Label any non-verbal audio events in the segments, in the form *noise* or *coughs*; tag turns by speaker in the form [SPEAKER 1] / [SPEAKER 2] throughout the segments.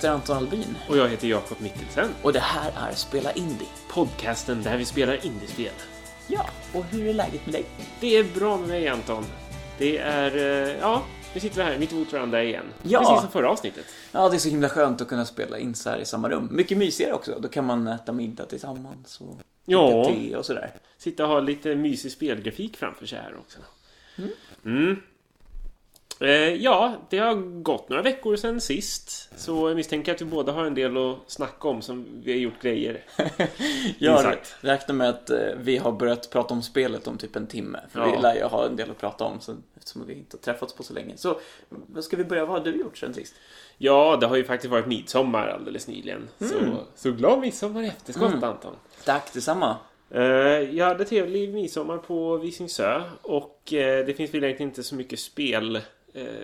[SPEAKER 1] Heter Anton Albin
[SPEAKER 2] Och jag heter Jakob Mikkelsen.
[SPEAKER 1] och det här är Spela Indie.
[SPEAKER 2] Podcasten där vi spelar indiespel.
[SPEAKER 1] Ja, och hur är läget med dig?
[SPEAKER 2] Det är bra med mig Anton. Det är, eh, ja, nu sitter vi här mitt emot varandra igen.
[SPEAKER 1] Ja.
[SPEAKER 2] Precis som förra avsnittet.
[SPEAKER 1] Ja, det är så himla skönt att kunna spela in så här i samma rum. Mycket mysigare också. Då kan man äta middag tillsammans och
[SPEAKER 2] Ja.
[SPEAKER 1] dricka te och sådär.
[SPEAKER 2] Sitta och ha lite mysig spelgrafik framför sig här också. Mm. Eh, ja, det har gått några veckor sedan sist. Så jag misstänker att vi båda har en del att snacka om som vi har gjort grejer. *laughs*
[SPEAKER 1] Jag räknar med att eh, vi har börjat prata om spelet om typ en timme. För
[SPEAKER 2] Ja.
[SPEAKER 1] vi lär ju ha en del att prata om sen, eftersom vi inte har träffats på så länge. Så, vad ska vi börja? Vad har du gjort sen sist?
[SPEAKER 2] Ja, det har ju faktiskt varit midsommar alldeles nyligen. Så, så glad midsommar i efterskott
[SPEAKER 1] Mm.
[SPEAKER 2] Anton.
[SPEAKER 1] Tack detsamma.
[SPEAKER 2] Eh, jag hade trevlig midsommar på Visingsö och eh, det finns väl egentligen inte så mycket spel eh,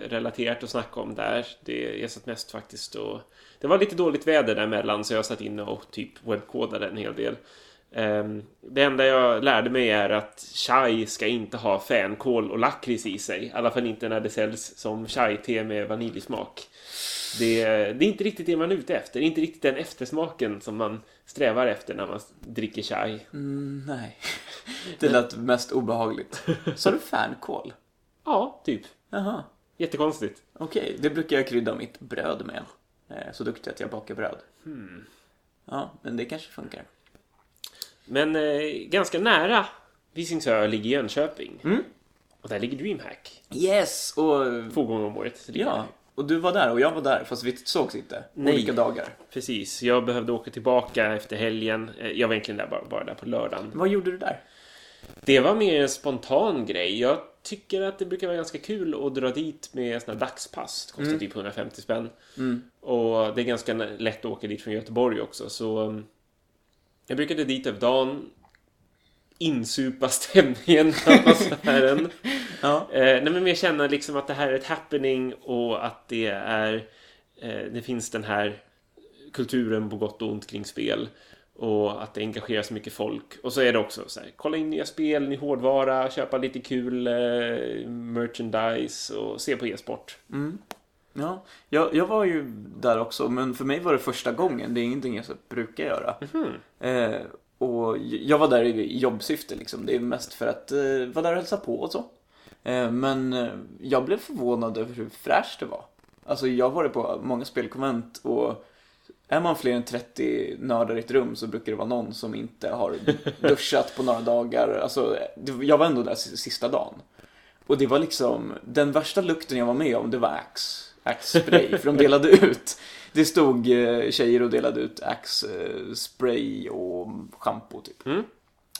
[SPEAKER 2] relaterat att snacka om där. Det, jag satt mest faktiskt och... Det var lite dåligt väder däremellan så jag satt inne och typ webbkodade en hel del. Ehm, det enda jag lärde mig är att chai ska inte ha fänkål och lakrits i sig. I alla fall inte när det säljs som chai-te med vaniljsmak. Det, det är inte riktigt det man är ute efter. Det är inte riktigt den eftersmaken som man strävar efter när man dricker chai.
[SPEAKER 1] Mm, nej. Det lät mest obehagligt. Sa du fänkål?
[SPEAKER 2] Ja, typ.
[SPEAKER 1] Jaha.
[SPEAKER 2] Jättekonstigt.
[SPEAKER 1] Okej, det brukar jag krydda mitt bröd med. Eh, Så duktig att jag bakar bröd. Ja, men det kanske funkar.
[SPEAKER 2] Men eh, ganska nära Visingsö ligger Jönköping.
[SPEAKER 1] Mm.
[SPEAKER 2] Och där ligger DreamHack.
[SPEAKER 1] Yes! Och
[SPEAKER 2] Två gånger om året.
[SPEAKER 1] ja, och du var där och jag var där fast vi sågs inte.
[SPEAKER 2] Nej.
[SPEAKER 1] Olika dagar.
[SPEAKER 2] Precis. Jag behövde åka tillbaka efter helgen. Eh, Jag var egentligen där bara, bara där på lördagen.
[SPEAKER 1] Vad gjorde du där?
[SPEAKER 2] Det var mer en spontan grej. Jag tycker att det brukar vara ganska kul att dra dit med såna dagspass. Det kostar typ 150 spänn.
[SPEAKER 1] Mm.
[SPEAKER 2] Och det är ganska lätt att åka dit från Göteborg också. Så um, jag brukade dit över dagen. Insupa *laughs* stämningen, atmosfären. *laughs*
[SPEAKER 1] Ja.
[SPEAKER 2] Eh, nej, men mer känna liksom att det här är ett happening och att det är eh, det finns den här kulturen på gott och ont kring spel och att det engagerar så mycket folk. Och så är det också så här, kolla in nya spel, ny hårdvara, köpa lite kul eh, merchandise och se på e-sport.
[SPEAKER 1] Ja, jag, jag var ju där också, men för mig var det första gången. Det är ingenting jag så brukar göra. Eh, och jag var där i jobbsyfte liksom. Det är mest för att eh, vara där och hälsa på och så. Eh, men eh, jag blev förvånad över hur fräscht det var. Alltså jag har varit på många spelkonvent och är man fler än 30 nördar i ett rum så brukar det vara någon som inte har duschat på några dagar. Alltså, jag var ändå där sista dagen. Och det var liksom, den värsta lukten jag var med om, det var Axe. Axe spray, för de delade ut. Det stod eh, tjejer och delade ut Axe eh, och schampo typ.
[SPEAKER 2] Mm.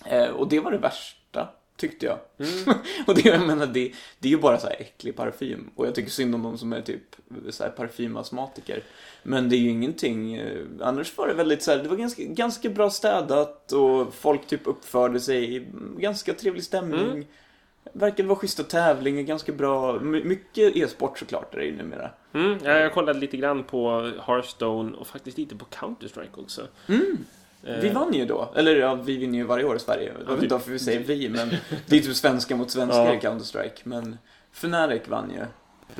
[SPEAKER 1] Eh, och det var det värsta, tyckte jag. *laughs* och det, jag menar, det, det är ju bara så här äcklig parfym. Och jag tycker synd om de som är typ så här parfymastmatiker. Men det är ju ingenting, eh, annars var det väldigt så här, det var ganska, ganska bra städat och folk typ uppförde sig, ganska trevlig stämning.
[SPEAKER 2] Mm.
[SPEAKER 1] Verkade vara schyssta tävlingar, ganska bra. My- mycket e-sport såklart är det ju numera.
[SPEAKER 2] Mm, ja, jag kollade lite grann på Hearthstone och faktiskt lite på Counter-Strike också. Eh,
[SPEAKER 1] Vi vann ju då. Eller ja, vi vinner ju varje år i Sverige. Jag vet inte varför vi säger *laughs* vi, men det är typ svenska mot svenskar
[SPEAKER 2] Ja.
[SPEAKER 1] i Counter-Strike. Men Fnatic vann ju.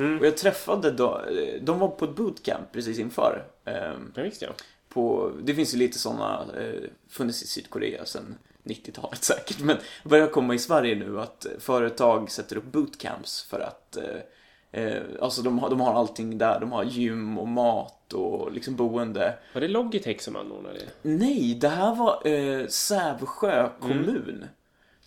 [SPEAKER 2] Mm.
[SPEAKER 1] Och jag träffade då, de var på ett bootcamp precis inför. Ehm,
[SPEAKER 2] Ja, visst ja.
[SPEAKER 1] på, det finns ju lite sådana, eh, funnits i Sydkorea sedan 90-talet säkert. Men börjar komma i Sverige nu att företag sätter upp bootcamps för att eh, Alltså de har, de har allting där, de har gym och mat och liksom boende.
[SPEAKER 2] Var det Logitech som anordnade det?
[SPEAKER 1] Nej, det här var eh, Sävsjö kommun.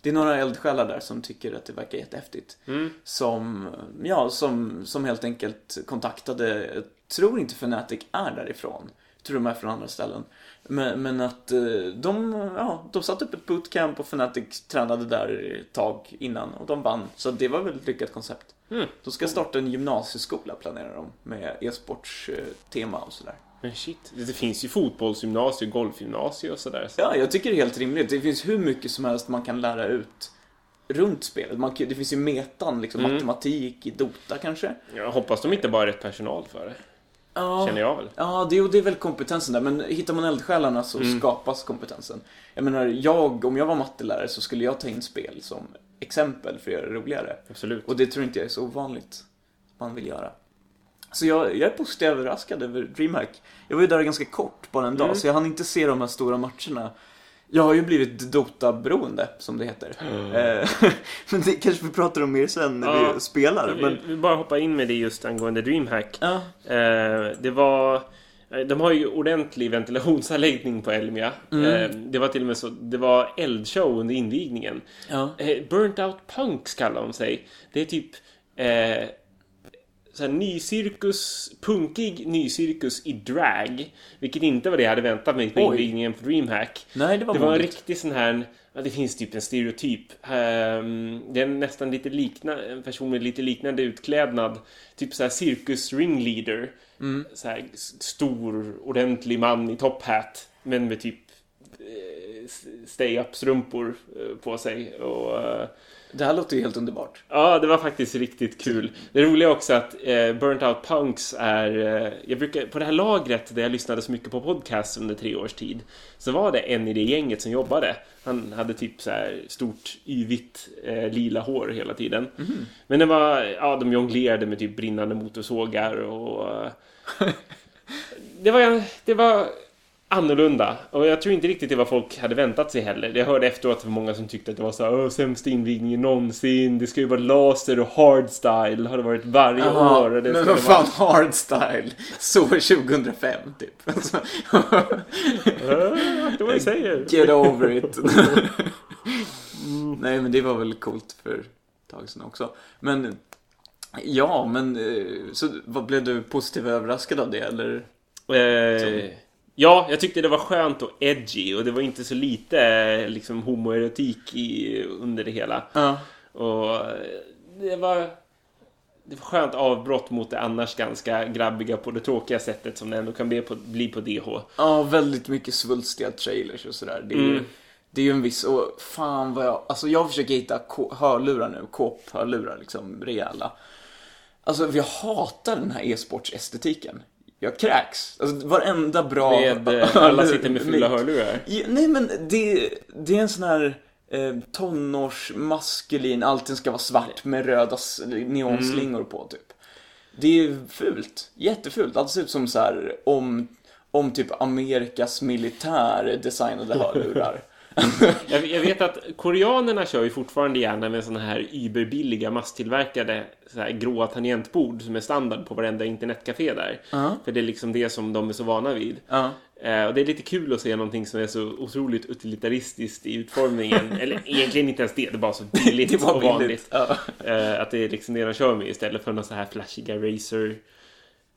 [SPEAKER 1] Det är några eldsjälar där som tycker att det verkar jättehäftigt.
[SPEAKER 2] Mm.
[SPEAKER 1] Som, ja, som, som helt enkelt kontaktade, jag tror inte Fnatic är därifrån. Jag tror de är från andra ställen. Men, men att eh, de, ja, de satte upp ett bootcamp och Fnatic tränade där ett tag innan och de vann. Så det var ett väldigt lyckat koncept.
[SPEAKER 2] Mm.
[SPEAKER 1] De ska starta en gymnasieskola planerar de med e-sportstema och sådär.
[SPEAKER 2] Men shit, det, finns ju fotbollsgymnasium, golfgymnasium och sådär. Så.
[SPEAKER 1] Ja, jag tycker det är helt rimligt. Det finns hur mycket som helst man kan lära ut runt spelet. Man, det finns ju metan, liksom
[SPEAKER 2] Mm.
[SPEAKER 1] matematik i Dota kanske.
[SPEAKER 2] Jag hoppas de inte bara har rätt personal för det.
[SPEAKER 1] Ja,
[SPEAKER 2] Känner jag väl.
[SPEAKER 1] ja det, det är väl kompetensen där. Men hittar man eldsjälarna så
[SPEAKER 2] Mm.
[SPEAKER 1] skapas kompetensen. Jag menar, jag, om jag var mattelärare så skulle jag ta in spel som exempel för att göra det roligare.
[SPEAKER 2] Absolut.
[SPEAKER 1] Och det tror inte jag är så ovanligt man vill göra. Så jag, jag är positivt överraskad över DreamHack. Jag var ju där ganska kort, bara en dag,
[SPEAKER 2] Mm.
[SPEAKER 1] så jag hann inte se de här stora matcherna. Jag har ju blivit Dota-beroende, som det heter. Eh, *laughs* men det kanske vi pratar om mer sen när
[SPEAKER 2] Ja.
[SPEAKER 1] vi spelar. Men,
[SPEAKER 2] Vi vill bara hoppa in med det just angående DreamHack.
[SPEAKER 1] ja,
[SPEAKER 2] Eh, det var... eh, De har ju ordentlig ventilationsanläggning på Elmia.
[SPEAKER 1] Mm.
[SPEAKER 2] Eh, det var till och med så... Det var eldshow under invigningen.
[SPEAKER 1] ja.
[SPEAKER 2] Eh, Burnt Out Punks kallar de sig. Det är typ... Eh, så här, nycirkus, punkig nycirkus i drag. Vilket inte var det jag hade väntat mig på
[SPEAKER 1] Oj.
[SPEAKER 2] invigningen på DreamHack.
[SPEAKER 1] Nej, det var
[SPEAKER 2] Det var en riktig sån här... Ja, det finns typ en stereotyp. Ehm, det är nästan lite liknande, en person med lite liknande utklädnad. Typ så här cirkus ringleader.
[SPEAKER 1] Mm.
[SPEAKER 2] Så här stor, ordentlig man i top hat. Men med typ eh, stay-up-strumpor eh, på sig. Och, eh,
[SPEAKER 1] Det här låter ju helt underbart.
[SPEAKER 2] Ja, det var faktiskt riktigt kul. Det roliga också att eh, Burnt Out Punks är... Eh, jag brukar, på det här lagret där jag lyssnade så mycket på podcast under tre års tid så var det en i det gänget som jobbade. Han hade typ så här stort yvigt eh, lila hår hela tiden. Men det var... Ja, de jonglerade med typ brinnande motorsågar och... Det var... Det var annorlunda. Och jag tror inte riktigt det var folk hade väntat sig heller. Jag hörde efteråt att det var många som tyckte att det var så här, "Åh, sämsta invigningen någonsin. Det ska ju vara laser och hardstyle. Har det varit varje år. Och det
[SPEAKER 1] men vad
[SPEAKER 2] vara-
[SPEAKER 1] fan, hardstyle? Så 2005, typ. *laughs* Alltså,
[SPEAKER 2] det var jag säger.
[SPEAKER 1] Get over it. *laughs* Nej, men det var väl coolt för ett tag sedan också. Men, ja, men, eh, så vad blev du positivt överraskad av det, eller?
[SPEAKER 2] Eh, ja, jag tyckte det var skönt och edgy. Och det var inte så lite eh, liksom homoerotik i, under det hela.
[SPEAKER 1] Ja.
[SPEAKER 2] Och eh, det var... Det var skönt avbrott mot det annars ganska grabbiga på det tråkiga sättet som det ändå kan bli på, bli på DH.
[SPEAKER 1] Ja, väldigt mycket svulstiga trailers och sådär. Det är, ju,
[SPEAKER 2] Mm.
[SPEAKER 1] det är ju en viss, och fan vad jag, alltså jag försöker hitta hörlurar nu, Coop-hörlurar liksom, rejäla. Alltså jag hatar den här e-sportsestetiken. Jag kräks. Alltså varenda bra
[SPEAKER 2] Med eh, alla sitter med
[SPEAKER 1] mick-
[SPEAKER 2] hörlurar.
[SPEAKER 1] Nej men det, det är en sån här eh, tonårsmaskulin, allting ska vara svart med röda neonslingor på typ. Det är fult, jättefult. Allt ser ut som så här om, om typ Amerikas militär designade *laughs* hörlurar.
[SPEAKER 2] Jag, jag vet att koreanerna kör ju fortfarande gärna med såna här überbilliga masstillverkade så här gråa tangentbord som är standard på varenda internetcafé där.
[SPEAKER 1] Ja.
[SPEAKER 2] För det är liksom det som de är så vana vid.
[SPEAKER 1] Ja.
[SPEAKER 2] Eh, och det är lite kul att se någonting som är så otroligt utilitaristiskt i utformningen. *laughs* Eller egentligen inte ens det, det är bara så billigt
[SPEAKER 1] Det var
[SPEAKER 2] och
[SPEAKER 1] billigt.
[SPEAKER 2] vanligt.
[SPEAKER 1] Ja.
[SPEAKER 2] Eh, att det är liksom det de kör med istället för några så här flashiga racer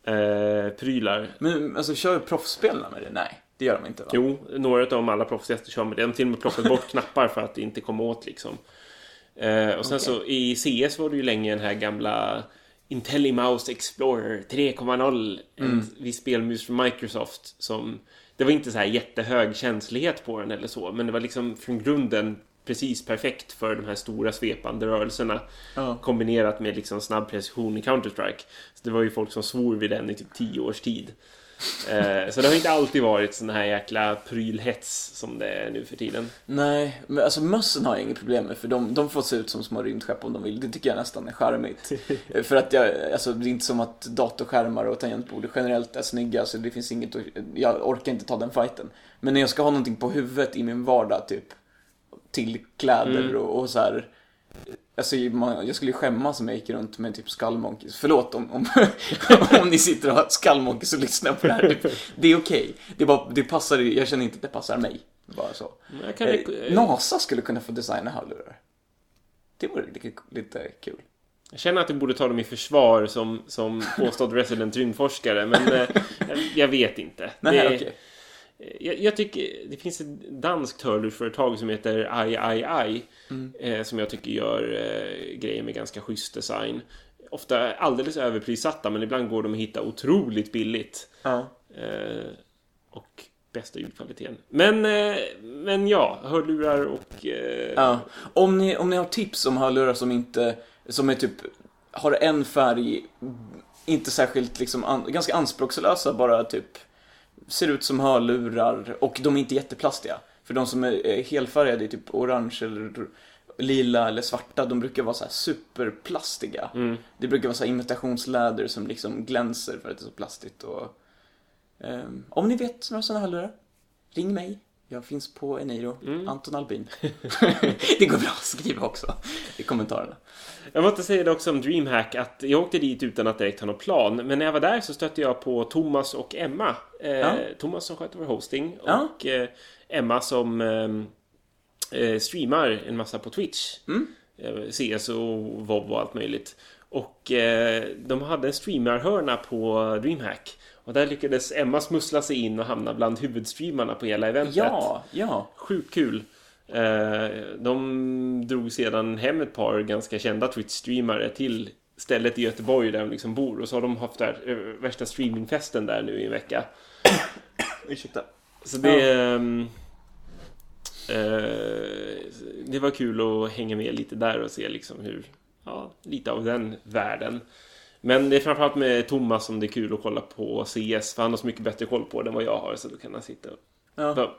[SPEAKER 2] eh, prylar.
[SPEAKER 1] Men alltså kör proffsspelarna med det? Nej, det gör de inte va?
[SPEAKER 2] Jo, några av de allra proffsigaste kör med det. De till och med plockat bort knappar för att inte komma åt liksom. Eh, och sen
[SPEAKER 1] Okej.
[SPEAKER 2] så i CS var det ju länge den här gamla IntelliMouse Explorer 3.0. En
[SPEAKER 1] Mm.
[SPEAKER 2] viss spelmus från Microsoft som... Det var inte så här jättehög känslighet på den eller så, men det var liksom från grunden precis perfekt för de här stora svepande rörelserna
[SPEAKER 1] Ja.
[SPEAKER 2] kombinerat med liksom snabb precision i Counter-Strike. Så det var ju folk som svor vid den i typ tio års tid. Eh, så det har inte alltid varit sån här jäkla prylhets som det är nu för tiden.
[SPEAKER 1] Nej, men alltså mössen har jag inget problem med för de, de får se ut som små rymdskepp om de vill. Det tycker jag nästan är charmigt. *laughs* för att jag, alltså det är inte som att datorskärmar och tangentbord generellt är snygga så det finns inget jag orkar inte ta den fighten. Men när jag ska ha någonting på huvudet i min vardag typ, till kläder
[SPEAKER 2] Mm.
[SPEAKER 1] och, och så här. Alltså, jag skulle ju skämmas om jag gick runt med typ skullmonkeys. Förlåt om, om, *laughs* om ni sitter och har skullmonkeys och lyssnar på det här. Det, det är okej. Det, är bara- det passar, jag känner inte att det passar mig. Bara så.
[SPEAKER 2] Kan
[SPEAKER 1] Eh, NASA skulle kunna få designa hörlurar. Det vore lite, lite kul.
[SPEAKER 2] jag känner att du borde ta dem i försvar som, som påstådd resident rymdforskare, men eh, jag, vet inte. *laughs*
[SPEAKER 1] Nej,
[SPEAKER 2] Det-
[SPEAKER 1] okej.
[SPEAKER 2] Jag, jag tycker det finns ett danskt hörlursföretag som heter II
[SPEAKER 1] Mm.
[SPEAKER 2] eh, som jag tycker gör eh, grejer med ganska schysst design. Ofta alldeles överprissatta men ibland går de att hitta otroligt billigt.
[SPEAKER 1] Ja.
[SPEAKER 2] Eh, och bästa ljudkvaliteten. Men, eh, men ja, hörlurar och... Eh,
[SPEAKER 1] ja. Om, ni, om ni har tips om hörlurar som inte, som är typ, har en färg, inte särskilt liksom, an, ganska anspråkslösa, bara typ, ser ut som hörlurar och de är inte jätteplastiga. För de som är är helfärgade är typ orange eller lila eller svarta, de brukar vara så superplastiga.
[SPEAKER 2] Mm.
[SPEAKER 1] Det brukar vara så imitationsläder som liksom glänser för att det är så plastigt och... ehm, om ni vet några sådana hörlurar, ring mig. Jag finns på Eniro,
[SPEAKER 2] Mm.
[SPEAKER 1] Anton Albin. *laughs* *laughs* det går bra att skriva också i kommentarerna.
[SPEAKER 2] Jag måste säga det också om DreamHack att jag åkte dit utan att direkt ha någon plan. Men när jag var där så stötte jag på Thomas och Emma. Eh,
[SPEAKER 1] Ja.
[SPEAKER 2] Thomas som sköter vår hosting
[SPEAKER 1] Ja.
[SPEAKER 2] och eh, Emma som ehm, eh, streamar en massa på Twitch.
[SPEAKER 1] Mm.
[SPEAKER 2] Eh, CS och WoW och allt möjligt. Och eh, de hade en streamarhörna på DreamHack. Och där lyckades Emma smussla sig in och hamna bland huvudstreamarna på hela eventet.
[SPEAKER 1] Ja, ja.
[SPEAKER 2] Sjukt kul. Eh, de drog sedan hem ett par ganska kända Twitch-streamare till stället i Göteborg där de liksom bor. Och så har de haft där, eh, värsta streamingfesten där nu i en vecka. *coughs*
[SPEAKER 1] Ursäkta.
[SPEAKER 2] Så det... ehm, eh, det var kul att hänga med lite där och se liksom hur... Ja, lite av den världen. Men det är framförallt med Thomas som det är kul att kolla på CS. För han har så mycket bättre koll på det än vad jag har. Så då kan han sitta och...
[SPEAKER 1] Ja.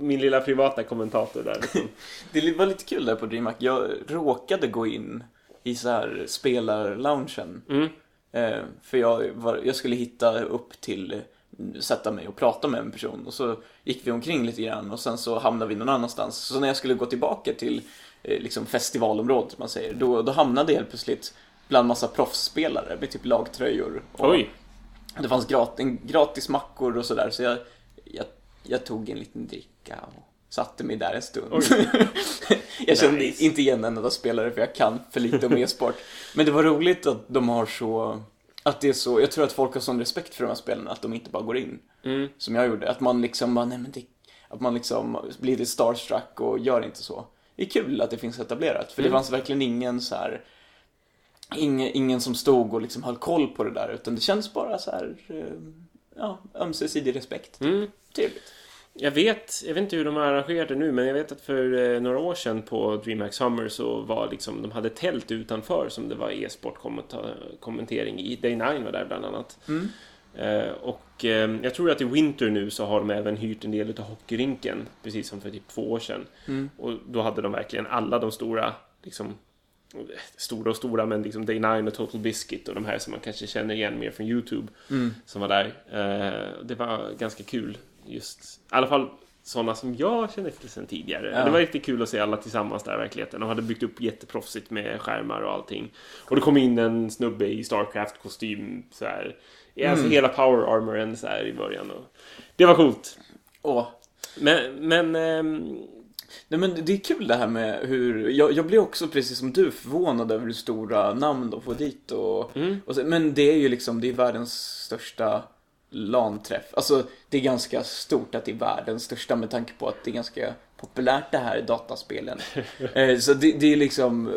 [SPEAKER 2] Min lilla privata kommentator där. Liksom. *laughs*
[SPEAKER 1] Det var lite kul där på DreamHack. Jag råkade gå in i så här spelarloungen.
[SPEAKER 2] Mm.
[SPEAKER 1] Eh, för jag, var, jag skulle hitta upp till, sätta mig och prata med en person. Och så gick vi omkring lite grann och sen så hamnade vi någon annanstans. Så när jag skulle gå tillbaka till eh, liksom festivalområdet, man säger, då, då hamnade jag helt plötsligt bland massa proffsspelare med typ lagtröjor. Och
[SPEAKER 2] Oj!
[SPEAKER 1] Det fanns grat, en, gratis mackor och sådär, så jag, jag, jag tog en liten dricka och satte mig där en stund. *laughs* jag kände
[SPEAKER 2] Nice.
[SPEAKER 1] inte igen en enda spelare för jag kan för lite om e-sport. Men det var roligt att de har så, att det är så, jag tror att folk har sån respekt för de här spelarna att de inte bara går in.
[SPEAKER 2] Mm.
[SPEAKER 1] Som jag gjorde, att man liksom bara, nej men det, att man liksom blir lite starstruck och gör inte så. Det är kul att det finns etablerat, för det
[SPEAKER 2] Mm.
[SPEAKER 1] fanns verkligen ingen så här Ingen, ingen som stod och liksom höll koll på det där utan det känns bara så här, eh, ja, ömsesidig respekt.
[SPEAKER 2] Mm.
[SPEAKER 1] Trevligt.
[SPEAKER 2] Jag vet, jag vet inte hur de har arrangerat det nu, men jag vet att för eh, några år sedan på DreamHack Summer så var liksom, de hade tält utanför som det var e-sport-kommentering i. Day 9 var där bland annat.
[SPEAKER 1] Mm.
[SPEAKER 2] Eh, och jag tror att i Winter nu så har de även hyrt en del av hockeyrinken, precis som för typ två år sedan.
[SPEAKER 1] Mm.
[SPEAKER 2] Och då hade de verkligen alla de stora, liksom, stora och stora, men liksom Day 9 och Total Biscuit och de här som man kanske känner igen mer från YouTube
[SPEAKER 1] Mm.
[SPEAKER 2] som var där. Eh, det var ganska kul. Just, i alla fall sådana som jag känner till sedan tidigare.
[SPEAKER 1] Ja.
[SPEAKER 2] Det var riktigt kul att se alla tillsammans där i verkligheten. De hade byggt upp jätteproffsigt med skärmar och allting. Och det kom in en snubbe i Starcraft-kostym så här. Alltså
[SPEAKER 1] Mm.
[SPEAKER 2] hela power armoren så här i början. Och det var coolt.
[SPEAKER 1] Åh.
[SPEAKER 2] Men, men ehm,
[SPEAKER 1] Nej men det är kul det här med hur, jag, jag blir också precis som du förvånad över hur stora namn de får dit och,
[SPEAKER 2] Mm.
[SPEAKER 1] och så, Men det är ju liksom, det är världens största LAN-träff. Alltså det är ganska stort att det är världens största med tanke på att det är ganska populärt det här dataspelen. *laughs* eh, så det, det är liksom,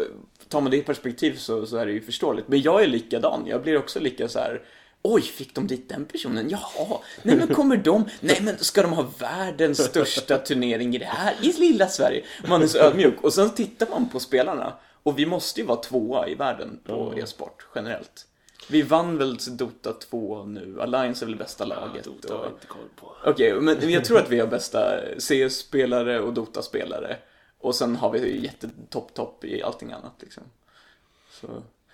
[SPEAKER 1] tar man det i perspektiv så, så är det ju förståeligt. Men jag är likadan, jag blir också lika så här. Oj, fick de dit den personen? Jaha, nej men kommer de? Nej men ska de ha världens största turnering i det här? I lilla Sverige? Man är så ödmjuk. Och sen tittar man på spelarna. Och vi måste ju vara tvåa i världen på
[SPEAKER 2] Ja.
[SPEAKER 1] e-sport generellt. Vi vann väl Dota 2 nu, Alliance är väl bästa laget.
[SPEAKER 2] Dota har
[SPEAKER 1] och...
[SPEAKER 2] jag inte koll på.
[SPEAKER 1] Okej, men jag tror att vi har bästa CS-spelare och Dota-spelare. Och sen har vi jättetopp-topp i allting annat liksom. Så,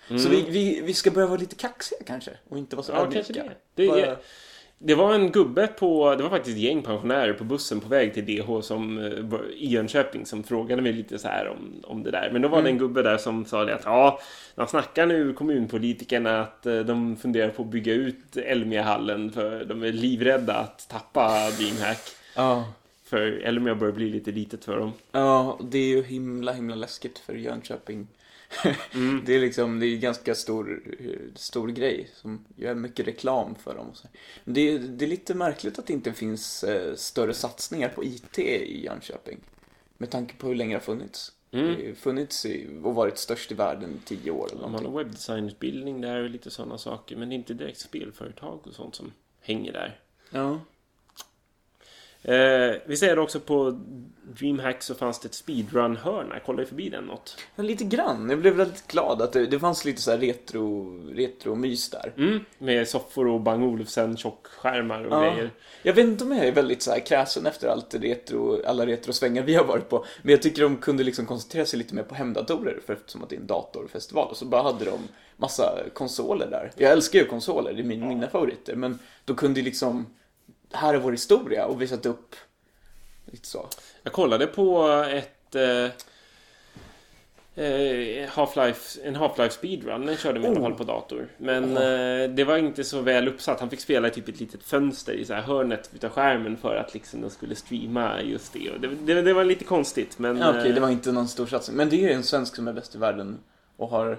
[SPEAKER 1] så vi, vi, vi ska börja vara lite kaxiga kanske och inte vara så
[SPEAKER 2] Ja,
[SPEAKER 1] ödmjuka.
[SPEAKER 2] det. Det
[SPEAKER 1] Bara-
[SPEAKER 2] Det var en gubbe på, det var faktiskt ett gäng pensionärer på bussen på väg till DH som, eh, i Jönköping som frågade mig lite så här om, om det där. Men då var det en gubbe där som sa det att ja, de snackar nu kommunpolitikerna att eh, de funderar på att bygga ut Elmia-hallen för de är livrädda att tappa DreamHack.
[SPEAKER 1] Ja.
[SPEAKER 2] För Elmia börjar bli lite litet för dem.
[SPEAKER 1] Ja, det är ju himla, himla läskigt för Jönköping.
[SPEAKER 2] Mm.
[SPEAKER 1] Det är liksom, det är ganska stor, stor grej som gör mycket reklam för dem. Och så. Men det, är, det är lite märkligt att det inte finns eh, större satsningar på IT i Jönköping. Med tanke på hur länge det har funnits.
[SPEAKER 2] Mm.
[SPEAKER 1] Det har ju funnits och varit störst i världen i tio år eller
[SPEAKER 2] De har webbdesignutbildning där och lite sådana saker. Men det är inte direkt spelföretag och sånt som hänger där.
[SPEAKER 1] Ja.
[SPEAKER 2] Eh, vi säger också på DreamHack så fanns det ett speedrun-hörna. Kollar du förbi den något?
[SPEAKER 1] Ja, lite grann. Jag blev väldigt glad att det, det fanns lite så här retro, retro-mys där.
[SPEAKER 2] Mm, med soffor och Bang Olufsen tjockskärmar och
[SPEAKER 1] Ja.
[SPEAKER 2] grejer.
[SPEAKER 1] Jag vet inte om jag är väldigt så här kräsen efter allt retro, alla retrosvängar vi har varit på. Men jag tycker de kunde liksom koncentrera sig lite mer på hemdatorer för eftersom att det är en datorfestival. Och så bara hade de massa konsoler där. Jag älskar ju konsoler, det är min, mina favoriter. Men de kunde liksom, här är vår historia och visat upp lite så.
[SPEAKER 2] Jag kollade på ett... Eh, eh, Half-Life, en Half-Life speedrun. Den körde vi
[SPEAKER 1] Oh.
[SPEAKER 2] på dator. Men eh, det var inte så väl uppsatt. Han fick spela i typ ett litet fönster i så här hörnet utav skärmen för att liksom den skulle streama just det. Och det, det, det var lite konstigt. Men
[SPEAKER 1] Ja, Okej,
[SPEAKER 2] eh,
[SPEAKER 1] det var inte någon stor satsning. Men det är ju en svensk som är bäst i världen och har.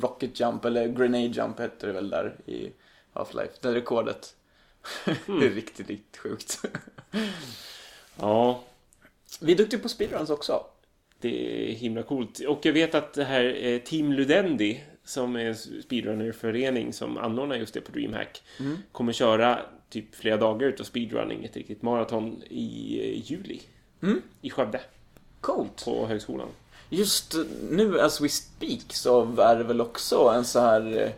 [SPEAKER 1] Rocket Jump, eller Grenade Jump heter det väl där i Half-Life. Det rekordet. *laughs* det är riktigt, riktigt sjukt. *laughs*
[SPEAKER 2] Ja,
[SPEAKER 1] Vi är duktiga på speedruns också.
[SPEAKER 2] det är himla coolt. Och jag vet att det här eh, Team Ludendi som är en speedrunnerförening som anordnar just det på DreamHack kommer köra typ flera dagar utav speedrunning, ett riktigt maraton i eh, juli.
[SPEAKER 1] Mm.
[SPEAKER 2] I Skövde,
[SPEAKER 1] Coolt.
[SPEAKER 2] på högskolan.
[SPEAKER 1] Just nu, as we speak, så är det väl också en så här... eh,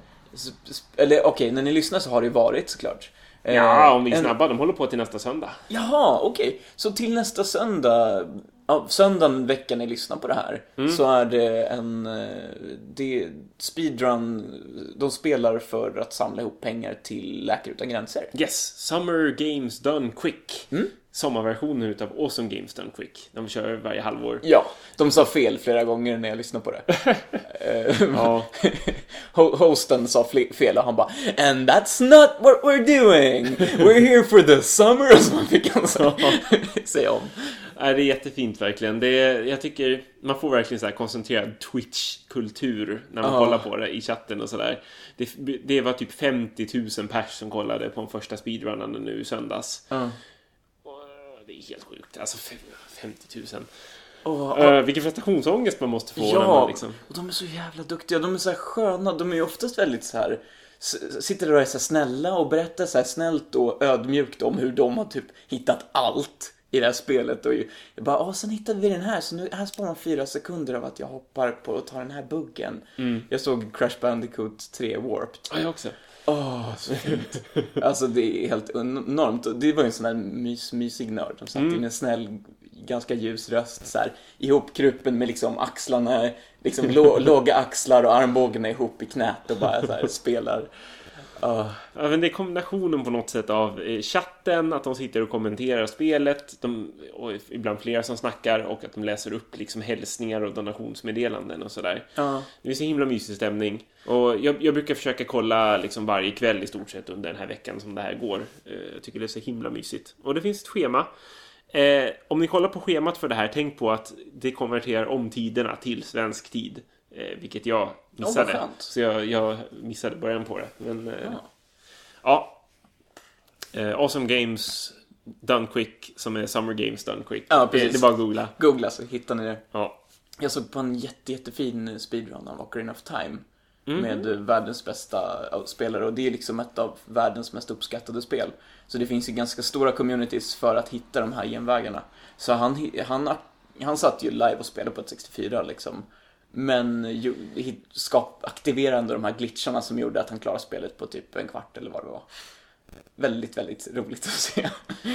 [SPEAKER 1] Eller okej, när ni lyssnar så har det ju varit såklart. Eh,
[SPEAKER 2] Ja, om vi är
[SPEAKER 1] en-
[SPEAKER 2] snabba. De håller på till nästa söndag.
[SPEAKER 1] Jaha, okej. Så till nästa söndag, ja, söndagen veckan ni lyssnar på det här,
[SPEAKER 2] Mm.
[SPEAKER 1] så är det en eh, det, speedrun, de spelar för att samla ihop pengar till Läkare Utan Gränser.
[SPEAKER 2] Yes, Summer Games Done Quick.
[SPEAKER 1] Mm.
[SPEAKER 2] Sommarversionen utav Awesome Games Done Quick. De kör varje halvår.
[SPEAKER 1] Ja, de sa fel flera gånger när jag lyssnade på det. *laughs* Eh,
[SPEAKER 2] Ja, *laughs*
[SPEAKER 1] Hosten sa fel och han bara And that's not what we're doing! We're here for the summer! *laughs* Så man fick han så- säga om.
[SPEAKER 2] Nej, det är jättefint verkligen. Det är, jag tycker man får verkligen så här koncentrerad Twitch-kultur när man
[SPEAKER 1] Ja.
[SPEAKER 2] kollar på det i chatten och sådär. Det, det var typ 50 000 pers som kollade på den första speedrunnen nu i söndags.
[SPEAKER 1] Ja.
[SPEAKER 2] Och, Det är helt sjukt. Alltså f- 50 000.
[SPEAKER 1] Och,
[SPEAKER 2] Uh, vilken prestationsångest man måste få.
[SPEAKER 1] Ja,
[SPEAKER 2] man liksom...
[SPEAKER 1] och de är så jävla duktiga. De är så här sköna. De är ju oftast väldigt så här sitter där och är så här snälla och berättar så här snällt och ödmjukt om hur de har typ hittat allt i det här spelet. Och ju- jag bara, åh, sen hittade vi den här, så nu, här sparar man fyra sekunder av att jag hoppar på att ta den här buggen. Jag såg Crash Bandicoot 3 Warped.
[SPEAKER 2] Ja, jag också.
[SPEAKER 1] Åh, så fint. Alltså det är helt enormt. Det var ju en sån här mys, mysig nörd som satt in en snäll, ganska ljus röst så här, ihopkrupen med liksom axlarna, liksom lå, *laughs* låga axlar och armbågarna ihop i knät och bara så här spelar.
[SPEAKER 2] Ja, men det är kombinationen på något sätt av eh, chatten, att de sitter och kommenterar spelet, de, ibland flera som snackar och att de läser upp liksom hälsningar och donationsmeddelanden och sådär.
[SPEAKER 1] ja.
[SPEAKER 2] Det är så himla mysig stämning. Och jag, jag brukar försöka kolla liksom varje kväll i stort sett under den här veckan som det här går. Eh, Jag tycker det är så himla mysigt. Och det finns ett schema. Eh, om ni kollar på schemat för det här, tänk på att det konverterar om tiderna till svensk tid. Eh, vilket jag missade.
[SPEAKER 1] skönt.
[SPEAKER 2] så jag, jag missade början på det. Men eh,
[SPEAKER 1] Ja.
[SPEAKER 2] ja. Eh, awesome Games Done Quick, som är Summer Games Done Quick.
[SPEAKER 1] Ja, precis.
[SPEAKER 2] det är bara att googla.
[SPEAKER 1] Googla så hittar ni det.
[SPEAKER 2] Ja.
[SPEAKER 1] Jag såg på en jätte, jättefin speedrun av Ocarina of Time.
[SPEAKER 2] Mhm.
[SPEAKER 1] Med eh, världens bästa spelare och det är liksom ett av världens mest uppskattade spel. Så det finns ju ganska stora communities för att hitta de här genvägarna. Så han, han, han satt ju live och spelade på ett 64 liksom. Men ju, skap, aktiverande de här glitcharna som gjorde att han klarade spelet på typ en kvart eller vad det var. Väldigt, väldigt roligt att se.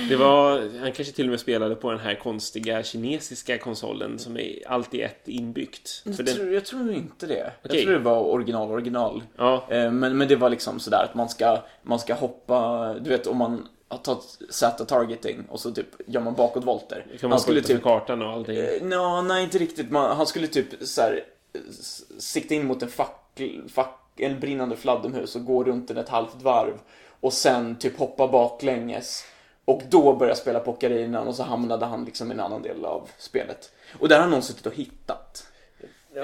[SPEAKER 2] Det var, han kanske till och med spelade på den här konstiga kinesiska konsolen som är alltid ett inbyggt.
[SPEAKER 1] Jag,
[SPEAKER 2] den,
[SPEAKER 1] tror, jag tror inte det.
[SPEAKER 2] Okej.
[SPEAKER 1] Jag tror det var original, original.
[SPEAKER 2] ja,
[SPEAKER 1] Eh, Men, men det var liksom sådär att man ska, man ska hoppa, du vet om man har tagit Z-targeting och så typ gör man bakåtvolter.
[SPEAKER 2] kan man
[SPEAKER 1] Han skulle typ,
[SPEAKER 2] kartan och allting.
[SPEAKER 1] eh, nej inte riktigt, man, han skulle typ såhär s- sikta in mot en fack, fack, en brinnande fladdermus och gå runt den ett halvt varv och sen typ hoppa baklänges och då börja spela på okarinan och så hamnade han liksom i en annan del av spelet. Och där har någon suttit och hittat.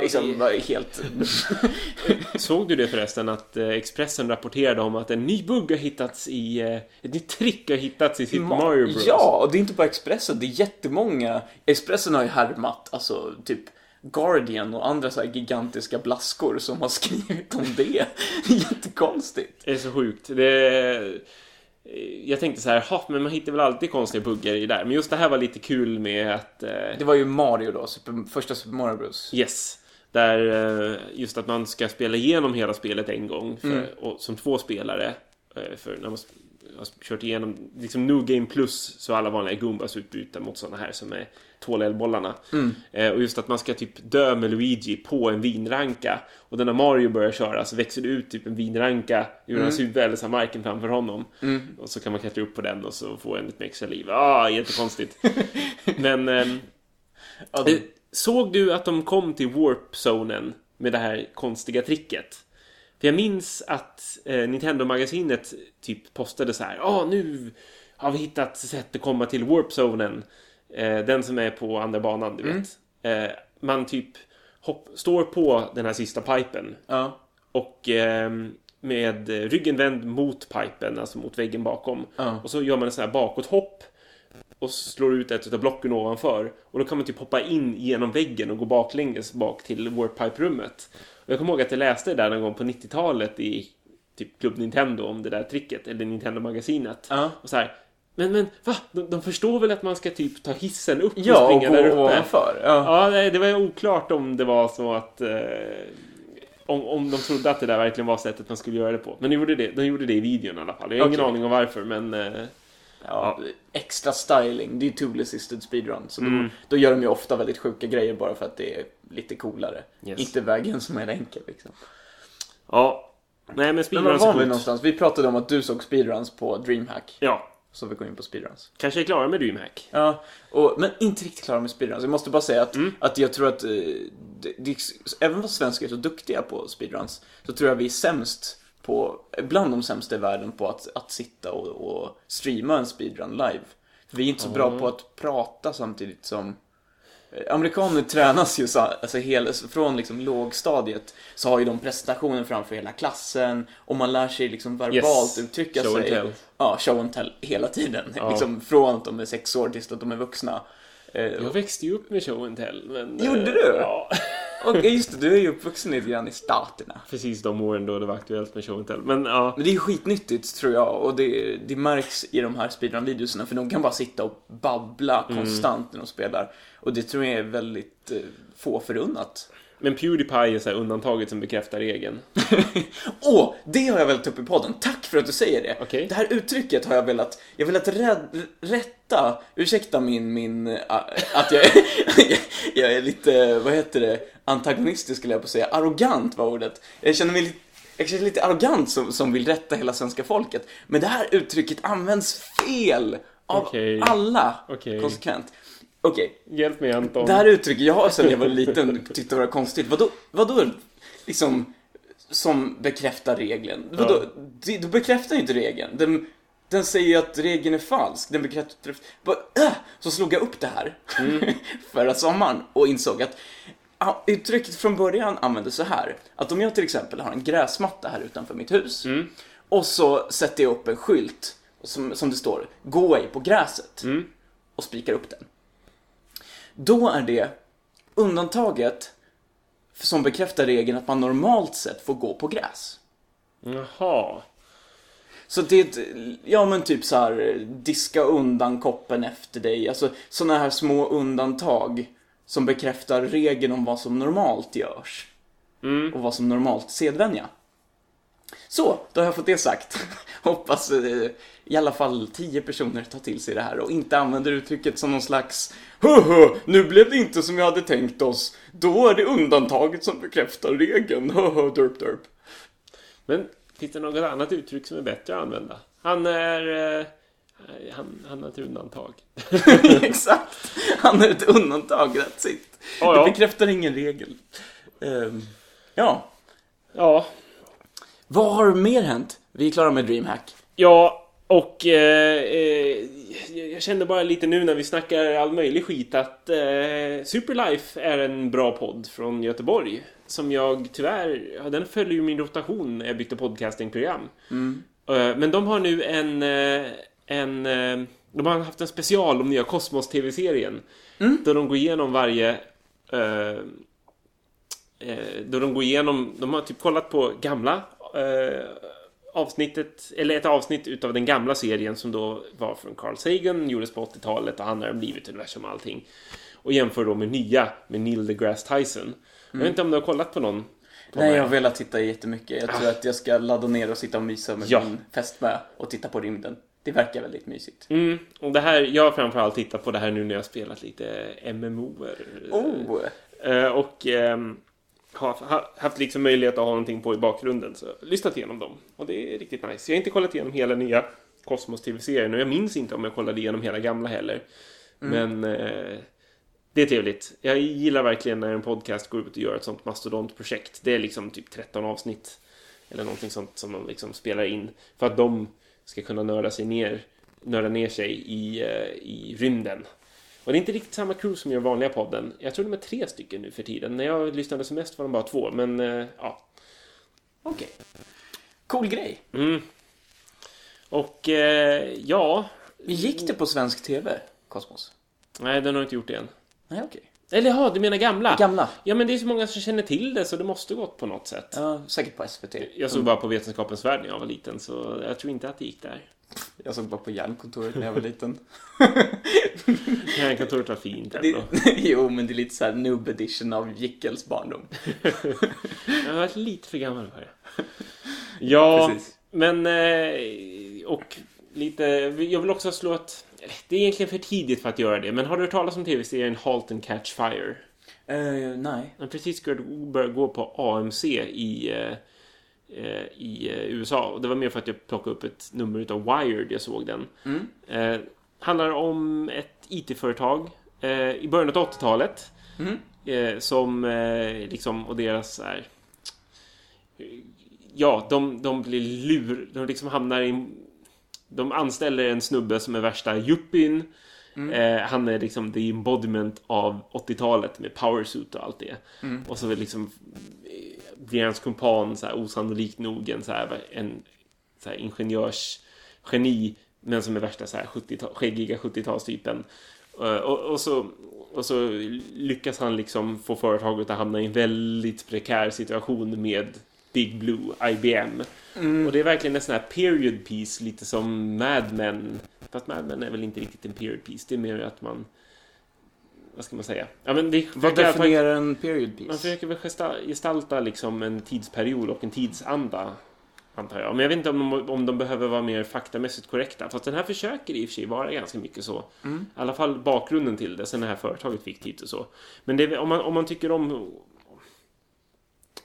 [SPEAKER 1] Liksom var helt... *laughs*
[SPEAKER 2] Såg du det förresten att eh, Expressen rapporterade om att en ny bugg har hittats i... eh, Ett nytt trick har hittats i Super Mario Bros.
[SPEAKER 1] Ja, och det är inte bara Expressen, det är jättemånga. Expressen har ju härmat, alltså typ Guardian och andra så här gigantiska blaskor som har *laughs* skrivit om det. Det är jättekonstigt.
[SPEAKER 2] Det är så sjukt. Det, eh, jag tänkte så här, ha, men man hittar väl alltid konstiga buggar i där. Men just det här var lite kul med att... Eh,
[SPEAKER 1] Det var ju Mario då, super, första Super Mario Bros.
[SPEAKER 2] Yes. Där eh, just att man ska spela igenom hela spelet en gång för,
[SPEAKER 1] Mm.
[SPEAKER 2] och, som två spelare. eh, För när man har kört igenom liksom New Game Plus så alla vanliga Goombas utbytta mot sådana här som är tål-eldbollarna.
[SPEAKER 1] Mm.
[SPEAKER 2] Eh, Och just att man ska typ dö med Luigi på en vinranka. Och när Mario börjar köra så växer det ut typ en vinranka ur hans huvud eller så marken framför honom.
[SPEAKER 1] Mm.
[SPEAKER 2] Och så kan man klättra upp på den och så få en lite extra liv. Ah, jättekonstigt. *laughs* Men... ehm, Eh, Såg du att de kom till Warp-zonen med det här konstiga tricket? För jag minns att eh, Nintendo-magasinet typ postade så här. Ja, nu har vi hittat sätt att komma till Warp-zonen. Eh, den som är på andra banan, du vet. Eh, man typ hopp, står på den här sista pipen
[SPEAKER 1] ja.
[SPEAKER 2] och ehm, med ryggen vänd mot pipen, alltså mot väggen bakom.
[SPEAKER 1] Ja.
[SPEAKER 2] Och så gör man en sån här bakåthopp och slår ut ett av blocken ovanför. Och då kan man typ hoppa in genom väggen och gå baklänges bak till Warpipe-rummet. Jag kommer ihåg att jag läste det där någon gång på 90-talet i typ Club Nintendo om det där tricket, eller Nintendo-magasinet.
[SPEAKER 1] Ja.
[SPEAKER 2] Och så här, men men va? De, de förstår väl att man ska typ ta hissen upp och
[SPEAKER 1] Ja, och
[SPEAKER 2] springa där uppe?
[SPEAKER 1] ovanför. Ja.
[SPEAKER 2] Ja, det var oklart om det var så att... Eh, om, om de trodde att det där verkligen var sättet man skulle göra det på. Men de gjorde det, de gjorde det i videon i alla fall. Jag har ingen
[SPEAKER 1] Okej.
[SPEAKER 2] aning om varför, men... Eh,
[SPEAKER 1] Ja, extra styling, det är ju tool assisted speedrun. Så
[SPEAKER 2] Mm.
[SPEAKER 1] då, då gör de ju ofta väldigt sjuka grejer bara för att det är lite coolare.
[SPEAKER 2] Yes.
[SPEAKER 1] Inte vägen som är enkel liksom.
[SPEAKER 2] ja. Nej, men
[SPEAKER 1] Men
[SPEAKER 2] speedruns
[SPEAKER 1] var
[SPEAKER 2] är
[SPEAKER 1] var vi någonstans? Vi pratade om att du såg speedruns på DreamHack.
[SPEAKER 2] Ja.
[SPEAKER 1] Så vi går in på speedruns.
[SPEAKER 2] Kanske är klara med DreamHack.
[SPEAKER 1] Ja, och, men inte riktigt klara med speedruns. Jag måste bara säga att,
[SPEAKER 2] Mm.
[SPEAKER 1] att jag tror att, eh, det, det, även om svenskar är så duktiga på speedruns, så tror jag vi är sämst på, bland de sämsta i världen på att, att sitta och, och streama en speedrun live. För vi är inte så bra på att prata samtidigt som eh, Amerikaner tränas ju så, alltså hela, från liksom lågstadiet så har ju de presentationer framför hela klassen och man lär sig liksom verbalt
[SPEAKER 2] Yes.
[SPEAKER 1] uttrycka
[SPEAKER 2] Show and
[SPEAKER 1] sig.
[SPEAKER 2] tell.
[SPEAKER 1] Ja, show and tell hela tiden.
[SPEAKER 2] Ja.
[SPEAKER 1] Liksom från att de är sex år tills att de är vuxna. Eh,
[SPEAKER 2] Jag växte ju upp med show and tell, men...
[SPEAKER 1] Gjorde
[SPEAKER 2] eh,
[SPEAKER 1] du?
[SPEAKER 2] Ja. *laughs*
[SPEAKER 1] Och just det, du är ju uppvuxen lite grann i staterna.
[SPEAKER 2] Precis de åren då det var aktuellt med show and tell. Men ja.
[SPEAKER 1] Men det är skitnyttigt tror jag och det, det märks i de här speedrun-videorna för de kan bara sitta och babbla
[SPEAKER 2] Mm.
[SPEAKER 1] konstant när de spelar. Och det tror jag är väldigt eh, få förunnat.
[SPEAKER 2] Men Pewdiepie är så här undantaget som bekräftar regeln. *laughs*
[SPEAKER 1] Åh, det har jag velat upp i podden. Tack för att du säger det.
[SPEAKER 2] Okej.
[SPEAKER 1] Det här uttrycket har jag velat, jag har velat rätta, ursäkta min, min, äh, att jag, *laughs* jag är lite, vad heter det, antagonistisk skulle jag på att säga. Arrogant var ordet. Jag känner mig lite jag känner lite arrogant som, som vill rätta hela svenska folket. Men det här uttrycket används fel av
[SPEAKER 2] Okej.
[SPEAKER 1] alla
[SPEAKER 2] Okej.
[SPEAKER 1] konsekvent. Okej,
[SPEAKER 2] Hjälp mig Anton.
[SPEAKER 1] det här uttrycket jag har sedan jag var liten tyckt det var konstigt. Vadå, vadå liksom som bekräftar regeln? Vadå, det, du bekräftar ju inte regeln. Den, den säger ju att regeln är falsk. Den bekräftar... Bara, äh, så slog jag upp det här *laughs* förra sommaren och insåg att ja, uttrycket från början användes så här. Att om jag till exempel har en gräsmatta här utanför mitt hus och så sätter jag upp en skylt som, som det står Gå ej på gräset och spikar upp den. Då är det undantaget som bekräftar regeln att man normalt sett får gå på gräs.
[SPEAKER 2] Jaha.
[SPEAKER 1] Så det är ett, ja men typ så här diska undan koppen efter dig, alltså sådana här små undantag som bekräftar regeln om vad som normalt görs. Och vad som normalt sedvänja. Så, då har jag fått det sagt. *laughs* Hoppas eh, i alla fall tio personer tar till sig det här och inte använder uttrycket som någon slags Höhö, nu blev det inte som vi hade tänkt oss. Då är det undantaget som bekräftar regeln. Höhö, derp derp.
[SPEAKER 2] Men finns det något annat uttryck som är bättre att använda? Han är... Eh, han, han är ett undantag. *laughs*
[SPEAKER 1] Exakt. Han är ett undantag, that's it.
[SPEAKER 2] Ja, ja.
[SPEAKER 1] Det bekräftar ingen regel. Ehm, ja.
[SPEAKER 2] Ja.
[SPEAKER 1] Vad har mer hänt? Vi är klara med DreamHack.
[SPEAKER 2] Ja, och eh, eh, jag kände bara lite nu när vi snackar all möjlig skit att eh, Superlife är en bra podd från Göteborg. Som jag tyvärr, ja, den följer ju min rotation när jag bytte podcastingprogram. Eh, men de har nu en, eh, en de har haft en special om nya Cosmos-tv-serien. Där de går igenom varje då de går igenom, de har typ kollat på gamla eh, avsnittet, eller ett avsnitt utav den gamla serien som då var från Carl Sagan, gjordes på 80-talet och handlar om livet, universum och allting. Och jämför då med nya, med Neil deGrasse Tyson. Mm. Jag vet inte om du har kollat på någon? På
[SPEAKER 1] Nej, jag har velat titta jättemycket. Jag tror ah. att jag ska ladda ner och sitta och mysa med ja. min fästmö och titta på rymden. Det verkar väldigt mysigt.
[SPEAKER 2] Mm, och det här, jag har framförallt tittat på det här nu när jag har spelat lite MMOer.
[SPEAKER 1] Oh!
[SPEAKER 2] Eh, och um, har haft liksom möjlighet att ha någonting på i bakgrunden. Så lyssnat igenom dem. Och det är riktigt nice. Jag har inte kollat igenom hela nya Cosmos TV-serien och jag minns inte om jag kollade igenom hela gamla heller. Mm. Men eh, det är trevligt. Jag gillar verkligen när en podcast går ut och gör ett sånt mastodontprojekt. Det är liksom typ 13 avsnitt eller någonting sånt som de liksom spelar in för att de ska kunna nörda sig ner, nörda ner sig i, uh, i rymden. Och det är inte riktigt samma crew som gör vanliga podden. Jag tror de är tre stycken nu för tiden. När jag lyssnade som mest var de bara två, men uh, ja.
[SPEAKER 1] Okej. Okay. Cool grej.
[SPEAKER 2] Mm. Och uh, ja.
[SPEAKER 1] Gick det på svensk TV, Kosmos?
[SPEAKER 2] Nej, den har inte gjort det än.
[SPEAKER 1] Nej, okej.
[SPEAKER 2] Okay. Eller ja, du menar gamla?
[SPEAKER 1] Gamla.
[SPEAKER 2] Ja, men det är så många som känner till det så det måste gått på något sätt.
[SPEAKER 1] Ja, säkert på SVT.
[SPEAKER 2] Jag såg bara på Vetenskapens Värld när jag var liten så jag tror inte att det gick där.
[SPEAKER 1] Jag såg bara på Järnkontoret när jag var liten. *laughs*
[SPEAKER 2] Järnkontoret var fint ändå.
[SPEAKER 1] Det, *laughs* jo, men det är lite såhär noob edition av Jickels barndom. *laughs*
[SPEAKER 2] jag har varit lite för gammal för det. Ja, Precis. men eh, och lite, jag vill också slå ett det är egentligen för tidigt för att göra det, men har du hört talas om tv-serien Halt and Catch Fire?
[SPEAKER 1] Uh, nej.
[SPEAKER 2] Den precis började gå på AMC i, uh, i uh, USA. Och det var mer för att jag plockade upp ett nummer av Wired, jag såg den. Mm. handlar om ett IT-företag i början av 80-talet. Mm. som liksom, och deras här, Ja, de, de blir lur... De liksom hamnar i de anställer en snubbe som är värsta yuppien. Mm. Eh, han är liksom the embodiment av 80-talet med powersuit och allt det. Mm. Och så liksom eh, blir hans kumpan så här, osannolikt nog en, så här, en så här, ingenjörsgeni men som är värsta så här 70 skäggiga 70-talstypen. Uh, och, och, så, och så lyckas han liksom få företaget att hamna i en väldigt prekär situation med Big Blue, IBM. Mm. Och det är verkligen en sån här period piece, lite som Mad Men. Fast Mad Men är väl inte riktigt en period piece, det är mer att man vad ska man säga? Ja, men det,
[SPEAKER 1] vad definierar en period piece?
[SPEAKER 2] Man försöker väl gestalta liksom en tidsperiod och en tidsanda. Antar jag. Men jag vet inte om de, om de behöver vara mer faktamässigt korrekta. Fast den här försöker i och för sig vara ganska mycket så. Mm. I alla fall bakgrunden till det. Sen det här företaget fick tid och så. Men det, om, man, om man tycker om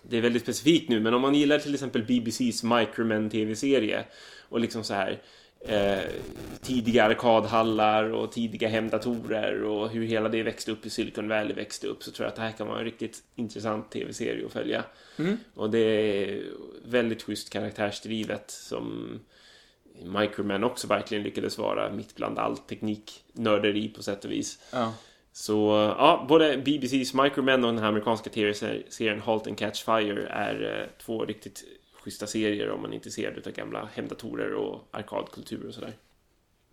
[SPEAKER 2] det är väldigt specifikt nu, men om man gillar till exempel BBCs Micromen tv-serie och liksom så här eh, tidiga arkadhallar och tidiga hemdatorer och hur hela det växte upp i Silicon Valley växte upp så tror jag att det här kan vara en riktigt intressant tv-serie att följa. Mm. Och det är väldigt schysst karaktärsdrivet som Microman också verkligen lyckades vara mitt bland allt tekniknörderi på sätt och vis. Ja. Så ja, både BBCs Micromen och den här amerikanska tv-serien Halt and Catch Fire är eh, två riktigt schyssta serier om man är intresserad av gamla hemdatorer och arkadkultur och sådär.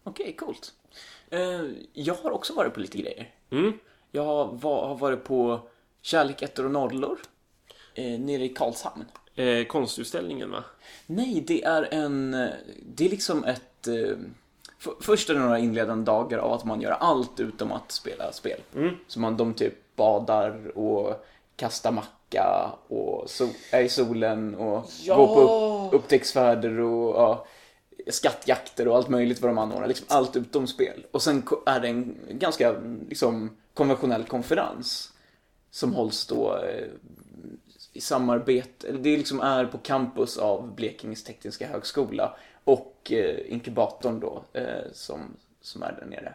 [SPEAKER 1] Okej, okay, coolt. Uh, jag har också varit på lite grejer. Mm. Jag har, varit på Kärlek, ettor och nollor uh, nere i Karlshamn.
[SPEAKER 2] Eh, konstutställningen, va?
[SPEAKER 1] Nej, det är en... Det är liksom ett... Uh, först är det några inledande dagar av att man gör allt utom att spela spel. Mm. Så man, de typ badar och kastar macka och so är i solen och ja. går på upp, upptäcktsfärder och ja, skattjakter och allt möjligt vad de anordnar. Liksom allt utom spel. Och sen är det en ganska liksom, konventionell konferens som hålls då eh, i samarbete, det liksom är på campus av Blekinges tekniska högskola och eh, inkubatorn då eh, som, som är där nere.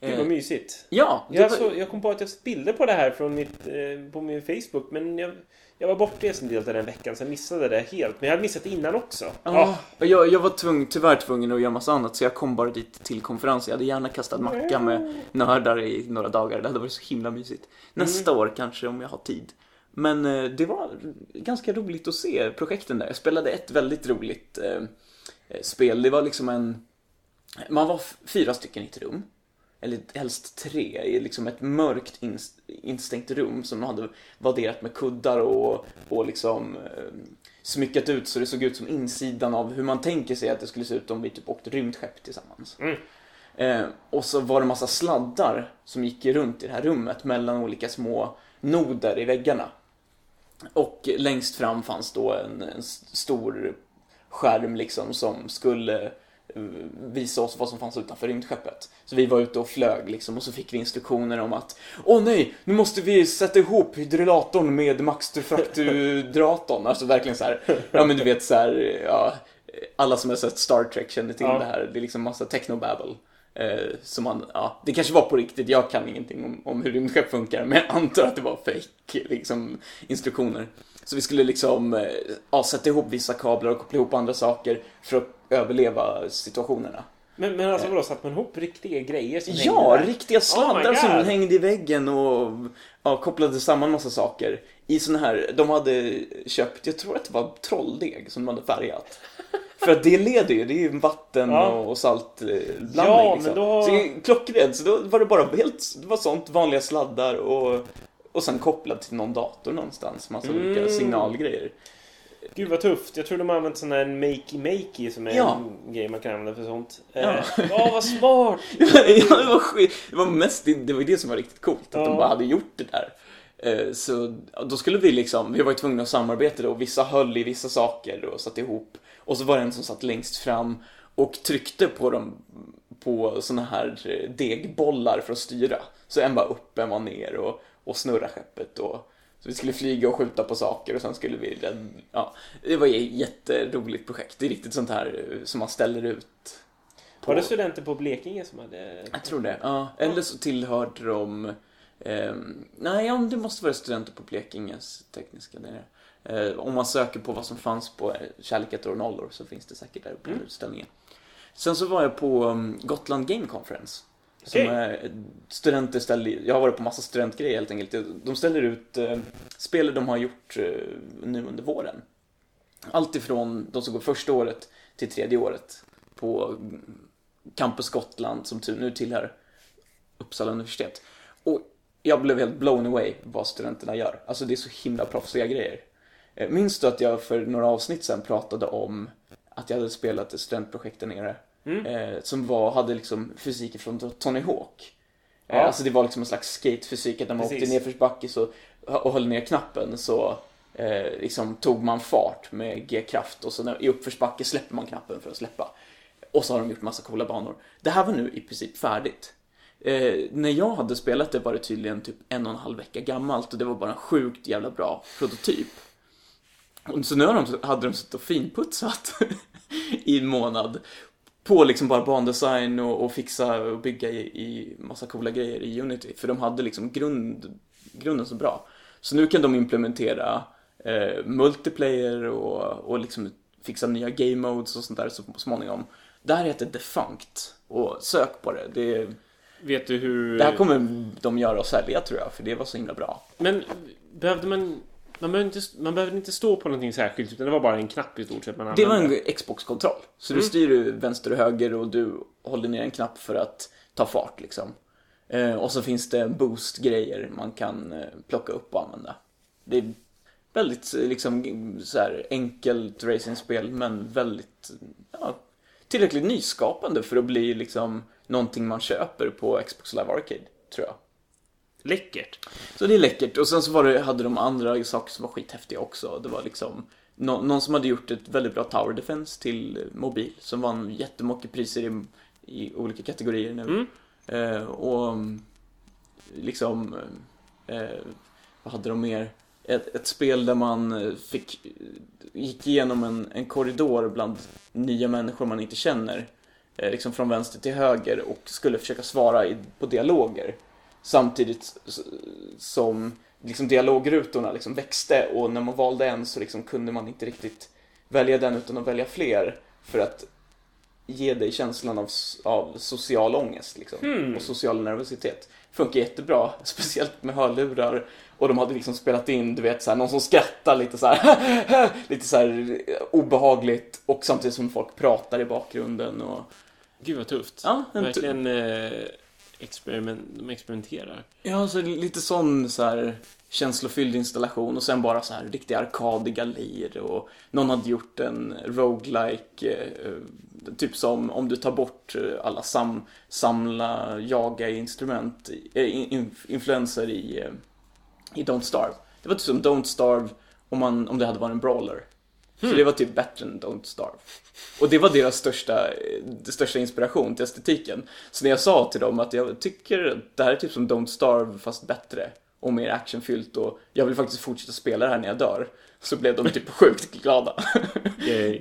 [SPEAKER 2] Gud vad mysigt.
[SPEAKER 1] Ja.
[SPEAKER 2] Jag, var... så, jag kom på att jag bilder på det här från mitt, eh, på min Facebook men jag, jag var bortrest en del av den veckan så jag missade det helt. Men jag hade missat det innan också.
[SPEAKER 1] Ja, oh. jag, jag var tvung, tyvärr tvungen att göra massa annat så jag kom bara dit till konferensen. Jag hade gärna kastat macka med nördar i några dagar. Det hade varit så himla mysigt. Nästa mm. år kanske om jag har tid. Men eh, det var ganska roligt att se projekten där. Jag spelade ett väldigt roligt eh, Eh, spel. Det var liksom en... Man var fyra stycken i ett rum. Eller helst tre, i liksom ett mörkt instängt rum som hade vadderat med kuddar och, och liksom eh, smyckat ut så det såg ut som insidan av hur man tänker sig att det skulle se ut om vi typ åkte rymdskepp tillsammans.
[SPEAKER 2] Mm.
[SPEAKER 1] Eh, och så var det massa sladdar som gick runt i det här rummet mellan olika små noder i väggarna. Och längst fram fanns då en, en stor skärm liksom som skulle visa oss vad som fanns utanför rymdskeppet. Så vi var ute och flög liksom och så fick vi instruktioner om att Åh nej, nu måste vi sätta ihop hydrolatorn med maxdifraktoratorn. Alltså verkligen så här, ja men du vet så här, ja, alla som har sett Star Trek känner till
[SPEAKER 2] Ja.
[SPEAKER 1] det här. Det är liksom massa technobabble. Eh, som man, ja, det kanske var på riktigt, jag kan ingenting om, om hur rymdskepp funkar, men jag antar att det var fake liksom, instruktioner. Så vi skulle liksom eh, ja, sätta ihop vissa kablar och koppla ihop andra saker för att överleva situationerna.
[SPEAKER 2] Men, men alltså vadå, satte man ihop riktiga grejer som
[SPEAKER 1] Ja,
[SPEAKER 2] hängde där?
[SPEAKER 1] riktiga sladdar
[SPEAKER 2] my
[SPEAKER 1] som hängde i väggen och ja, kopplade samman massa saker. I såna här, de hade köpt, jag tror att det var trolldeg som de hade färgat. *laughs* För att det leder ju, det är ju vatten
[SPEAKER 2] Ja.
[SPEAKER 1] och, saltblandning.
[SPEAKER 2] Ja,
[SPEAKER 1] liksom.
[SPEAKER 2] men då-
[SPEAKER 1] Så klockrent, så då var det bara helt, det var sånt, vanliga sladdar och, och sen kopplat till någon dator någonstans, massa olika
[SPEAKER 2] Mm.
[SPEAKER 1] signalgrejer.
[SPEAKER 2] Gud vad tufft. Jag tror de har använt sån här makey-makey som är
[SPEAKER 1] Ja.
[SPEAKER 2] en grej man kan använda för sånt.
[SPEAKER 1] Ja.
[SPEAKER 2] Eh, vad smart! *laughs*
[SPEAKER 1] ja, det var skit. Det var mest, det, var det som var riktigt coolt, att
[SPEAKER 2] Ja.
[SPEAKER 1] de bara hade gjort det där. Eh, Så då skulle vi liksom, vi var ju tvungna att samarbeta då, vissa höll i vissa saker och satte ihop. Och så var det en som satt längst fram och tryckte på dem, på såna här eh, degbollar för att styra. Så en var upp, en var ner och, och snurra skeppet och så vi skulle flyga och skjuta på saker och sen skulle vi, ja, det var ett jätteroligt projekt. Det är riktigt sånt här eh, som man ställer ut. på-
[SPEAKER 2] Var det studenter på Blekinge som hade...
[SPEAKER 1] jag tror det. Ja. Eller så tillhörde de... ehm, nej, ja, det måste vara studenter på Blekinges tekniska. Där. Eh, om man söker på vad som fanns på eh, Kärlek, ettor och nollor så finns det säkert där uppe
[SPEAKER 2] Mm.
[SPEAKER 1] utställningen. Sen så var jag på um, Gotland Game Conference. Som eh, studenter ställer, jag har varit på massa studentgrejer helt enkelt. De ställer ut eh, spel de har gjort eh, nu under våren. Allt ifrån de som går första året till tredje året på Campus Gotland som nu tillhör Uppsala universitet. Och jag blev helt blown away vad studenterna gör. Alltså det är så himla proffsiga grejer. Eh, Minns du att jag för några avsnitt sedan pratade om att jag hade spelat ett studentprojekt där nere?
[SPEAKER 2] Mm.
[SPEAKER 1] Eh, som var, hade liksom fysik från Tony Hawk. Eh,
[SPEAKER 2] Ja.
[SPEAKER 1] Alltså det var liksom en slags skatefysik, att när man
[SPEAKER 2] Precis.
[SPEAKER 1] åkte nedförsbacke så, och höll ner knappen så eh, liksom tog man fart med G-kraft och så när, i uppförsbacke släpper man knappen för att släppa. Och så har de gjort massa coola banor. Det här var nu i princip färdigt. Eh, när jag hade spelat det var det tydligen typ en och en halv vecka gammalt och det var bara en sjukt jävla bra prototyp. Och så nu de, hade de suttit och finputsat *laughs* i en månad på liksom bara bandesign och, och fixa och bygga i, i massa coola grejer i Unity. För de hade liksom grund, grunden så bra. Så nu kan de implementera eh, multiplayer och, och liksom fixa nya game modes och sånt där så småningom. Det här heter Defunct och sök på det. Det,
[SPEAKER 2] Vet du hur...
[SPEAKER 1] det här kommer de göra och sälja tror jag, för det var så himla bra.
[SPEAKER 2] Men behövde man... Man behövde, inte, man behövde inte stå på någonting särskilt utan det var bara en knapp i stort sett man
[SPEAKER 1] Det var en Xbox-kontroll. Så
[SPEAKER 2] Mm.
[SPEAKER 1] du styr ju vänster och höger och du håller ner en knapp för att ta fart liksom. Eh, och så finns det boost-grejer man kan eh, plocka upp och använda. Det är väldigt eh, liksom så här enkelt racingspel men väldigt ja, tillräckligt nyskapande för att bli liksom någonting man köper på Xbox Live Arcade, tror jag.
[SPEAKER 2] Läckert.
[SPEAKER 1] Så det är läckert. Och sen så var det, hade de andra saker som var skithäftiga också. Det var liksom nå- någon som hade gjort ett väldigt bra Tower Defense till eh, mobil. Som vann jättemycket priser i, i olika kategorier nu.
[SPEAKER 2] Mm.
[SPEAKER 1] Eh, och mm, liksom, eh, vad hade de mer? Ett, ett spel där man eh, fick, gick igenom en, en korridor bland nya människor man inte känner. Eh, liksom från vänster till höger och skulle försöka svara i, på dialoger. Samtidigt som liksom dialogrutorna liksom växte och när man valde en så liksom kunde man inte riktigt välja den utan att välja fler för att ge dig känslan av, av social ångest liksom,
[SPEAKER 2] Hmm.
[SPEAKER 1] och social nervositet. Funkar jättebra, *laughs* speciellt med hörlurar och de hade liksom spelat in, du vet, så här, någon som skrattar lite så här, *laughs* lite så här obehagligt och samtidigt som folk pratar i bakgrunden och
[SPEAKER 2] Gud vad tufft.
[SPEAKER 1] ja,
[SPEAKER 2] Verkligen eh, experiment, de experimenterar.
[SPEAKER 1] Ja, alltså lite sån så här känslofylld installation och sen bara så här riktiga arkadiga lir och någon hade gjort en roguelike eh, typ som om du tar bort eh, alla sam, samla, jaga instrument, eh, in, influenser i, eh, i Don't Starve. Det var typ som Don't Starve om, man, om det hade varit en brawler. Så
[SPEAKER 2] Hmm.
[SPEAKER 1] det var typ bättre än Don't Starve. Och det var deras största, eh, största inspiration till estetiken. Så när jag sa till dem att jag tycker att det här är typ som Don't Starve fast bättre och mer actionfyllt och jag vill faktiskt fortsätta spela det här när jag dör. Så blev de typ *laughs* sjukt glada. *laughs*
[SPEAKER 2] Yay.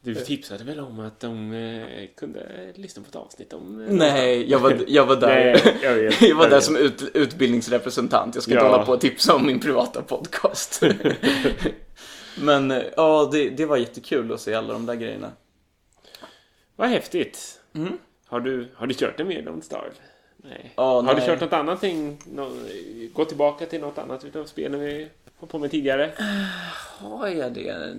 [SPEAKER 2] Du tipsade väl om att de eh, kunde lyssna på ett avsnitt om... eh,
[SPEAKER 1] Nej, jag var, jag var där. *laughs*
[SPEAKER 2] Nej, jag vet.
[SPEAKER 1] Jag var där
[SPEAKER 2] vet.
[SPEAKER 1] som ut, utbildningsrepresentant. Jag ska inte
[SPEAKER 2] Ja.
[SPEAKER 1] hålla på och tipsa om min privata podcast. Men eh, ja, det, det var jättekul att se alla de där grejerna.
[SPEAKER 2] Vad häftigt.
[SPEAKER 1] Mm.
[SPEAKER 2] Har du, har du kört en mer Don't Starve? Nej.
[SPEAKER 1] Ja,
[SPEAKER 2] har du
[SPEAKER 1] nej.
[SPEAKER 2] kört något annat ting? Nå, gå tillbaka till något annat utav spelen vi var på med tidigare?
[SPEAKER 1] Har jag det?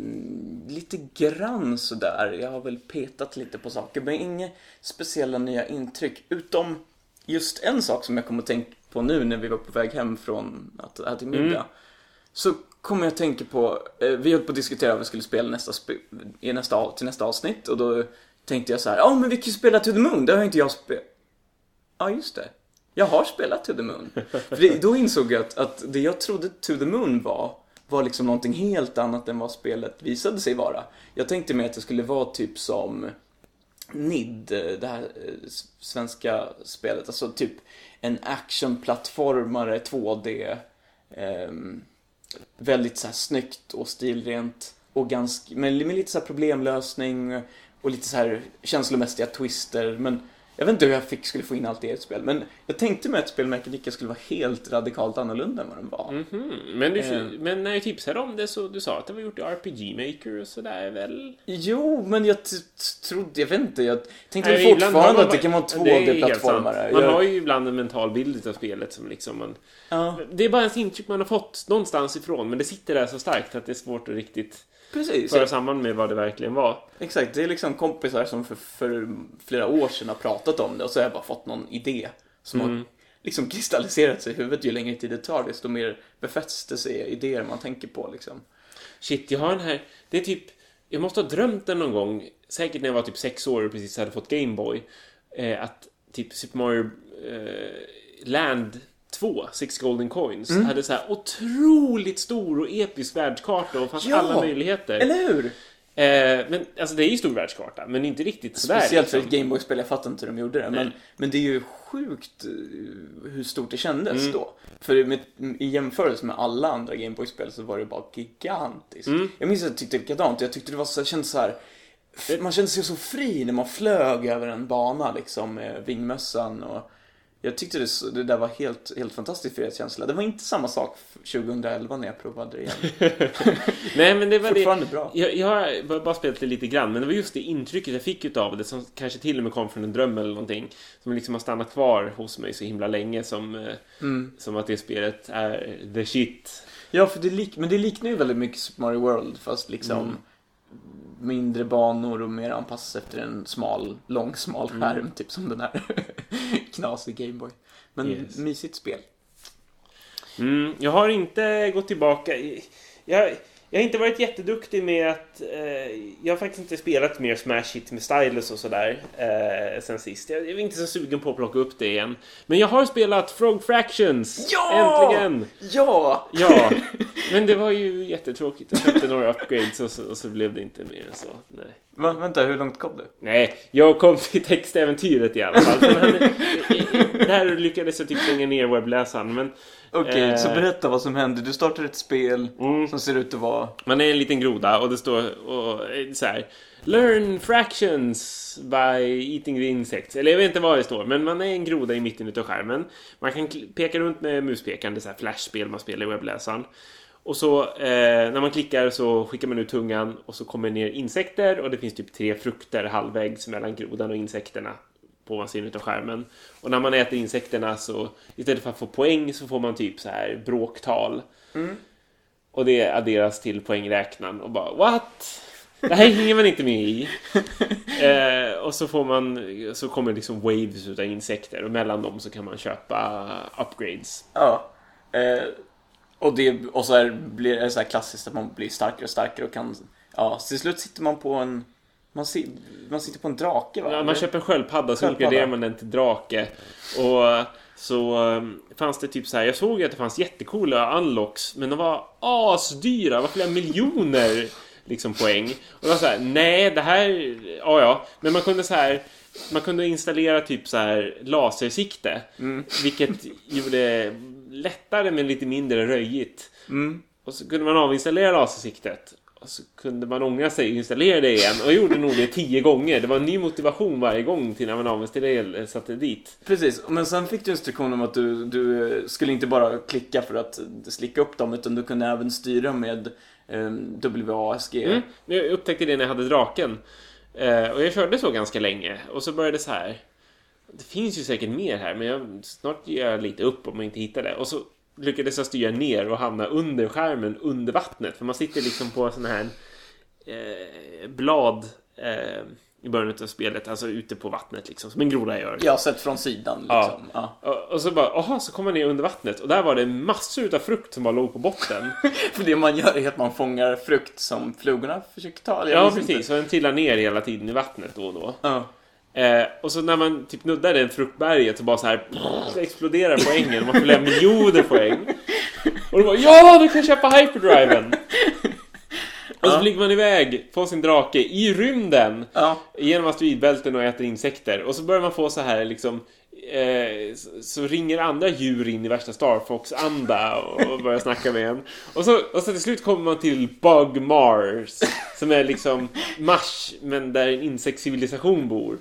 [SPEAKER 1] Lite grann sådär. Jag har väl petat lite på saker, men inga speciella nya intryck. Utom just en sak som jag kom att tänka på nu när vi var på väg hem från att äta middag.
[SPEAKER 2] Mm.
[SPEAKER 1] Så kommer jag att tänka på, eh, vi höll på att diskutera vad vi skulle spela nästa spe, i nästa, till nästa avsnitt och då tänkte jag så här, ja men vi kan ju spela To the Moon, det har inte jag spelat. Ja, just det. Jag har spelat To the Moon. *laughs* För det, då insåg jag att, att det jag trodde To the Moon var, var liksom någonting helt annat än vad spelet visade sig vara. Jag tänkte mig att det skulle vara typ som NID, det här eh, svenska spelet. Alltså typ en actionplattformare 2D. ehm, väldigt så här snyggt och stilrent. Och ganska, men med lite så här problemlösning och lite så här känslomässiga twister. Men jag vet inte hur jag fick, skulle få in allt i ett spel. Men jag tänkte mig att spelmekaniken skulle vara helt radikalt annorlunda än vad den var.
[SPEAKER 2] Mhm. Men, du,
[SPEAKER 1] Eh.
[SPEAKER 2] men när jag tipsade om det så du sa att det var gjort i RPG Maker och sådär väl?
[SPEAKER 1] Jo, men jag trodde, jag vet inte, jag tänkte
[SPEAKER 2] Nej,
[SPEAKER 1] fortfarande
[SPEAKER 2] man
[SPEAKER 1] att det kan vara
[SPEAKER 2] Det är helt sant.
[SPEAKER 1] 2D-plattformare.
[SPEAKER 2] Man
[SPEAKER 1] Jag-
[SPEAKER 2] har ju ibland en mental bild av spelet som liksom man...
[SPEAKER 1] Ja,
[SPEAKER 2] Det är bara ens intryck man har fått någonstans ifrån, men det sitter där så starkt att det är svårt att riktigt
[SPEAKER 1] precis.
[SPEAKER 2] föra samman med vad det verkligen var.
[SPEAKER 1] Exakt, det är liksom kompisar som för, för flera år sedan har pratat om det och så har jag bara fått någon idé som
[SPEAKER 2] Mm.
[SPEAKER 1] har liksom kristalliserat sig i huvudet. Ju längre tid det tar, desto mer befäster sig idéer man tänker på liksom.
[SPEAKER 2] Shit, jag har den här... Det är typ... Jag måste ha drömt den någon gång, säkert när jag var typ sex år och precis hade fått Gameboy, eh, att typ Super Mario eh, Land 2, Six Golden Coins,
[SPEAKER 1] Mm.
[SPEAKER 2] hade så här otroligt stor och episk världskarta och fanns
[SPEAKER 1] Ja,
[SPEAKER 2] alla möjligheter.
[SPEAKER 1] Eller hur?
[SPEAKER 2] Eh, men alltså det är ju stor världskarta, men inte riktigt sådär.
[SPEAKER 1] Speciellt för ett
[SPEAKER 2] liksom.
[SPEAKER 1] Gameboy-spel, jag fattar inte hur de gjorde det. Men, men det är ju sjukt eh, hur stort det kändes
[SPEAKER 2] Mm.
[SPEAKER 1] då. För med, i jämförelse med alla andra Gameboy-spel så var det bara gigantiskt.
[SPEAKER 2] Mm.
[SPEAKER 1] Jag minns att jag tyckte likadant. Jag tyckte det var så, kändes så här. Man kände sig så fri när man flög över en bana liksom med vingmössan och jag tyckte det, det där var helt, helt fantastisk frihetskänsla. Det var inte samma sak 2011 när jag provade det igen. *laughs*
[SPEAKER 2] Nej, men det var det.
[SPEAKER 1] Fortfarande bra.
[SPEAKER 2] Jag, jag har bara- spelat det lite grann, men det var just det intrycket jag fick utav det som kanske till och med kom från en dröm eller någonting. Som liksom har stannat kvar hos mig så himla länge som, eh,
[SPEAKER 1] Mm.
[SPEAKER 2] som att det spelet är the shit.
[SPEAKER 1] Ja, för det lik, men det liknar ju väldigt mycket Super Mario World fast liksom
[SPEAKER 2] Mm.
[SPEAKER 1] Mindre banor och mer anpassas efter en smal, lång smal
[SPEAKER 2] Mm.
[SPEAKER 1] skärm, typ som den här *laughs* knasig Gameboy. Men
[SPEAKER 2] Yes.
[SPEAKER 1] mysigt spel.
[SPEAKER 2] Mm, jag har inte gått tillbaka. Jag, jag har inte varit jätteduktig med att... Eh, jag har faktiskt inte spelat mer Smash Hit med stylus och sådär eh, sen sist. Jag, jag är inte så sugen på att plocka upp det igen. Men jag har spelat Frog Fractions!
[SPEAKER 1] Ja!
[SPEAKER 2] Äntligen!
[SPEAKER 1] Ja!
[SPEAKER 2] Ja, *laughs* men det var ju jättetråkigt. Jag köpte några upgrades och så, och så blev det inte mer än så. Nej.
[SPEAKER 1] Va, vänta, hur långt kom du?
[SPEAKER 2] Nej, jag kom till textäventyret i alla fall. Hade, där lyckades jag typ stänga ner webbläsaren. Men
[SPEAKER 1] Okej,
[SPEAKER 2] Eh.
[SPEAKER 1] så berätta vad som hände. Du startar ett spel
[SPEAKER 2] mm,
[SPEAKER 1] som ser ut att vara...
[SPEAKER 2] man är en liten groda och det står och, eh, så här. Learn fractions by eating the insects. Eller jag vet inte vad det står, men man är en groda i mitten utav skärmen. Man kan peka runt med muspekaren, det är så här flashspel man spelar i webbläsaren. Och så eh, när man klickar så skickar man ut tungan och så kommer ner insekter och det finns typ tre frukter halvvägs mellan grodan och insekterna på ovansidan sidan utav skärmen. Och när man äter insekterna så istället för att få poäng så får man typ så här bråktal.
[SPEAKER 1] Mm.
[SPEAKER 2] Och det adderas till poängräknaren och bara what? Det här hänger man inte med i. *laughs* Eh, och så får man, så kommer liksom waves utav insekter och mellan dem så kan man köpa upgrades.
[SPEAKER 1] Ja. Eh, och, det, och så är, blir det så här klassiskt att man blir starkare och starkare och kan... Ja, till slut sitter man på en... Man, si, man sitter på en drake va?
[SPEAKER 2] Ja, man köper en sköldpadda så uppgraderar man den till drake. Och så um, fanns det typ så här. Jag såg att det fanns jättekola unlocks, men de var asdyra. Det var flera miljoner liksom poäng. Och det var så här, nej, det här, ja, ja, men man kunde så här. Man kunde installera typ så här lasersikte, vilket gjorde lättare men lite mindre röjigt.
[SPEAKER 1] Mm.
[SPEAKER 2] Och så kunde man avinstallera lasersiktet. Och så kunde man ångra sig och installera det igen. Och jag gjorde nog det tio gånger. Det var en ny motivation varje gång till när man avinstallerade satte dit.
[SPEAKER 1] Precis, men sen fick du instruktion om att du, du eh, skulle inte bara klicka för att slicka upp dem utan du kunde även styra med eh, WASG.
[SPEAKER 2] Mm. Jag upptäckte det när jag hade draken. Eh, och jag körde så ganska länge. Och så började det så här. Det finns ju säkert mer här, men jag, snart ger jag lite upp om jag inte hittar det. Och så lyckades jag styra ner och hamna under skärmen under vattnet. För man sitter liksom på sådana här eh, blad eh, i början av spelet, alltså ute på vattnet liksom, som en groda gör.
[SPEAKER 1] Har sett från sidan liksom. Ja.
[SPEAKER 2] Och, och så bara, aha, så kom man ner under vattnet och där var det massor utav frukt som bara låg på botten. *laughs*
[SPEAKER 1] För det man gör är att man fångar frukt som flugorna försöker ta. Jag
[SPEAKER 2] ja, precis.
[SPEAKER 1] inte.
[SPEAKER 2] Och den trillar ner hela tiden i vattnet då och då.
[SPEAKER 1] Ja.
[SPEAKER 2] Eh, och så när man typ nuddar det fruktberget så bara så här så exploderar poängen och man får flera miljoner poäng. Och då bara ja, du kan köpa hyperdriven! Och så
[SPEAKER 1] Ja.
[SPEAKER 2] flyger man iväg på sin drake i rymden
[SPEAKER 1] Ja.
[SPEAKER 2] genom asteroidbälten och äter insekter. Och så börjar man få så här liksom eh, så, ringer andra djur in i värsta Star Fox-anda och börjar snacka med en. Och så, och så till slut kommer man till Bug Mars som är liksom Mars men där en insektscivilisation bor.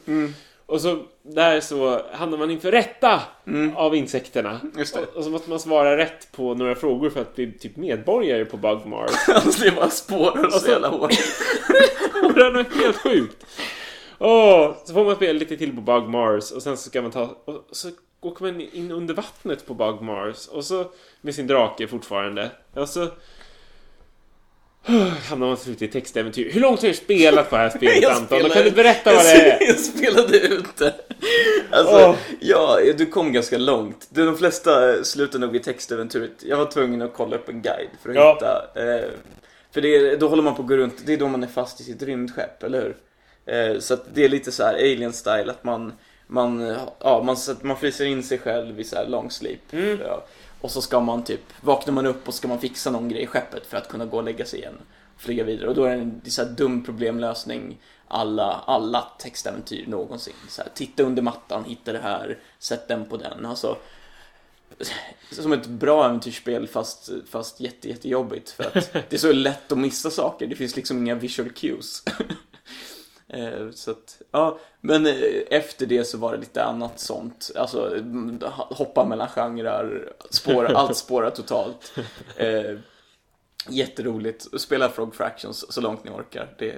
[SPEAKER 2] Och så där så hamnar man inför rätta av insekterna. Och, och så måste man svara rätt på några frågor för att bli typ medborgare på Bug Mars. *laughs*
[SPEAKER 1] Alltså det bara spårar så
[SPEAKER 2] så-
[SPEAKER 1] jävla hårt.
[SPEAKER 2] Det *laughs* är något helt sjukt. Åh, så får man spela lite till på Bug Mars och sen så ska man ta... Och så åker man in under vattnet på Bug Mars och så med sin drake fortfarande. Och så... *sighs* Hamnar man slut i textäventyr. Hur långt har du spelat på det här *laughs* spelet Anton? Då kan du berätta vad det är. *laughs*
[SPEAKER 1] Jag spelade ut det. Alltså,
[SPEAKER 2] Åh.
[SPEAKER 1] ja, du kom ganska långt. De flesta slutar nog i textäventyret. Jag var tvungen att kolla upp en guide för att
[SPEAKER 2] Ja.
[SPEAKER 1] hitta. Eh, för det då håller man på att gå runt, det är då man är fast i sitt rymdskepp, eller hur? Eh, så att det är lite så här alien-style, att man, man, ja, man, man fryser in sig själv i så här long sleep.
[SPEAKER 2] Mm.
[SPEAKER 1] Ja. Och så ska man typ, vaknar man upp och ska man fixa någon grej i skeppet för att kunna gå och lägga sig igen. Och flyga vidare. Och då är det en så här dum problemlösning alla, alla textäventyr någonsin. Så här, titta under mattan, hitta det här, sätt den på den. Alltså, som ett bra äventyrsspel fast, fast jätte, jättejobbigt för att *laughs* det är så lätt att missa saker. Det finns liksom inga visual cues. *laughs* Eh, Så att, ja, men eh, efter det så var det lite annat sånt. Alltså mm, hoppa mellan genrer, spåra, *laughs* allt spårar totalt. Eh, jätteroligt. Spela Frog Fractions så långt ni orkar. Det,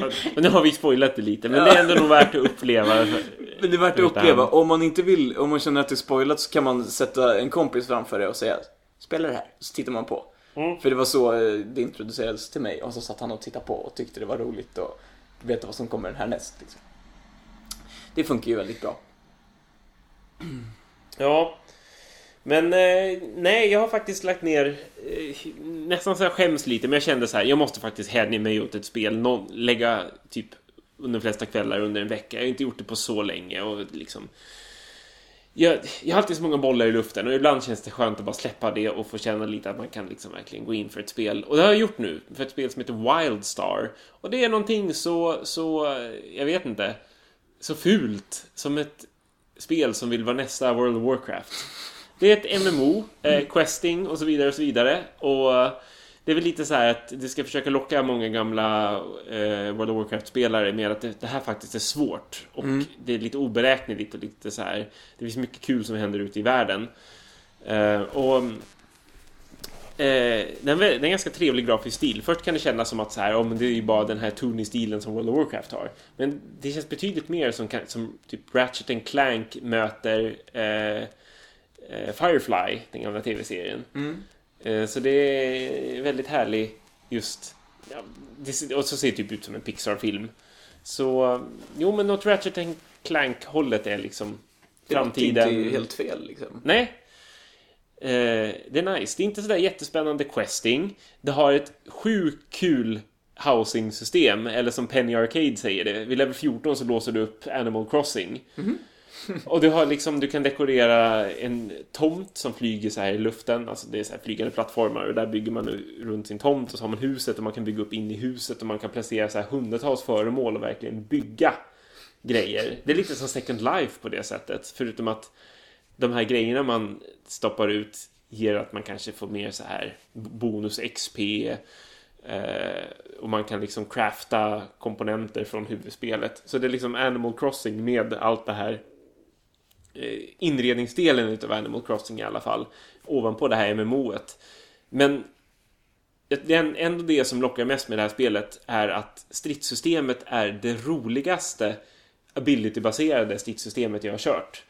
[SPEAKER 1] *laughs*
[SPEAKER 2] Men nu har vi spoilat det lite, men det är ändå nog värt att uppleva.
[SPEAKER 1] men det är värt att uppleva. Om man inte vill, om man känner att det är spoilat så kan man sätta en kompis framför det och säga Spela det här, så tittar man på.
[SPEAKER 2] Mm.
[SPEAKER 1] För det var så eh, det introducerades till mig och så satt han och tittade på och tyckte det var roligt och veta vad som kommer härnäst. Liksom. Det funkar ju väldigt bra. *clears throat*
[SPEAKER 2] Ja. Men eh, nej, jag har faktiskt lagt ner eh, nästan så jag skäms lite, men jag kände så här, jag måste faktiskt hänga mig åt ett spel, någon, lägga typ under de flesta kvällar under en vecka. Jag har inte gjort det på så länge och liksom jag, jag har alltid så många bollar i luften och ibland känns det skönt att bara släppa det och få känna lite att man kan liksom verkligen gå in för ett spel. Och det har jag gjort nu, för ett spel som heter Wildstar. Och det är någonting så, så, jag vet inte, så fult som ett spel som vill vara nästa World of Warcraft. Det är ett MMO, eh, questing och så vidare och så vidare. Och det är väl lite så här att det ska försöka locka många gamla eh, World of Warcraft-spelare med att det, det här faktiskt är svårt. Och det är lite oberäkneligt och lite så här. Det finns mycket kul som händer ute i världen. Eh, och Eh, den, är, det är en ganska trevlig grafisk stil. Först kan det kännas som att så här, oh, men det är ju bara den här Toony-stilen som World of Warcraft har. Men det känns betydligt mer som, som typ Ratchet and Clank möter eh, eh, Firefly, den gamla tv-serien.
[SPEAKER 1] Mm.
[SPEAKER 2] Eh, så det är väldigt härlig just ja, och så ser det typ ut som en Pixar-film. Så jo, men något Ratchet Clank-hållet är liksom framtiden.
[SPEAKER 1] Det är inte helt fel liksom.
[SPEAKER 2] Nej. Eh, det är nice. Det är inte sådär jättespännande questing. Det har ett sjukt kul housing-system, eller som Penny Arcade säger det. Vid level 14 så låser du upp Animal Crossing.
[SPEAKER 1] Mhm
[SPEAKER 2] och du har liksom, du kan dekorera en tomt som flyger så här i luften, alltså det är så här flygande plattformar och där bygger man runt sin tomt och så har man huset och man kan bygga upp in i huset och man kan placera så här hundratals föremål och verkligen bygga grejer. Det är lite som Second Life på det sättet, förutom att de här grejerna man stoppar ut ger att man kanske får mer så här bonus XP eh, och man kan liksom crafta komponenter från huvudspelet. Så det är liksom Animal Crossing med allt det här Eh, inredningsdelen utav Animal Crossing i alla fall ovanpå det här MMOet. Men det är ändå det som lockar mest med det här spelet är att stridssystemet är det roligaste ability-baserade stridssystemet jag har kört.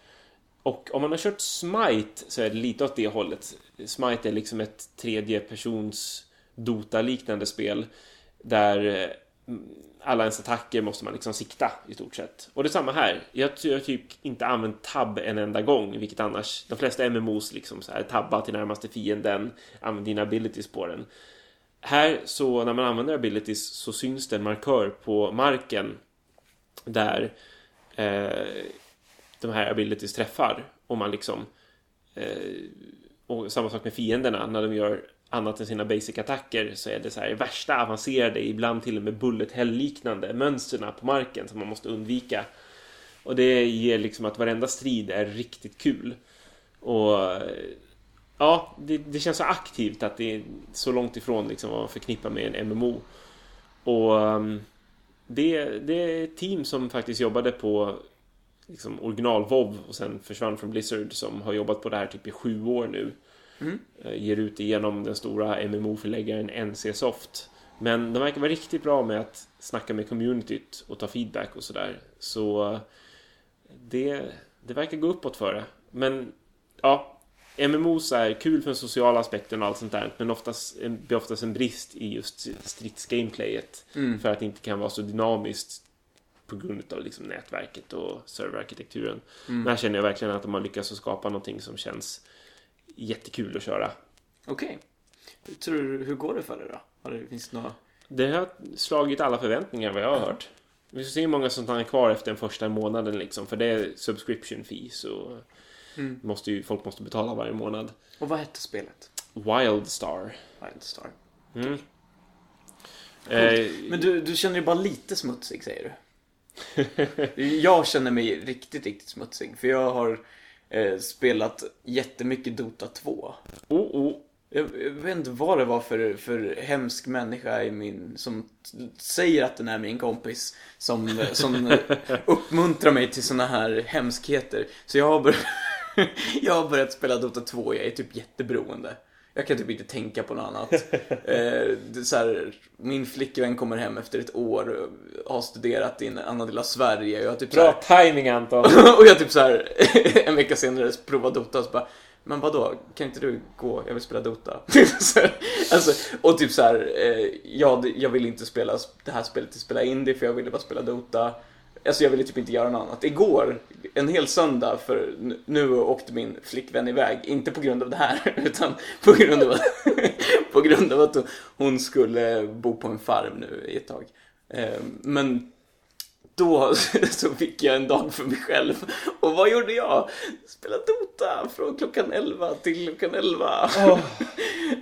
[SPEAKER 2] Och om man har kört Smite så är det lite åt det hållet. Smite är liksom ett tredje persons Dota-liknande spel där eh, alla ens attacker måste man liksom sikta i stort sett. Och det är samma här. Jag har typ inte använt tab en enda gång, vilket annars de flesta MMOs liksom så här tabba till närmaste fienden, använd dina abilities på den. Här så när man använder abilities så syns det en markör på marken där eh, de här abilities träffar och man liksom eh, och samma sak med fienderna när de gör annat än sina basic-attacker så är det så här värsta avancerade, ibland till och med bullet hell-liknande mönsterna på marken som man måste undvika. Och det ger liksom att varenda strid är riktigt kul. Och ja, det, det känns så aktivt att det är så långt ifrån liksom vad man förknippar med en MMO. Och um, det, det är ett team som faktiskt jobbade på liksom original WoW och sen försvann från Blizzard som har jobbat på det här typ i sju år nu. Mm. Ger ut igenom den stora MMO-förläggaren NC-soft. Men de verkar vara riktigt bra med att snacka med communityt och ta feedback och sådär. Så det, det verkar gå uppåt för det. Men ja, MMOs är kul för den sociala aspekten och allt sånt där men oftast, blir oftast en brist i just stridsgameplayet. Mm. För att det inte kan vara så dynamiskt på grund av liksom nätverket och serverarkitekturen. Mm. Men här känner jag verkligen att de har lyckats skapa någonting som känns jättekul att köra.
[SPEAKER 1] Okej. Okay. Tror hur går det för dig då? Har det, finns några...
[SPEAKER 2] Det har slagit alla förväntningar vad jag har mm. hört. Vi får se hur många som stannar kvar efter den första månaden liksom. För det är subscription fee så mm. måste ju, folk måste betala varje månad.
[SPEAKER 1] Och vad hette spelet?
[SPEAKER 2] Wildstar.
[SPEAKER 1] Wildstar. Mm. Eh, Men du, du känner dig bara lite smutsig säger du? *laughs* jag känner mig riktigt, riktigt smutsig. För jag har eh, spelat jättemycket Dota 2.
[SPEAKER 2] Oh, oh.
[SPEAKER 1] Jag, jag, vet inte vad det var för, för hemsk människa i min, som säger att den är min kompis. Som, som *laughs* uppmuntrar mig till såna här hemskheter. Så jag har, börjat, *laughs* jag har börjat spela Dota 2 jag är typ jätteberoende. Jag kan typ inte tänka på något annat. *laughs* eh, så här, min flickvän kommer hem efter ett år och har studerat i en annan del av Sverige. Och jag typ
[SPEAKER 2] Bra här, timing Anton! *laughs*
[SPEAKER 1] och jag typ så här, *laughs* en vecka senare provar Dota och så bara men vadå, kan inte du gå? Jag vill spela Dota. alltså, och typ så här, eh, jag, jag vill inte spela det här spelet till spela indie för jag ville bara spela Dota. Alltså jag ville typ inte göra något annat. Igår, en hel söndag, för nu åkte min flickvän iväg. Inte på grund av det här, *laughs* utan på grund av att, *laughs* på grund av att hon skulle bo på en farm nu i ett tag. Ehm, men då *laughs* så fick jag en dag för mig själv. Och vad gjorde jag? Spelade Dota från klockan 11 till klockan 11. Oh.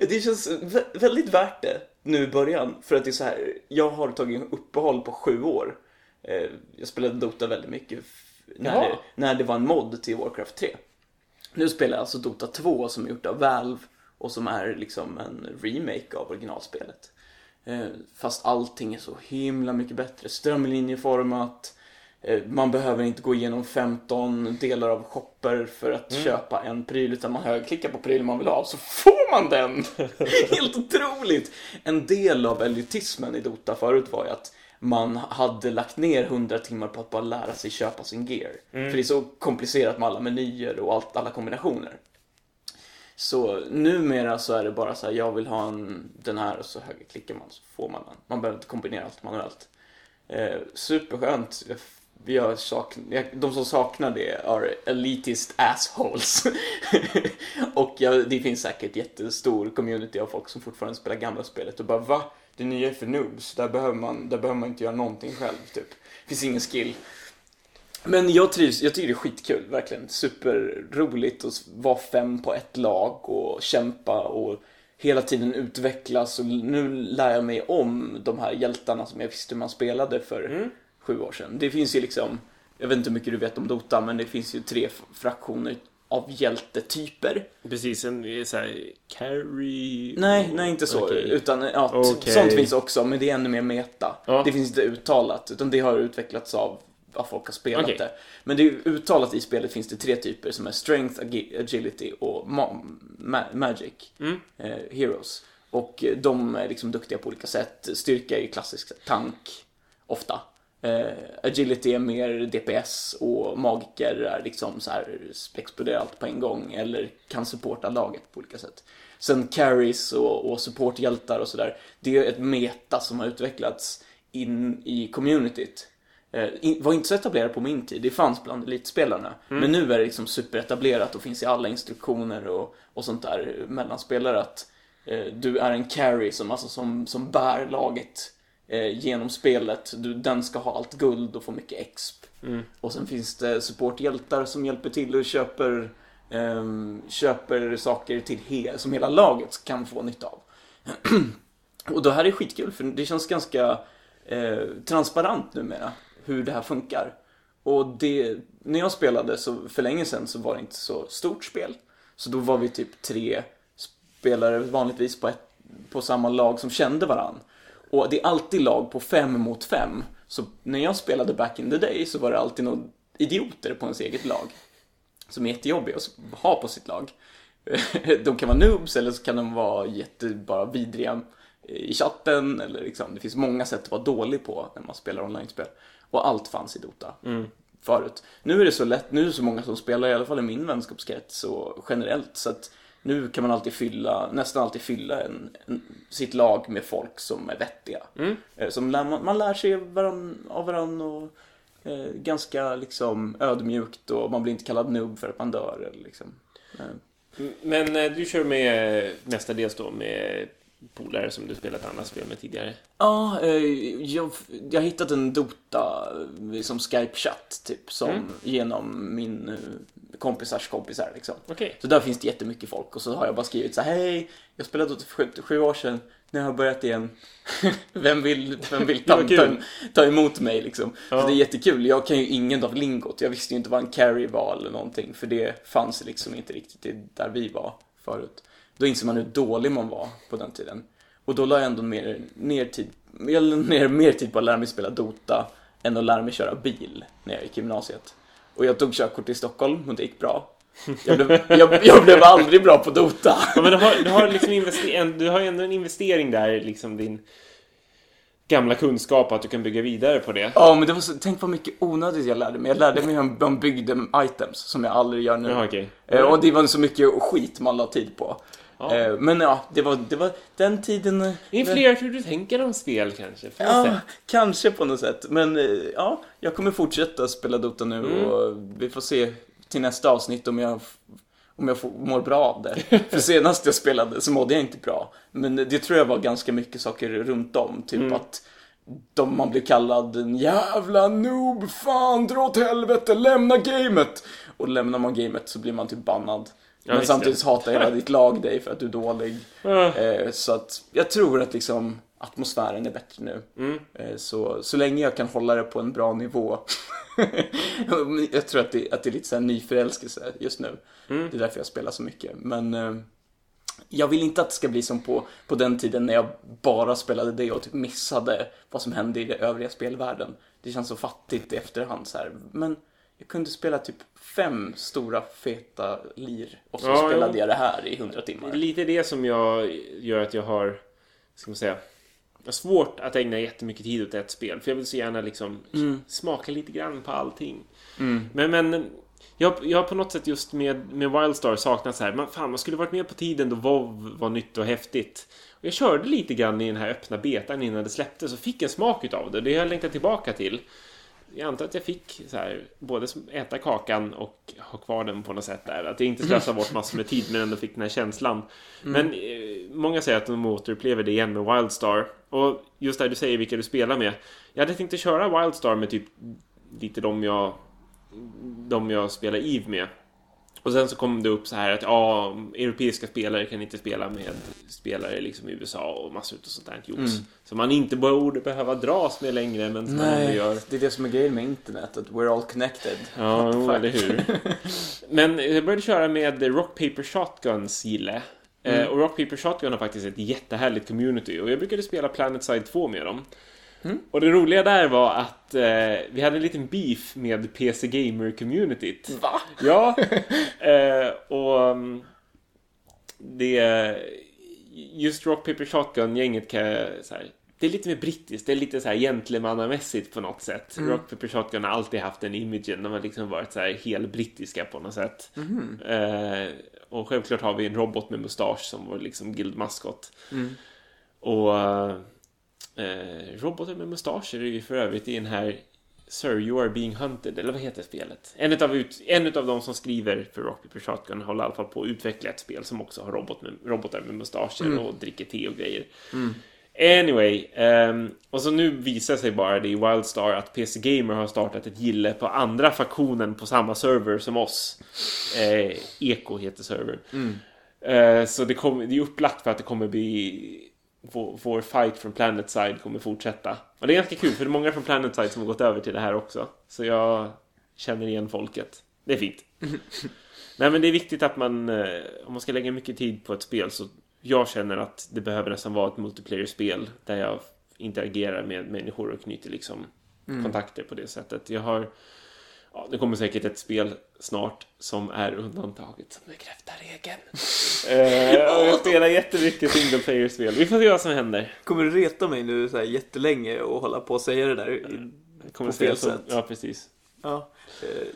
[SPEAKER 1] Det känns väldigt värt det nu i början. För att det är så här, jag har tagit uppehåll på sju år. Eh, jag spelade Dota väldigt mycket när, det, när det var en mod till Warcraft 3. Nu spelar jag alltså Dota 2 som är gjort av Valve och som är liksom en remake av originalspelet. Eh, fast allting är så himla mycket bättre. Strömlinjeformat. Eh, man behöver inte gå igenom 15 delar av shopper för att mm. köpa en pryl utan man högerklickar på prylen man vill ha så får man den! *laughs* Helt otroligt! En del av elitismen i Dota förut var ju att man hade lagt ner 100 timmar på att bara lära sig köpa sin gear. Mm. För det är så komplicerat med alla menyer och allt, alla kombinationer. Så numera så är det bara så här, jag vill ha en, den här och så högerklickar man så får man den. Man behöver inte kombinera allt manuellt. Eh, superskönt. Jag sakn, jag, de som saknar det är elitist assholes. *laughs* och ja, det finns säkert jättestor community av folk som fortfarande spelar gamla spelet och bara va? Det nya är för noobs, där behöver man, där behöver man inte göra någonting själv typ. Det finns ingen skill. Men jag trivs, jag tycker det är skitkul, verkligen. Superroligt att vara fem på ett lag och kämpa och hela tiden utvecklas och nu lär jag mig om de här hjältarna som jag visste man spelade för mm. sju år sedan. Det finns ju liksom, jag vet inte hur mycket du vet om Dota, men det finns ju tre fraktioner av hjältetyper.
[SPEAKER 2] Precis, en såhär carry...
[SPEAKER 1] Nej, nej inte så. Okay. Utan ja, okay. sånt finns också, men det är ännu mer meta. Ja. Det finns inte uttalat, utan det har utvecklats av vad folk har spelat okay. det. Men det är uttalat i spelet finns det tre typer som är Strength, Agility och ma ma Magic mm. eh, Heroes. Och de är liksom duktiga på olika sätt. Styrka är klassisk tank, ofta. Eh, agility är mer DPS och magiker är liksom så här exploderar allt på en gång eller kan supporta laget på olika sätt. Sen carries och, och supporthjältar och sådär. Det är ett meta som har utvecklats in i communityt. Eh, var inte så etablerat på min tid, det fanns bland elitspelarna. Mm. Men nu är det liksom superetablerat och finns i alla instruktioner och, och sånt där mellan spelare att eh, du är en carry som, alltså, som, som bär laget genom spelet. Du, den ska ha allt guld och få mycket exp. Mm. Och sen finns det supporthjältar som hjälper till och köper, eh, köper saker till he som hela laget kan få nytta av. *clears throat* och det här är skitkul för det känns ganska eh, transparent numera hur det här funkar. Och det, när jag spelade så för länge sedan så var det inte så stort spel. Så då var vi typ tre spelare vanligtvis på, ett, på samma lag som kände varann. Och det är alltid lag på fem mot fem. Så när jag spelade back in the day så var det alltid några idioter på ens eget lag. Som är jättejobbiga att ha på sitt lag. *laughs* De kan vara noobs eller så kan de vara jätte, bara vidriga i chatten eller liksom, det finns många sätt att vara dålig på när man spelar online-spel. Och allt fanns i Dota. Mm. Förut. Nu är det så lätt, nu är det så många som spelar, i alla fall i min vänskapskrets och generellt. Så att nu kan man alltid fylla, nästan alltid fylla en, en sitt lag med folk som är vettiga. Mm. Eh, som lär, man, man lär sig varann, av varandra och eh, ganska liksom ödmjukt och man blir inte kallad noob för att man dör. Liksom.
[SPEAKER 2] Eh. Men eh, du kör med mestadels då med polare som du spelat andra spel med tidigare?
[SPEAKER 1] Ja, eh, jag, jag har hittat en Dota som Skype-chatt typ som mm. genom min eh, kompisars kompisar liksom.
[SPEAKER 2] Okay.
[SPEAKER 1] Så där finns det jättemycket folk och så har jag bara skrivit så här, hej, jag spelade Dota för sju, sju år sedan, nu har jag börjat igen. *laughs* vem vill, vem vill *laughs* ta, ta, ta emot mig liksom? Ja. Så det är jättekul. Jag kan ju ingen av lingot. Jag visste ju inte vad en carry var eller någonting för det fanns liksom inte riktigt där vi var förut. Då inser man hur dålig man var på den tiden. Och då la jag ändå mer, ner tid, jag ner mer tid på att lära mig spela Dota än att lära mig köra bil när jag gick i gymnasiet. Och jag tog körkort i Stockholm och det gick bra. Jag blev, jag, jag blev aldrig bra på Dota.
[SPEAKER 2] Ja, men du har, du har, liksom du har ändå en investering där, liksom din gamla kunskap att du kan bygga vidare på det.
[SPEAKER 1] Ja, men det var så, tänk vad mycket onödigt jag lärde mig. Jag lärde mig hur man byggde items, som jag aldrig gör nu.
[SPEAKER 2] Ja, okay.
[SPEAKER 1] Eh, och det var så mycket skit man la tid på. Ja. Eh, men ja, det var, det var den tiden... Det
[SPEAKER 2] influerar hur du tänker om spel kanske?
[SPEAKER 1] ja, sätt. kanske på något sätt. Men eh, ja, jag kommer fortsätta spela Dota nu mm. och vi får se till nästa avsnitt om jag om jag får, mår bra av det. *laughs* För senast jag spelade så mådde jag inte bra. Men det tror jag var ganska mycket saker runt om. Typ mm. att de, man blir kallad en jävla noob, fan dra åt helvete, lämna gamet. Och lämnar man gamet så blir man typ bannad. Ja, men samtidigt hatar hela ditt lag dig för att du är dålig. Eh, så att jag tror att liksom atmosfären är bättre nu. Mm. Eh, så, så länge jag kan hålla det på en bra nivå. *laughs* jag tror att det, att det är lite så här nyförälskelse just nu. Mm. Det är därför jag spelar så mycket. Men eh, jag vill inte att det ska bli som på, på den tiden när jag bara spelade det och typ missade vad som hände i den övriga spelvärlden. Det känns så fattigt i efterhand så här. Men jag kunde spela typ fem stora feta lir och så ja, spelade jag det här i hundra timmar.
[SPEAKER 2] Lite det som jag gör att jag har, ska man säga, svårt att ägna jättemycket tid åt ett spel. För jag vill så gärna liksom mm. smaka lite grann på allting. Mm. Men, men Jag, jag har på något sätt just med, med Wildstar saknat så här, man, fan man skulle varit med på tiden då WoW var nytt och häftigt. Och jag körde lite grann i den här öppna betan innan det släpptes och fick en smak utav det. Det har jag längtat tillbaka till. Jag antar att jag fick så här, både äta kakan och ha kvar den på något sätt där. Att jag inte *laughs* slösade bort massor med tid men ändå fick den här känslan. Mm. Men eh, många säger att de återupplever det igen med Wildstar. Och just där du säger vilka du spelar med. Jag hade tänkt att köra Wildstar med typ lite de jag de jag spelar EVE med. Och sen så kom det upp så här att ja, europeiska spelare kan inte spela med spelare liksom i USA och massor av sånt där. Mm. Som man inte borde behöva dras med längre men som
[SPEAKER 1] Nej, man gör. det är det som är grejen med internet, att we're all connected.
[SPEAKER 2] Ja, jo, eller hur. men jag började köra med Rock Paper Shotguns gille. Eh, mm. Och Rock Paper Shotgun har faktiskt ett jättehärligt community och jag brukade spela Planet Side 2 med dem. Mm. Och det roliga där var att eh, vi hade en liten beef med PC Gamer-communityt.
[SPEAKER 1] Va?
[SPEAKER 2] Ja. *laughs* Eh, och mm, det... Just Rock Paper Shotgun-gänget kan jag så här, det är lite mer brittiskt, det är lite så här gentlemannamässigt på något sätt. Mm. Rock Paper Shotgun har alltid haft den imagen, de har liksom varit så här helt brittiska på något sätt. Mm. Eh, och självklart har vi en robot med mustasch som vår liksom guildmaskot. Mm. Och Eh, robotar med mustascher är ju för övrigt i den här Sir, you are being hunted, eller vad heter spelet? En av, ut, en av de som skriver för Rock Paper Shotgun håller i alla fall på att utveckla ett spel som också har robot med, robotar med mustascher mm. och dricker te och grejer. Mm. Anyway, um, och så nu visar sig bara det i Wildstar att PC Gamer har startat ett gille på andra faktionen på samma server som oss. Eh, Eko heter servern. Mm. Uh, så det, kom, det är upplagt för att det kommer bli vår, vår fight från Planet Side kommer fortsätta. Och det är ganska kul för det är många från Planet Side som har gått över till det här också. Så jag känner igen folket. Det är fint. *laughs* Nej men det är viktigt att man, eh, om man ska lägga mycket tid på ett spel så jag känner att det behöver nästan vara ett multiplayer-spel där jag interagerar med människor och knyter liksom mm. kontakter på det sättet. Jag har Ja, det kommer säkert ett spel snart som är undantaget som bekräftar regeln. *laughs* eh, jag spelar jättemycket single player-spel. Vi får se vad som händer.
[SPEAKER 1] Kommer du reta mig nu så här jättelänge och hålla på och säga det där i,
[SPEAKER 2] kommer på fel sätt? Ja, precis.
[SPEAKER 1] Ja. Eh,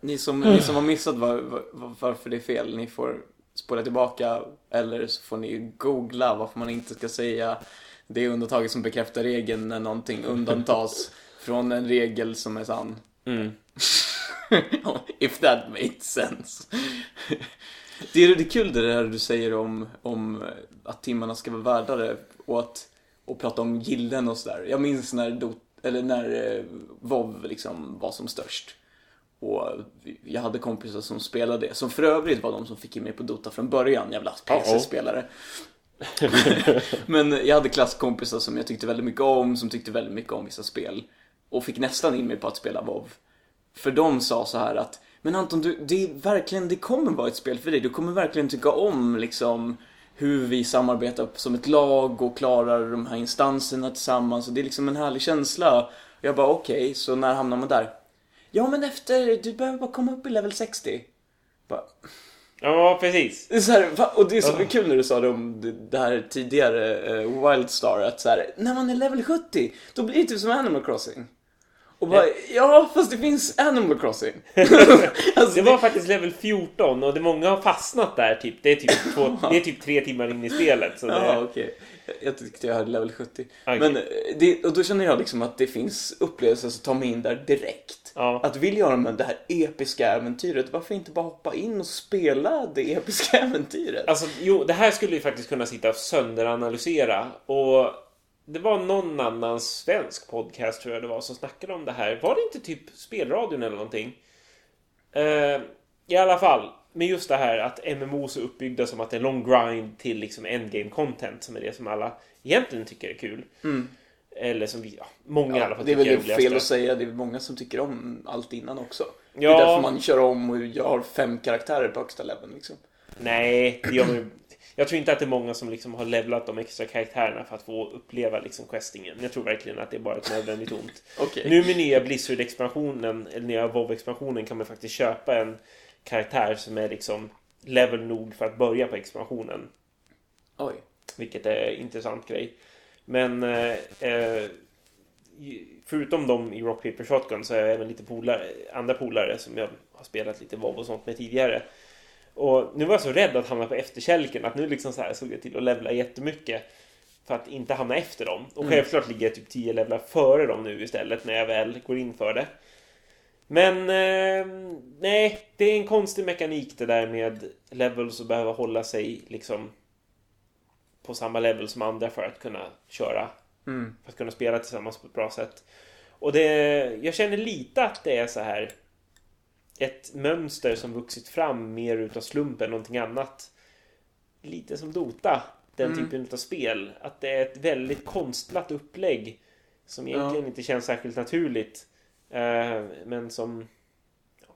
[SPEAKER 1] ni, som, ni som har missat var, var, varför det är fel, ni får spola tillbaka eller så får ni googla varför man inte ska säga det undantaget som bekräftar regeln när någonting undantas *laughs* från en regel som är sann. Mm. *laughs* If that made sense. det, är, det är kul det där du säger om, om att timmarna ska vara värdare och att och prata om gillen och sådär. Jag minns när, Do, eller när eh, WoW liksom var som störst. Och jag hade kompisar som spelade det, som för övrigt var de som fick mig på Dota från början, jävla PC-spelare. *laughs* Men jag hade klasskompisar som jag tyckte väldigt mycket om, som tyckte väldigt mycket om vissa spel. Och fick nästan in mig på att spela WoW. För de sa så här att Men Anton, du, det, är verkligen, det kommer vara ett spel för dig. Du kommer verkligen tycka om liksom hur vi samarbetar som ett lag och klarar de här instanserna tillsammans. Och det är liksom en härlig känsla. Och jag bara okej, okay, så när hamnar man där? Ja men efter, du behöver bara komma upp i level 60. Bara,
[SPEAKER 2] Ja, precis.
[SPEAKER 1] Det är så här, och det är så kul när du sa det om det här tidigare uh, Wildstar, att så här, när man är level 70, då blir det typ som Animal Crossing. Och bara, ja fast det finns Animal Crossing. *laughs*
[SPEAKER 2] alltså, det var faktiskt level 14 och det många har fastnat där typ. Det är typ, *laughs* två, det är typ tre timmar in i spelet. Så
[SPEAKER 1] det... Ja. Okay. Jag tyckte jag hade level 70. Okay. Men eh, det, och då känner jag liksom att det finns upplevelser som tar mig in där direkt. Ja. Att vill jag med det här episka äventyret, varför inte bara hoppa in och spela det episka *laughs* äventyret?
[SPEAKER 2] Alltså, jo, det här skulle vi faktiskt kunna sitta och sönderanalysera. Och det var någon annan svensk podcast tror jag det var som snackade om det här. Var det inte typ spelradion eller någonting? Uh, I alla fall, med just det här att MMOs är uppbyggda som att det är long grind till liksom endgame content som är det som alla egentligen tycker är kul. Mm. Eller som vi, ja, många ja, i alla fall
[SPEAKER 1] Det är väl är fel att säga, det är många som tycker om allt innan också. Ja. Det är därför man kör om och jag har fem karaktärer på högsta leveln liksom.
[SPEAKER 2] Nej, det gör man jag tror inte att det är många som liksom har levlat de extra karaktärerna för att få uppleva liksom questingen. Jag tror verkligen att det är bara ett nödvändigt ont. *laughs* okay. Nu med nya Blizzard-expansionen, eller nya WoW-expansionen, kan man faktiskt köpa en karaktär som är liksom level nog för att börja på expansionen.
[SPEAKER 1] Oj.
[SPEAKER 2] Vilket är en intressant grej. Men eh, eh förutom de i Rock Paper Shotgun så har jag även lite polare, andra polare som jag har spelat lite WoW och sånt med tidigare. Och nu var jag så rädd att hamna på efterkälken att nu liksom så här såg jag till att levla jättemycket för att inte hamna efter dem. Och
[SPEAKER 1] Mm.
[SPEAKER 2] självklart ligger jag typ 10 levlar före dem nu istället när jag väl går in för det. Men eh, nej, det är en konstig mekanik det där med levels och behöva hålla sig liksom på samma level som andra för att kunna köra,
[SPEAKER 1] Mm.
[SPEAKER 2] för att kunna spela tillsammans på ett bra sätt. Och det, jag känner lite att det är så här ett mönster som vuxit fram mer utav slumpen än någonting annat. Lite som Dota, den
[SPEAKER 1] Mm.
[SPEAKER 2] typen av spel. Att det är ett väldigt konstlat upplägg som egentligen inte känns särskilt naturligt. Eh, men som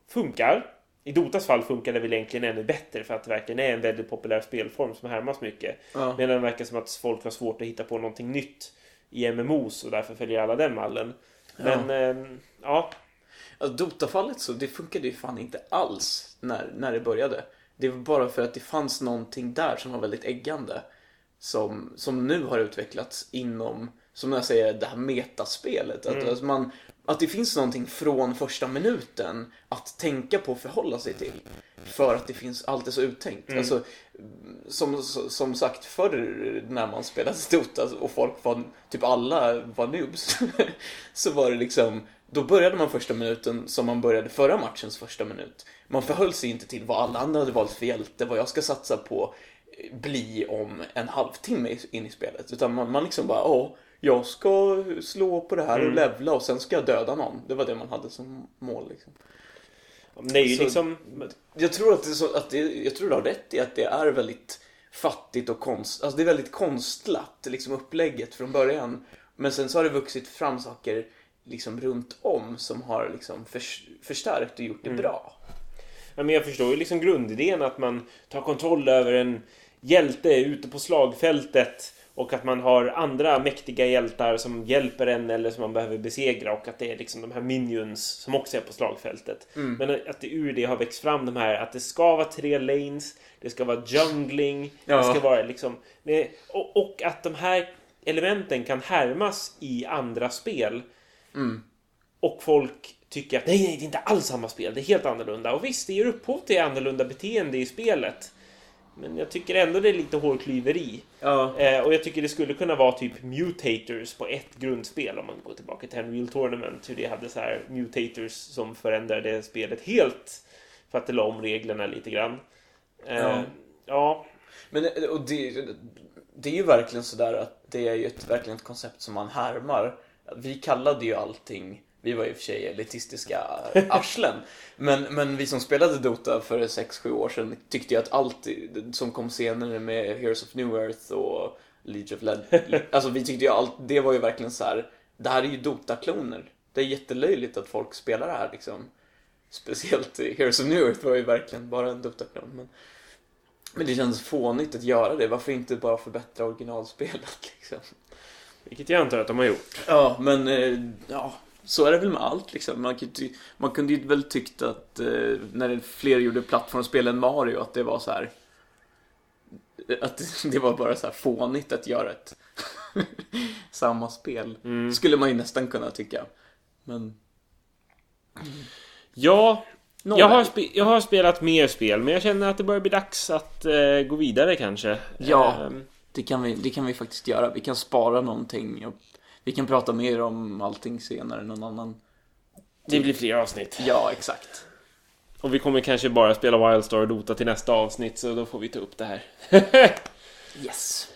[SPEAKER 2] funkar. I Dotas fall funkar det väl egentligen ännu bättre för att det verkligen är en väldigt populär spelform som härmas mycket.
[SPEAKER 1] Ja.
[SPEAKER 2] Medan det verkar som att folk har svårt att hitta på någonting nytt i MMOs och därför följer alla den mallen. Men ehm, ja,
[SPEAKER 1] Alltså, Dota-fallet så, det funkade ju fan inte alls när, när det började. Det var bara för att det fanns någonting där som var väldigt äggande. Som, som nu har utvecklats inom, som jag säger, det här metaspelet. Att, att, man, att det finns någonting från första minuten att tänka på och förhålla sig till. För att det finns allt är så uttänkt. Alltså, som, som sagt, förr när man spelade Dota och folk var, typ alla var noobs. *laughs* så var det liksom, då började man första minuten som man började förra matchens första minut. Man förhöll sig inte till vad alla andra hade valt för hjälte, vad jag ska satsa på eh, bli om en halvtimme in i spelet. Utan man, man liksom bara, åh, jag ska slå på det här och levla och sen ska jag döda någon. Det var det man hade som mål liksom.
[SPEAKER 2] det är ju
[SPEAKER 1] Så-
[SPEAKER 2] liksom...
[SPEAKER 1] Jag tror att, det, så, att det, jag tror du har rätt i att det är väldigt fattigt och konst, alltså det är väldigt konstlat, liksom upplägget från början. Men sen så har det vuxit fram saker liksom runt om som har liksom förs- förstärkt och gjort det bra.
[SPEAKER 2] Ja, men jag förstår ju liksom grundidén att man tar kontroll över en hjälte ute på slagfältet och att man har andra mäktiga hjältar som hjälper en eller som man behöver besegra och att det är liksom de här minions som också är på slagfältet. Men att det ur det har växt fram de här att det ska vara tre lanes, det ska vara jungling,
[SPEAKER 1] Ja.
[SPEAKER 2] det ska vara liksom... Det, och, och att de här elementen kan härmas i andra spel. Och folk tycker att nej, nej, det är inte alls samma spel. Det är helt annorlunda. Och visst, det ger upphov till annorlunda beteende i spelet. Men jag tycker ändå det är lite hårklyveri.
[SPEAKER 1] Ja.
[SPEAKER 2] Eh, och jag tycker det skulle kunna vara typ mutators på ett grundspel om man går tillbaka till Unreal Tournament. Hur det hade så här mutators som förändrade spelet helt. För att det la om reglerna lite grann. Eh,
[SPEAKER 1] Ja.
[SPEAKER 2] ja.
[SPEAKER 1] Men eh, och det, det är ju verkligen sådär att det är ju ett, verkligen ett koncept som man härmar. Vi kallade ju allting, vi var i och för sig elitistiska *laughs* arslen, men, men vi som spelade Dota för 6-7 år sedan tyckte ju att allt som kom senare med Heroes of New Earth och League of Legends, *laughs* alltså vi tyckte ju allt, det var ju verkligen så här. det här är ju Dota-kloner. Det är jättelöjligt att folk spelar det här liksom. Speciellt Heroes of New Earth var ju verkligen bara en Dota-klon. Men... Men det känns fånigt att göra det. Varför inte bara förbättra originalspelet *laughs* liksom?
[SPEAKER 2] Vilket jag antar att de har gjort.
[SPEAKER 1] Ja, men eh, ja, så är det väl med allt liksom. Man, kunde ju- man kunde ju väl tyckt att eh, när fler gjorde plattformsspel än Mario att det var så här. Att *laughs* det var bara så här fånigt att göra ett *laughs* samma spel. Skulle man ju nästan kunna tycka. Men
[SPEAKER 2] Ja, jag har, jag har spelat mer spel, men jag känner att det börjar bli dags att eh, gå vidare kanske.
[SPEAKER 1] Ja.
[SPEAKER 2] Ehm,
[SPEAKER 1] det kan, vi, det kan vi faktiskt göra. Vi kan spara någonting. Och vi kan prata mer om allting senare någon annan.
[SPEAKER 2] det blir fler avsnitt.
[SPEAKER 1] Ja, exakt.
[SPEAKER 2] Och vi kommer kanske bara spela Wildstar och Dota till nästa avsnitt, så då får vi ta upp det här. *laughs*
[SPEAKER 1] Yes.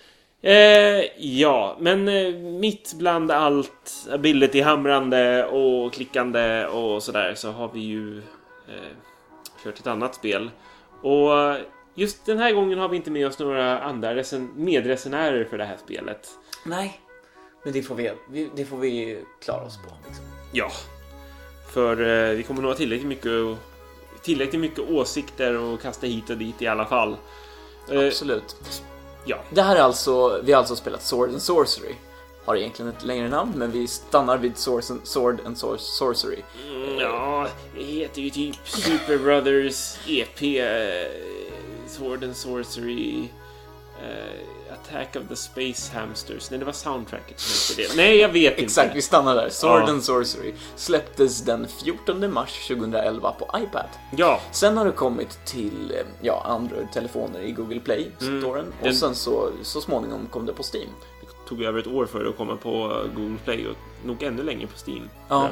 [SPEAKER 2] Eh, ja, men eh, mitt bland allt ability-hamrande och klickande och sådär så har vi ju eh, kört ett annat spel. Och just den här gången har vi inte med oss några andra resen- medresenärer för det här spelet.
[SPEAKER 1] Nej, men det får vi, det får vi klara oss på. Liksom.
[SPEAKER 2] Ja, för eh, vi kommer nog ha tillräckligt mycket, tillräckligt mycket åsikter och kasta hit och dit i alla fall. Eh,
[SPEAKER 1] Absolut.
[SPEAKER 2] ja,
[SPEAKER 1] Det här är alltså, vi har alltså spelat Sword and Sorcery. Har egentligen ett längre namn, men vi stannar vid Sword and, Sword and Sor- Sorcery.
[SPEAKER 2] Mm, Ja, det heter ju typ Super Brothers EP, eh, Sword and Sorcery. Eh, Attack of the Space Hamsters. Nej, det var soundtracket som hette det. Nej, jag vet inte.
[SPEAKER 1] Exakt, vi stannar där. Sword
[SPEAKER 2] Ja.
[SPEAKER 1] and Sorcery släpptes den 14 mars 2011 på iPad.
[SPEAKER 2] Ja,
[SPEAKER 1] Sen har det kommit till eh, ja, Android-telefoner i Google Play,
[SPEAKER 2] Mm.
[SPEAKER 1] storen. Och
[SPEAKER 2] Den-
[SPEAKER 1] sen så, så småningom kom det på Steam.
[SPEAKER 2] det tog över ett år för det att komma på Google Play och nog ännu längre på Steam.
[SPEAKER 1] Ja.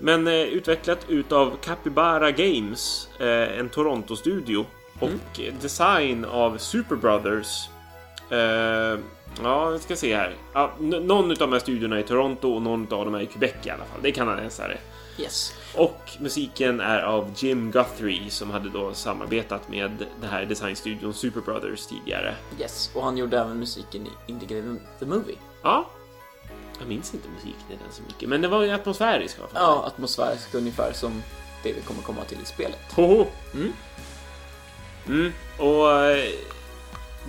[SPEAKER 2] Men eh, utvecklat utav Capybara Games, eh, en Toronto-studio. Och
[SPEAKER 1] Mm.
[SPEAKER 2] design av Super Brothers. Eh, ja, vi ska se här. Ja, någon utav de här studiorna är i Toronto och någon av dem är i Quebec i alla fall. Det är kanadensare.
[SPEAKER 1] Yes.
[SPEAKER 2] Och musiken är av Jim Guthrie som hade då samarbetat med den här designstudion Super Brothers tidigare.
[SPEAKER 1] Yes. Och han gjorde även musiken i Indicated the Movie.
[SPEAKER 2] Ja. Jag minns inte musiken i den så mycket, men det var ju atmosfärisk.
[SPEAKER 1] Ja, atmosfärisk ungefär som det vi kommer komma till i spelet.
[SPEAKER 2] Hoho.
[SPEAKER 1] Mm.
[SPEAKER 2] Mm. Och eh,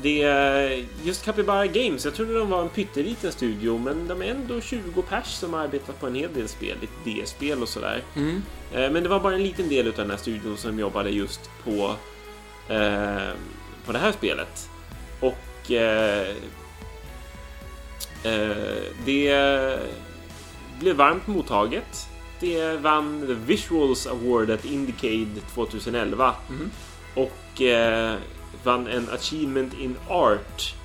[SPEAKER 2] det... Just Capybara Games, jag trodde de var en pytteliten studio, men de är ändå 20 pers som har arbetat på en hel del spel, lite D-spel och sådär.
[SPEAKER 1] Mm.
[SPEAKER 2] Eh, Men det var bara en liten del av den här studion som jobbade just på, eh, på det här spelet. Och eh, eh, det blev varmt mottaget. Det vann The Visuals Award at Indicade 2011
[SPEAKER 1] Mhm.
[SPEAKER 2] och eh, vann en Achievement in Art,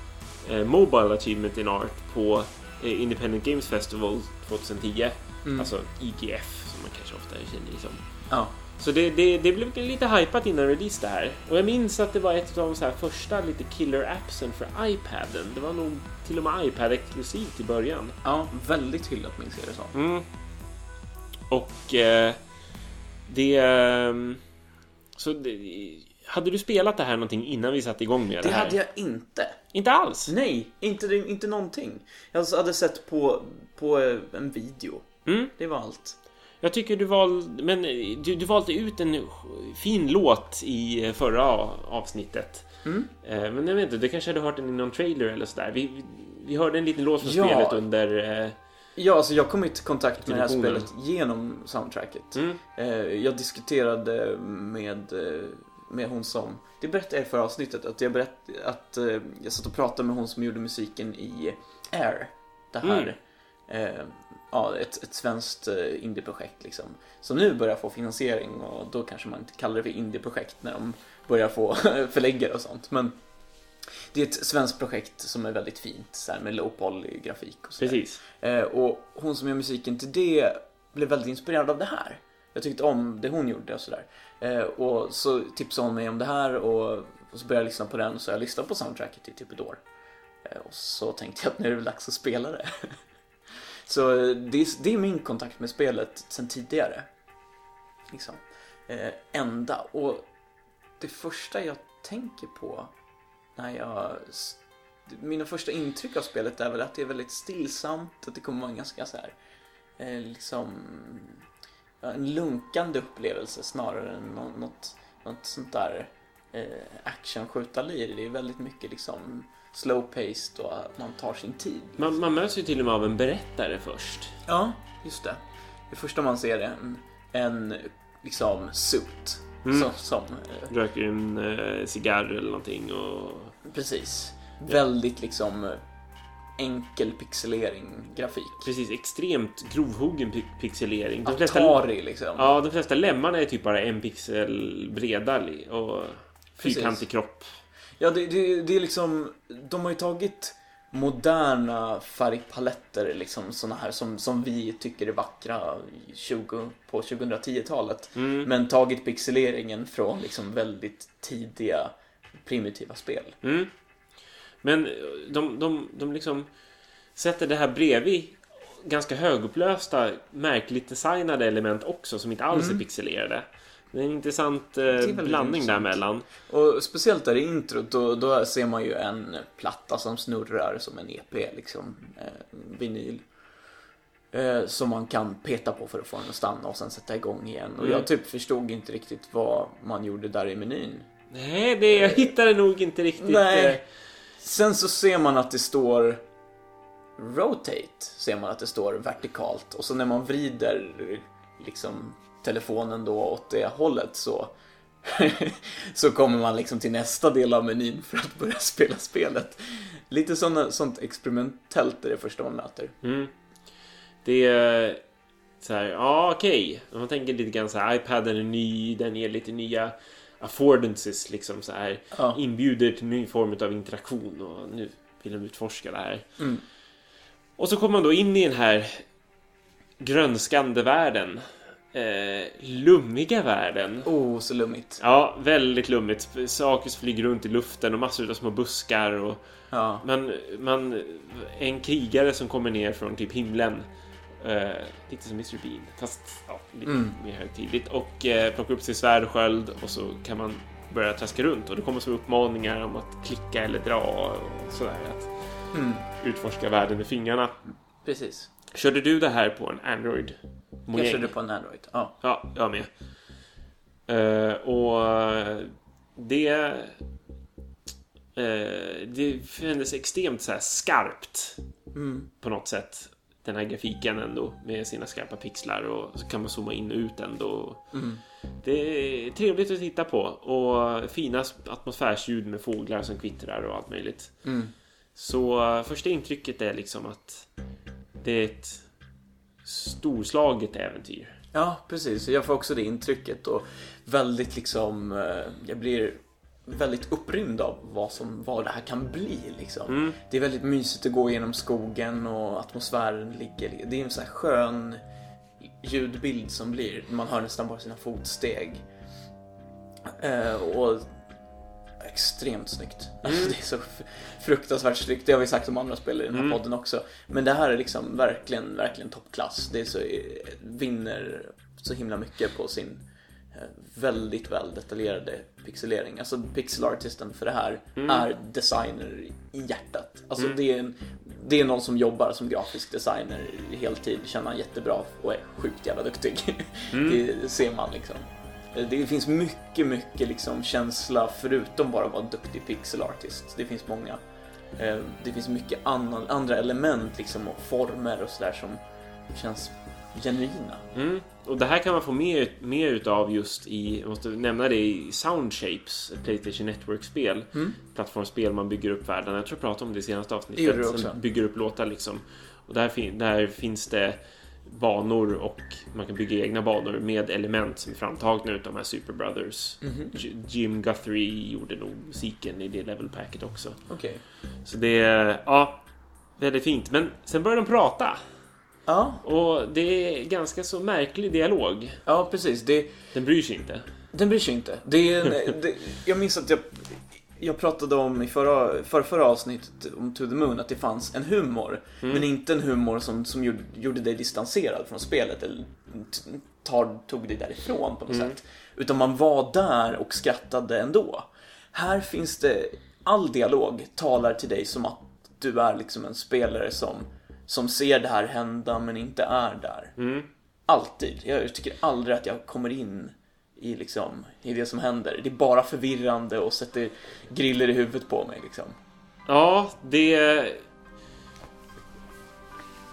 [SPEAKER 2] eh, Mobile Achievement in Art på eh, Independent Games Festival 2010.
[SPEAKER 1] Mm.
[SPEAKER 2] Alltså IGF som man kanske ofta känner liksom.
[SPEAKER 1] Ja.
[SPEAKER 2] Så det, det, det blev lite hypat innan release det här. Och jag minns att det var ett av de så här första lite killer-appsen för iPaden. Det var nog till och med iPad-exklusivt i början.
[SPEAKER 1] ja, väldigt hyllat minns jag det som.
[SPEAKER 2] Mm. Och eh, det... ehm, så det, hade du spelat det här någonting innan vi satte igång med det,
[SPEAKER 1] Det
[SPEAKER 2] här?
[SPEAKER 1] hade jag inte.
[SPEAKER 2] Inte alls?
[SPEAKER 1] Nej, inte, det- inte någonting. Jag hade sett på, på eh, en video.
[SPEAKER 2] Mm.
[SPEAKER 1] Det var allt.
[SPEAKER 2] Jag tycker du valde, men du, du valde ut en fin låt i förra avsnittet.
[SPEAKER 1] Mm.
[SPEAKER 2] Eh, Men jag vet inte, du kanske hade hört den i någon trailer eller sådär. Vi, vi, hörde en liten låt från
[SPEAKER 1] Ja.
[SPEAKER 2] spelet under... eh,
[SPEAKER 1] Ja, alltså jag kom i kontakt med det här spelet genom soundtracket.
[SPEAKER 2] Mm,
[SPEAKER 1] Eh, Jag diskuterade med, eh, med hon som, det berättade jag i förra avsnittet, att jag berättade att eh, jag satt och pratade med hon som gjorde musiken i Air. Det här, eh, ja, ett, ett svenskt eh, indieprojekt liksom. Som nu börjar få finansiering och då kanske man inte kallar det för indieprojekt när de börjar få *laughs* förläggare och sånt. Men det är ett svenskt projekt som är väldigt fint, så här, med low poly grafik och så.
[SPEAKER 2] precis.
[SPEAKER 1] Eh, och hon som gör musiken till det blev väldigt inspirerad av det här. Jag tyckte om det hon gjorde och sådär. Eh, och så tipsade hon mig om det här och, och så började jag lyssna på den så jag lyssnade på soundtracket i typ ett år. Eh, och så tänkte jag att nu är det dags att spela det. *laughs* så det är, det är min kontakt med spelet sen tidigare. Liksom. Eh, enda. Och det första jag tänker på när jag mina första intryck av spelet är väl att det är väldigt stillsamt, att det kommer vara ganska så här, eh, liksom, en lunkande upplevelse snarare än nå- något, något sånt där eh, actionskjutarlir. Det är väldigt mycket liksom slow-paced och att man tar sin tid.
[SPEAKER 2] Man, man möts ju till och med av en berättare först.
[SPEAKER 1] Ja, just det. Det första man ser är en, en liksom suit.
[SPEAKER 2] Mm.
[SPEAKER 1] Som, som eh,
[SPEAKER 2] Röker en eh, cigarr eller någonting och...
[SPEAKER 1] precis, väldigt liksom eh, enkel pixelering grafik.
[SPEAKER 2] Precis, extremt grovhuggen pi- pixelering. De flesta,
[SPEAKER 1] Atari liksom.
[SPEAKER 2] ja, de flesta lemmarna är typ bara en pixel breda och fyrkantig kropp.
[SPEAKER 1] Ja, det, det, det är liksom, de har ju tagit moderna färgpaletter, liksom såna här som, som vi tycker är vackra i 20, på 2010-talet.
[SPEAKER 2] Mm.
[SPEAKER 1] Men tagit pixeleringen från liksom väldigt tidiga primitiva spel.
[SPEAKER 2] Mm. Men de, de, de liksom sätter det här bredvid ganska högupplösta, märkligt designade element också som inte alls
[SPEAKER 1] Mm.
[SPEAKER 2] är pixelerade. Det är en intressant eh, blandning
[SPEAKER 1] intressant.
[SPEAKER 2] däremellan.
[SPEAKER 1] Och speciellt där i introt, då, då ser man ju en platta som snurrar som en EP, liksom, eh, vinyl. Eh, som man kan peta på för att få den att stanna och sen sätta igång igen. Och
[SPEAKER 2] Mm.
[SPEAKER 1] jag typ förstod inte riktigt vad man gjorde där i menyn.
[SPEAKER 2] Nej, det, jag hittade nog inte riktigt...
[SPEAKER 1] Nej. Sen så ser man att det står Rotate, ser man att det står vertikalt. Och så när man vrider liksom telefonen då åt det hållet så *laughs* så kommer man liksom till nästa del av menyn för att börja spela spelet. Lite såna, sånt experimentellt är det första man möter.
[SPEAKER 2] Mm. Det är så här, ja okej. Okay. man tänker lite grann så här, iPaden är ny, den ger lite nya affordances liksom så här.
[SPEAKER 1] Ja.
[SPEAKER 2] Inbjuder till ny form av interaktion och nu vill de utforska det här.
[SPEAKER 1] Mm.
[SPEAKER 2] Och så kommer man då in i den här grönskande världen. Eh, lummiga världen.
[SPEAKER 1] Oh, så lummigt.
[SPEAKER 2] Ja, väldigt lummigt. Saker som flyger runt i luften och massor av små buskar och
[SPEAKER 1] Ja.
[SPEAKER 2] man, man, en krigare som kommer ner från typ himlen. Eh, lite som Mr Bean, fast ja, lite
[SPEAKER 1] Mm.
[SPEAKER 2] mer högtidligt. Och eh, plockar upp sin svärd och sköld och så kan man börja traska runt. Och det kommer så uppmaningar om att klicka eller dra och sådär. Att
[SPEAKER 1] Mm.
[SPEAKER 2] utforska världen med fingrarna.
[SPEAKER 1] Precis.
[SPEAKER 2] Körde du det här på en Android?
[SPEAKER 1] Jag
[SPEAKER 2] mojäng?
[SPEAKER 1] körde på en Android. Ja.
[SPEAKER 2] Ja, jag med. Eh, och det... eh, det kändes extremt så här skarpt
[SPEAKER 1] Mm.
[SPEAKER 2] på något sätt. Den här grafiken ändå med sina skarpa pixlar och så kan man zooma in och ut ändå.
[SPEAKER 1] Mm.
[SPEAKER 2] Det är trevligt att titta på och fina atmosfärsljud med fåglar som kvittrar och allt möjligt.
[SPEAKER 1] Mm.
[SPEAKER 2] Så eh, första intrycket är liksom att det är ett storslaget äventyr.
[SPEAKER 1] Ja, precis. Jag får också det intrycket och väldigt liksom, eh, jag blir väldigt upprymd av vad, som, vad det här kan bli liksom.
[SPEAKER 2] Mm.
[SPEAKER 1] Det är väldigt mysigt att gå genom skogen och atmosfären ligger, det är en sån här skön ljudbild som blir, man hör nästan bara sina fotsteg. Eh, och extremt snyggt. Alltså, *laughs* det är så fruktansvärt snyggt. Det har vi sagt om andra spel i den här
[SPEAKER 2] Mm.
[SPEAKER 1] podden också. Men det här är liksom verkligen, verkligen toppklass. Det är så, eh, vinner så himla mycket på sin väldigt väl detaljerade pixelering. Alltså pixelartisten för det här är designer i hjärtat. Alltså det, är en, det är någon som jobbar som grafisk designer heltid, känner han jättebra och är sjukt jävla duktig. *laughs* Det ser man liksom. Det finns mycket, mycket liksom känsla förutom bara att vara duktig pixelartist. Det finns många. eh, Det finns mycket annan, andra element liksom och former och sådär som känns genuina.
[SPEAKER 2] Mm. Och det här kan man få mer, mer utav just i, jag måste nämna det, i Soundshapes, ett Playstation Network-spel. Plattformsspel man bygger upp världen. Jag tror jag pratade om det i senaste avsnittet.
[SPEAKER 1] Det också.
[SPEAKER 2] bygger upp låtar liksom. Och där, fin- där finns det banor och man kan bygga egna banor med element som är framtagna utav de här Super Brothers. J- Jim Guthrie gjorde nog musiken i det levelpacket också.
[SPEAKER 1] Okej.
[SPEAKER 2] Så det är, ja, väldigt fint. Men sen börjar de prata.
[SPEAKER 1] Ja,
[SPEAKER 2] Och det är ganska så märklig dialog.
[SPEAKER 1] ja precis. Det,
[SPEAKER 2] Den bryr sig inte.
[SPEAKER 1] Den bryr sig inte. Det är en, *laughs* det, jag minns att jag, jag pratade om i förra, förra, förra avsnittet om To the Moon att det fanns en humor. Men inte en humor som, som gjorde, gjorde dig distanserad från spelet eller tar, tog dig därifrån på något sätt. Utan man var där och skrattade ändå. Här finns det, all dialog talar till dig som att du är liksom en spelare som, som ser det här hända men inte är där. Alltid. Jag tycker aldrig att jag kommer in i, liksom, i det som händer. Det är bara förvirrande och sätter griller i huvudet på mig. Liksom.
[SPEAKER 2] Ja, det...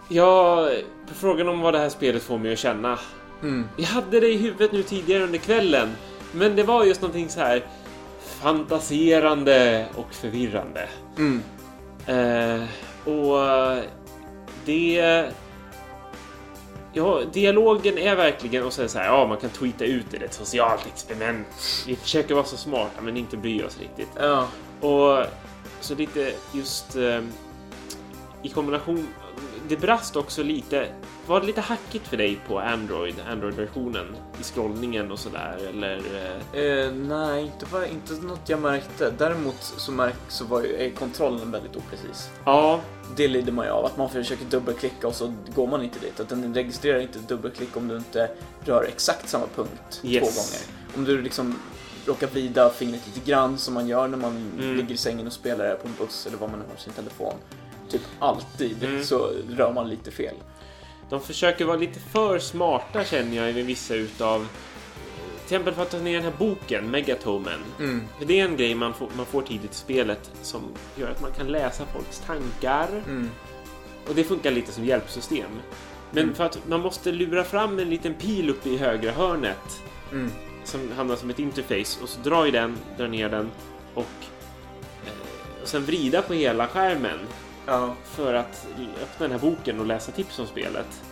[SPEAKER 2] Ja, på frågan om vad det här spelet får mig att känna. Jag hade det i huvudet nu tidigare under kvällen. Men det var just någonting så här fantaserande och förvirrande. Eh, och det... Ja, dialogen är verkligen och det så här, ja man kan tweeta ut det, det är ett socialt experiment. Vi försöker vara så smarta men inte bry oss riktigt.
[SPEAKER 1] Ja.
[SPEAKER 2] Och så lite just eh, i kombination. Det brast också lite. Var det lite hackigt för dig på Android, Android-versionen i scrollningen och sådär? Eller? Eh,
[SPEAKER 1] nej, det var inte något jag märkte. Däremot så, märk, så var ju, är kontrollen väldigt oprecis.
[SPEAKER 2] ja,
[SPEAKER 1] Det lider man ju av, att man försöker dubbelklicka och så går man inte dit. Att den registrerar inte dubbelklick om du inte rör exakt samma punkt
[SPEAKER 2] Yes.
[SPEAKER 1] två gånger. Om du liksom råkar vrida fingret lite grann som man gör när man
[SPEAKER 2] Mm.
[SPEAKER 1] ligger i sängen och spelar på en buss eller vad man har sin telefon. Typ alltid
[SPEAKER 2] Mm.
[SPEAKER 1] så rör man lite fel.
[SPEAKER 2] de försöker vara lite för smarta känner jag i vissa utav till exempel för att ta ner den här boken, Megatomen.
[SPEAKER 1] Mm.
[SPEAKER 2] Det är en grej man får, man får tidigt i spelet som gör att man kan läsa folks tankar.
[SPEAKER 1] Mm.
[SPEAKER 2] Och det funkar lite som hjälpsystem. Men för att man måste lura fram en liten pil uppe i högra hörnet
[SPEAKER 1] Mm.
[SPEAKER 2] som hamnar som ett interface och så drar jag den, drar ner den och, eh, och sen vrida på hela skärmen
[SPEAKER 1] Ja.
[SPEAKER 2] för att öppna den här boken och läsa tips om spelet.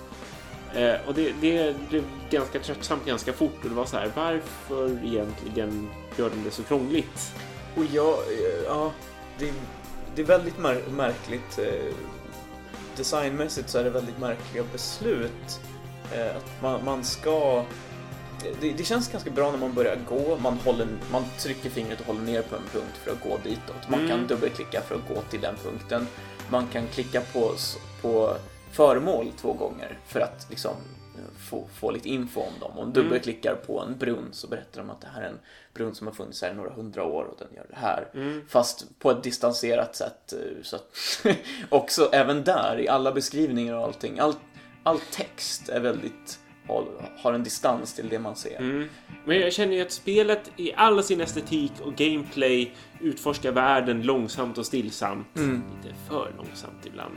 [SPEAKER 2] Eh, och det, det blev ganska tröttsamt ganska fort och det var så här, varför egentligen gör de det så krångligt?
[SPEAKER 1] Och jag, eh, ja, det, det är väldigt mär- märkligt. eh, Designmässigt så är det väldigt märkliga beslut. eh, Att man, man ska... Det, det känns ganska bra när man börjar gå. Man, håller, man trycker fingret och håller ner på en punkt för att gå ditåt. Man kan
[SPEAKER 2] Mm.
[SPEAKER 1] dubbelklicka för att gå till den punkten. Man kan klicka på, på föremål två gånger för att liksom eh, få, få lite info om dem. Om du
[SPEAKER 2] Mm.
[SPEAKER 1] dubbelklickar på en brunn så berättar de att det här är en brunn som har funnits här i några hundra år och den gör det här.
[SPEAKER 2] Mm.
[SPEAKER 1] Fast på ett distanserat sätt. eh, Så att *laughs* också även där, i alla beskrivningar och allting, all, all text är väldigt, har, har en distans till det man ser.
[SPEAKER 2] Mm. Men jag känner ju att spelet i all sin estetik och gameplay utforskar världen långsamt och stillsamt.
[SPEAKER 1] Mm.
[SPEAKER 2] Lite för långsamt ibland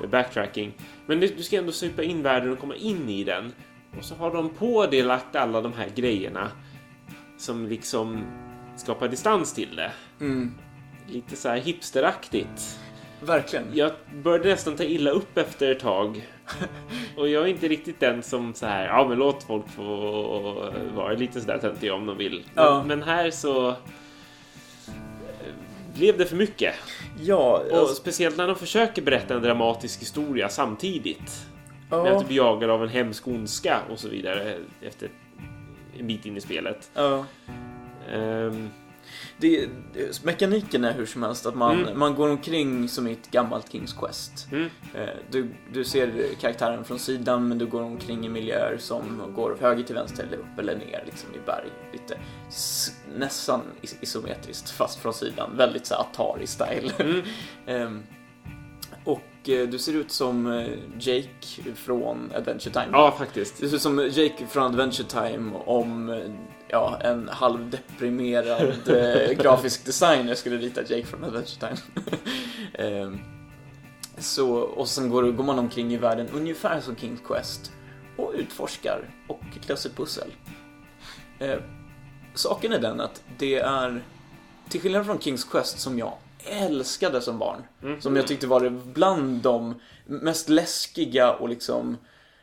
[SPEAKER 2] med backtracking. Men du du ska ändå supa in världen och komma in i den. Och så har de på det lagt alla de här grejerna som liksom skapar distans till det.
[SPEAKER 1] Mm.
[SPEAKER 2] Lite så här hipsteraktigt.
[SPEAKER 1] Verkligen.
[SPEAKER 2] Jag började nästan ta illa upp efter ett tag. *laughs* Och jag är inte riktigt den som så här, ja men låt folk få vara lite sådär töntiga om de vill. Men,
[SPEAKER 1] Ja.
[SPEAKER 2] men här så eh, blev det för mycket.
[SPEAKER 1] Ja,
[SPEAKER 2] Och
[SPEAKER 1] alltså,
[SPEAKER 2] speciellt när de försöker berätta en dramatisk historia samtidigt. Med att
[SPEAKER 1] ja,
[SPEAKER 2] du blir jagad av en hemsk ondska och så vidare efter en bit in i spelet.
[SPEAKER 1] ja.
[SPEAKER 2] Ehm,
[SPEAKER 1] Det, det, mekaniken är hur som helst att man,
[SPEAKER 2] Mm.
[SPEAKER 1] man går omkring som i ett gammalt Kings Quest.
[SPEAKER 2] mm,
[SPEAKER 1] Eh, Du, du ser karaktären från sidan men du går omkring i miljöer som går höger till vänster eller upp eller ner liksom i berg. Lite nästan is- isometriskt fast från sidan. Väldigt så Atari-style.
[SPEAKER 2] mm, *laughs*
[SPEAKER 1] Ehm, och eh, du ser ut som eh, Jake från Adventure Time.
[SPEAKER 2] ja, faktiskt.
[SPEAKER 1] Du ser ut som Jake från Adventure Time om ja, en halvdeprimerad eh, *laughs* grafisk designer skulle rita Jake från Adventure *laughs* Time. Ehm, så, och sen går, går man omkring i världen ungefär som King's Quest och utforskar och löser pussel. Eh, saken är den att det är, till skillnad från King's Quest som jag älskade som barn,
[SPEAKER 2] Mm.
[SPEAKER 1] som jag tyckte var bland de mest läskiga och liksom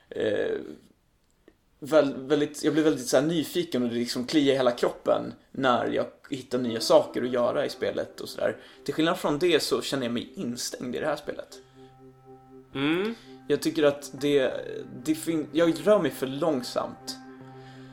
[SPEAKER 1] eh, väldigt, jag blev väldigt så nyfiken och det liksom kliade i hela kroppen när jag hittar nya saker att göra i spelet och sådär. Till skillnad från det så känner jag mig instängd i det här spelet.
[SPEAKER 2] Mm.
[SPEAKER 1] Jag tycker att det, det fin- jag rör mig för långsamt.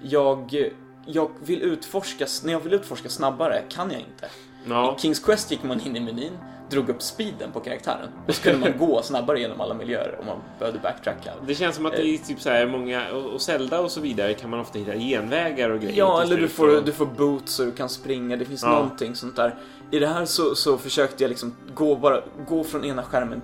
[SPEAKER 1] Jag, jag vill utforska, när jag vill utforska snabbare kan jag inte.
[SPEAKER 2] Ja.
[SPEAKER 1] I Kings Quest gick man in i menyn, drog upp speeden på karaktären och så kunde man gå snabbare genom alla miljöer om man behövde backtracka.
[SPEAKER 2] Det känns som att det är typ så här många, och Zelda och så vidare kan man ofta hitta genvägar och grejer.
[SPEAKER 1] Ja, eller du får, du får boots och du kan springa, det finns
[SPEAKER 2] Ja.
[SPEAKER 1] någonting sånt där. I det här så, så försökte jag liksom gå, bara, gå från ena skärmen,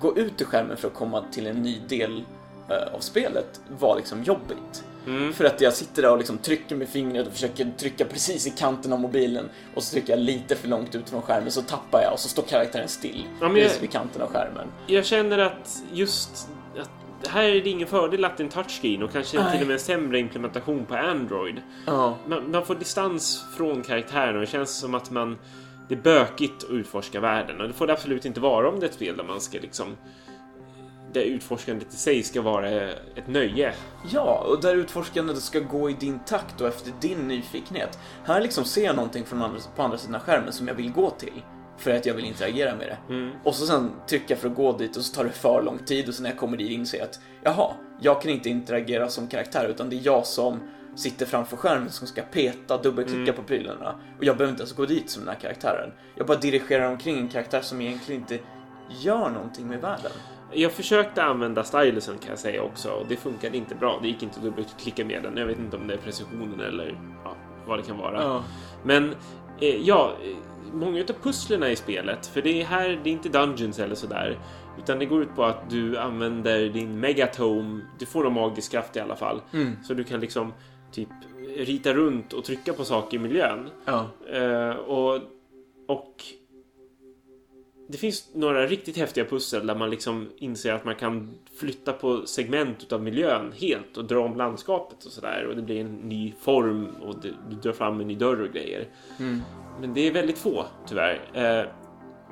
[SPEAKER 1] gå ut ur skärmen för att komma till en ny del eh, av spelet var liksom jobbigt.
[SPEAKER 2] Mm.
[SPEAKER 1] För att jag sitter där och liksom trycker med fingret och försöker trycka precis i kanten av mobilen och så trycker jag lite för långt ut från skärmen så tappar jag och så står karaktären still
[SPEAKER 2] Ja,
[SPEAKER 1] precis vid kanten av skärmen.
[SPEAKER 2] Jag känner att just att här är det ingen fördel att det är en touchscreen och kanske
[SPEAKER 1] Nej.
[SPEAKER 2] till och med en sämre implementation på Android.
[SPEAKER 1] Ja.
[SPEAKER 2] Man, man får distans från karaktären och det känns som att man det är bökigt att utforska världen och det får det absolut inte vara om det är ett spel där man ska liksom där utforskandet i sig ska vara ett nöje.
[SPEAKER 1] Ja, och där utforskandet ska gå i din takt och efter din nyfikenhet. Här liksom ser jag någonting från andra, på andra sidan skärmen som jag vill gå till. För att jag vill interagera med det.
[SPEAKER 2] Mm.
[SPEAKER 1] Och så sen trycka för att gå dit och så tar det för lång tid och sen när jag kommer dit inser jag att jaha, jag kan inte interagera som karaktär utan det är jag som sitter framför skärmen som ska peta, dubbelklicka
[SPEAKER 2] Mm.
[SPEAKER 1] på prylarna. Och jag behöver inte ens gå dit som den här karaktären. Jag bara dirigerar omkring en karaktär som egentligen inte gör någonting med världen.
[SPEAKER 2] Jag försökte använda stylusen kan jag säga också och det funkade inte bra. Det gick inte att dubbelklicka med den. Jag vet inte om det är precisionen eller ja, vad det kan vara. Men eh, ja, eh, många av pusslerna i spelet, för det är här, det är inte dungeons eller sådär, utan det går ut på att du använder din megatome, du får en magisk kraft i alla fall,
[SPEAKER 1] Mm.
[SPEAKER 2] så du kan liksom typ rita runt och trycka på saker i miljön.
[SPEAKER 1] Ja.
[SPEAKER 2] Eh, och, och det finns några riktigt häftiga pussel där man liksom inser att man kan flytta på segment utav miljön helt och dra om landskapet och sådär och det blir en ny form och du drar fram en ny dörr och grejer.
[SPEAKER 1] Mm.
[SPEAKER 2] Men det är väldigt få tyvärr.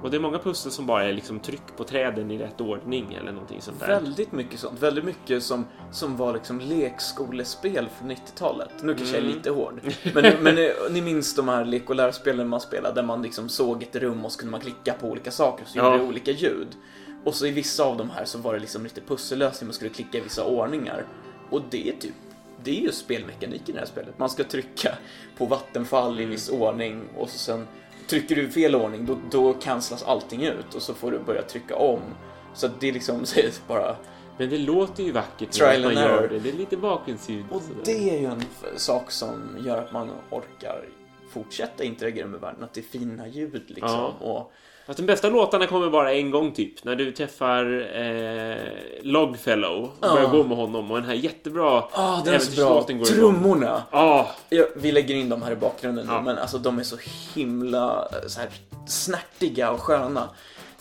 [SPEAKER 2] Och det är många pussel som bara är liksom tryck på träden i rätt ordning eller någonting sånt där.
[SPEAKER 1] Väldigt mycket sånt. Väldigt mycket som, som var liksom lekskolespel från 90-talet. Nu kanske jag är
[SPEAKER 2] Mm.
[SPEAKER 1] lite hård. *laughs* Men, men eh, ni minns de här lek och lärspelen man spelade där man liksom såg ett rum och så kunde man klicka på olika saker och så
[SPEAKER 2] Ja.
[SPEAKER 1] gjorde det olika ljud. Och så i vissa av de här så var det liksom lite pussellösning, man skulle klicka i vissa ordningar. Och det är typ det är ju spelmekaniken i det här spelet. Man ska trycka på vattenfall i viss ordning och så sen trycker du i fel ordning då, då cancelas allting ut och så får du börja trycka om. Så det är liksom *laughs* det bara...
[SPEAKER 2] Men det låter ju vackert när man gör det. Det är lite bakgrundsljud.
[SPEAKER 1] Och
[SPEAKER 2] sådär.
[SPEAKER 1] det är ju en sak som gör att man orkar fortsätta interagera med världen, att det är fina ljud liksom.
[SPEAKER 2] Ja.
[SPEAKER 1] Och,
[SPEAKER 2] Fast de bästa låtarna kommer bara en gång typ. När du träffar eh, Logfellow och
[SPEAKER 1] Ja.
[SPEAKER 2] börjar gå med honom och den här jättebra
[SPEAKER 1] ah, den är så bra!
[SPEAKER 2] går.
[SPEAKER 1] Trummorna!
[SPEAKER 2] Ja,
[SPEAKER 1] Ja, vi lägger in dem här i bakgrunden nu,
[SPEAKER 2] Ja.
[SPEAKER 1] men alltså de är så himla eh, så här, snärtiga och sköna.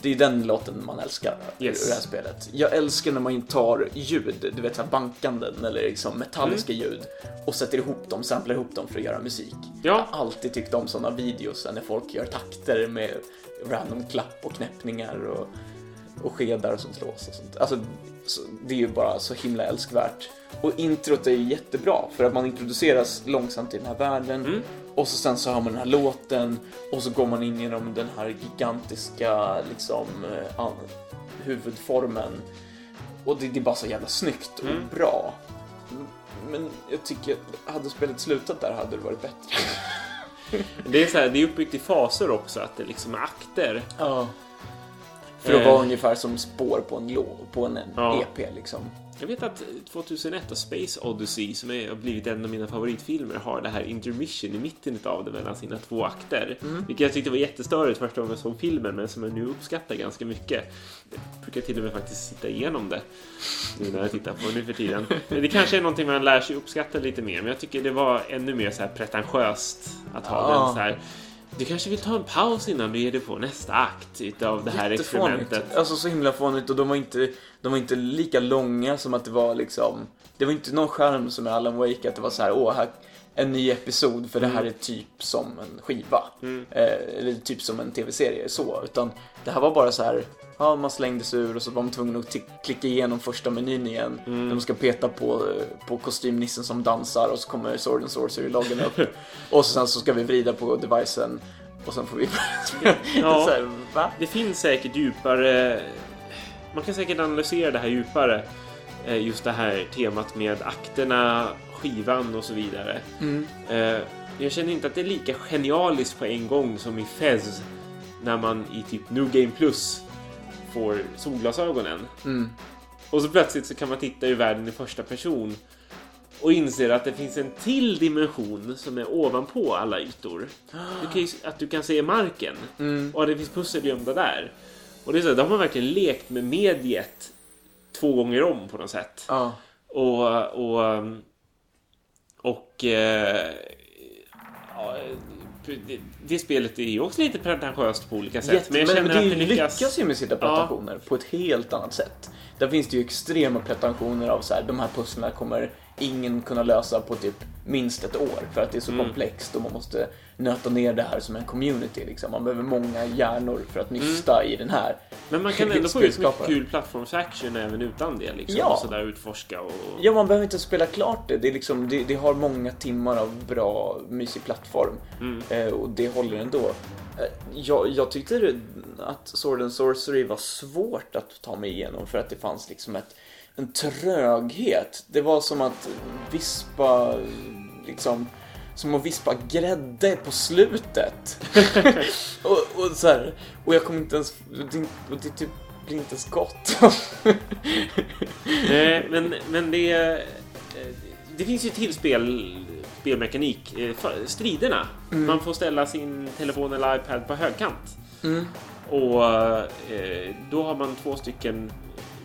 [SPEAKER 1] Det är den låten man älskar
[SPEAKER 2] Yes.
[SPEAKER 1] i det här spelet. Jag älskar när man tar ljud, du vet så här bankanden eller liksom metalliska
[SPEAKER 2] Mm.
[SPEAKER 1] ljud och sätter ihop dem, samplar ihop dem för att göra musik.
[SPEAKER 2] Ja.
[SPEAKER 1] Jag har alltid tyckt om sådana videos när folk gör takter med random klapp och knäppningar och, och skedar som slås och sånt. Alltså, så, det är ju bara så himla älskvärt. Och introt är ju jättebra för att man introduceras långsamt i den här världen
[SPEAKER 2] Mm.
[SPEAKER 1] och så sen så har man den här låten och så går man in genom den här gigantiska liksom eh, huvudformen. Och det, det är bara så jävla snyggt och
[SPEAKER 2] Mm.
[SPEAKER 1] bra. Men jag tycker att hade spelet slutat där hade det varit bättre.
[SPEAKER 2] Det är, så här, det är uppbyggt i faser också. Att det liksom är akter.
[SPEAKER 1] Ja. För att
[SPEAKER 2] Eh.
[SPEAKER 1] vara ungefär som spår på en, på en, en
[SPEAKER 2] Ja.
[SPEAKER 1] EP liksom.
[SPEAKER 2] Jag vet att 2001 och Space Odyssey, som är, har blivit en av mina favoritfilmer, har det här intermission i mitten av det mellan sina två akter.
[SPEAKER 1] Mm.
[SPEAKER 2] Vilket jag tyckte var jättestörigt första gången jag såg filmen, men som jag nu uppskattar ganska mycket. Jag brukar till och med faktiskt sitta igenom det nu när jag tittar på det nu för tiden. Men det kanske är någonting man lär sig uppskatta lite mer, men jag tycker det var ännu mer så här pretentiöst att ha
[SPEAKER 1] Ja.
[SPEAKER 2] den så här. Du kanske vill ta en paus innan du ger dig på nästa akt utav det här experimentet.
[SPEAKER 1] Alltså så himla fånigt och de var, inte, de var inte lika långa som att det var liksom Det var inte någon skärm som i Alan Wake att det var så här, åh, här en ny episod för det här är typ som en skiva.
[SPEAKER 2] Mm.
[SPEAKER 1] Eh, eller typ som en tv-serie så. Utan det här var bara så här, ja man slängdes ur och så var man tvungen att klicka igenom första menyn igen.
[SPEAKER 2] Mm.
[SPEAKER 1] Där man ska peta på, på kostymnissen som dansar och så kommer Sword and Sorcery-loggen upp. *laughs* och så sen så ska vi vrida på devicen och sen får vi *laughs*
[SPEAKER 2] Ja.
[SPEAKER 1] så här?
[SPEAKER 2] Det finns säkert djupare... Man kan säkert analysera det här djupare. Eh, Just det här temat med akterna, skivan och så vidare.
[SPEAKER 1] Mm.
[SPEAKER 2] Eh, Jag känner inte att det är lika genialiskt på en gång som i Fez. När man i typ New Game Plus får solglasögonen.
[SPEAKER 1] Mm.
[SPEAKER 2] Och så plötsligt så kan man titta i världen i första person. Och inser att det finns en till dimension som är ovanpå alla ytor. Du kan att du kan se marken.
[SPEAKER 1] Mm.
[SPEAKER 2] Och det finns pussel gömda där. Och det är så, då har man verkligen lekt med mediet två gånger om på något sätt.
[SPEAKER 1] Ja.
[SPEAKER 2] Och... Och... um, och eh, ja, det, det spelet är ju också lite pretentiöst på olika sätt.
[SPEAKER 1] Jätte, men, men,
[SPEAKER 2] känner
[SPEAKER 1] det
[SPEAKER 2] att
[SPEAKER 1] lyckas... lyckas ju med sina
[SPEAKER 2] Ja.
[SPEAKER 1] pretensioner på ett helt annat sätt. Där finns det ju extrema pretensioner av så här, de här pusslen kommer ingen kunna lösa på typ minst ett år för att det är så
[SPEAKER 2] Mm.
[SPEAKER 1] komplext och man måste nöta ner det här som en community liksom. Man behöver många hjärnor för att nysta i den här.
[SPEAKER 2] Men man kan ändå få ut mycket kul plattformsaction även utan det. Liksom,
[SPEAKER 1] Ja.
[SPEAKER 2] och sådär utforska och...
[SPEAKER 1] Ja, man behöver inte spela klart det. Det, liksom, det, det har många timmar av bra, mysig plattform.
[SPEAKER 2] Mm.
[SPEAKER 1] Eh, och det håller ändå. Eh, jag, jag tyckte att Sword and Sorcery var svårt att ta mig igenom för att det fanns liksom ett, en tröghet. Det var som att vispa, liksom, som att vispa grädde på slutet. *laughs* och, och så här, och jag kommer inte ens, det, och det typ blir inte ens gott.
[SPEAKER 2] Nej, *laughs* men, men det... eh, Det finns ju till spel, spelmekanik. eh, Striderna. Man får ställa sin telefon eller iPad på högkant.
[SPEAKER 1] Mm.
[SPEAKER 2] Och eh, då har man två stycken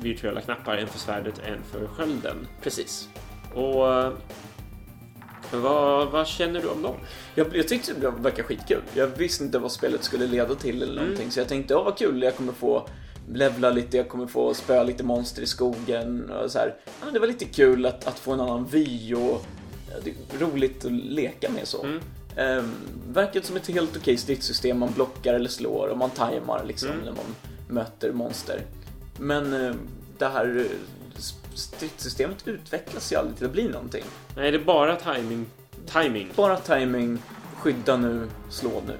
[SPEAKER 2] virtuella knappar. En för svärdet en för skölden.
[SPEAKER 1] Precis.
[SPEAKER 2] Och vad, vad känner du om dem?
[SPEAKER 1] Jag, jag tyckte det verkade skitkul. Jag visste inte vad spelet skulle leda till eller någonting. Så jag tänkte, ja vad kul, jag kommer få levla lite, jag kommer få spöa lite monster i skogen och så här. Ja, det var lite kul att, att få en annan vy och ja, det är roligt att leka med så.
[SPEAKER 2] Mm.
[SPEAKER 1] Um, verkar som ett helt okej stridssystem, man blockar eller slår och man tajmar liksom
[SPEAKER 2] Mm.
[SPEAKER 1] när man möter monster. Men eh, det här eh, stridssystemet utvecklas ju aldrig till att bli någonting.
[SPEAKER 2] Nej, det är bara timing. timing.
[SPEAKER 1] Bara timing, skydda nu, slå nu.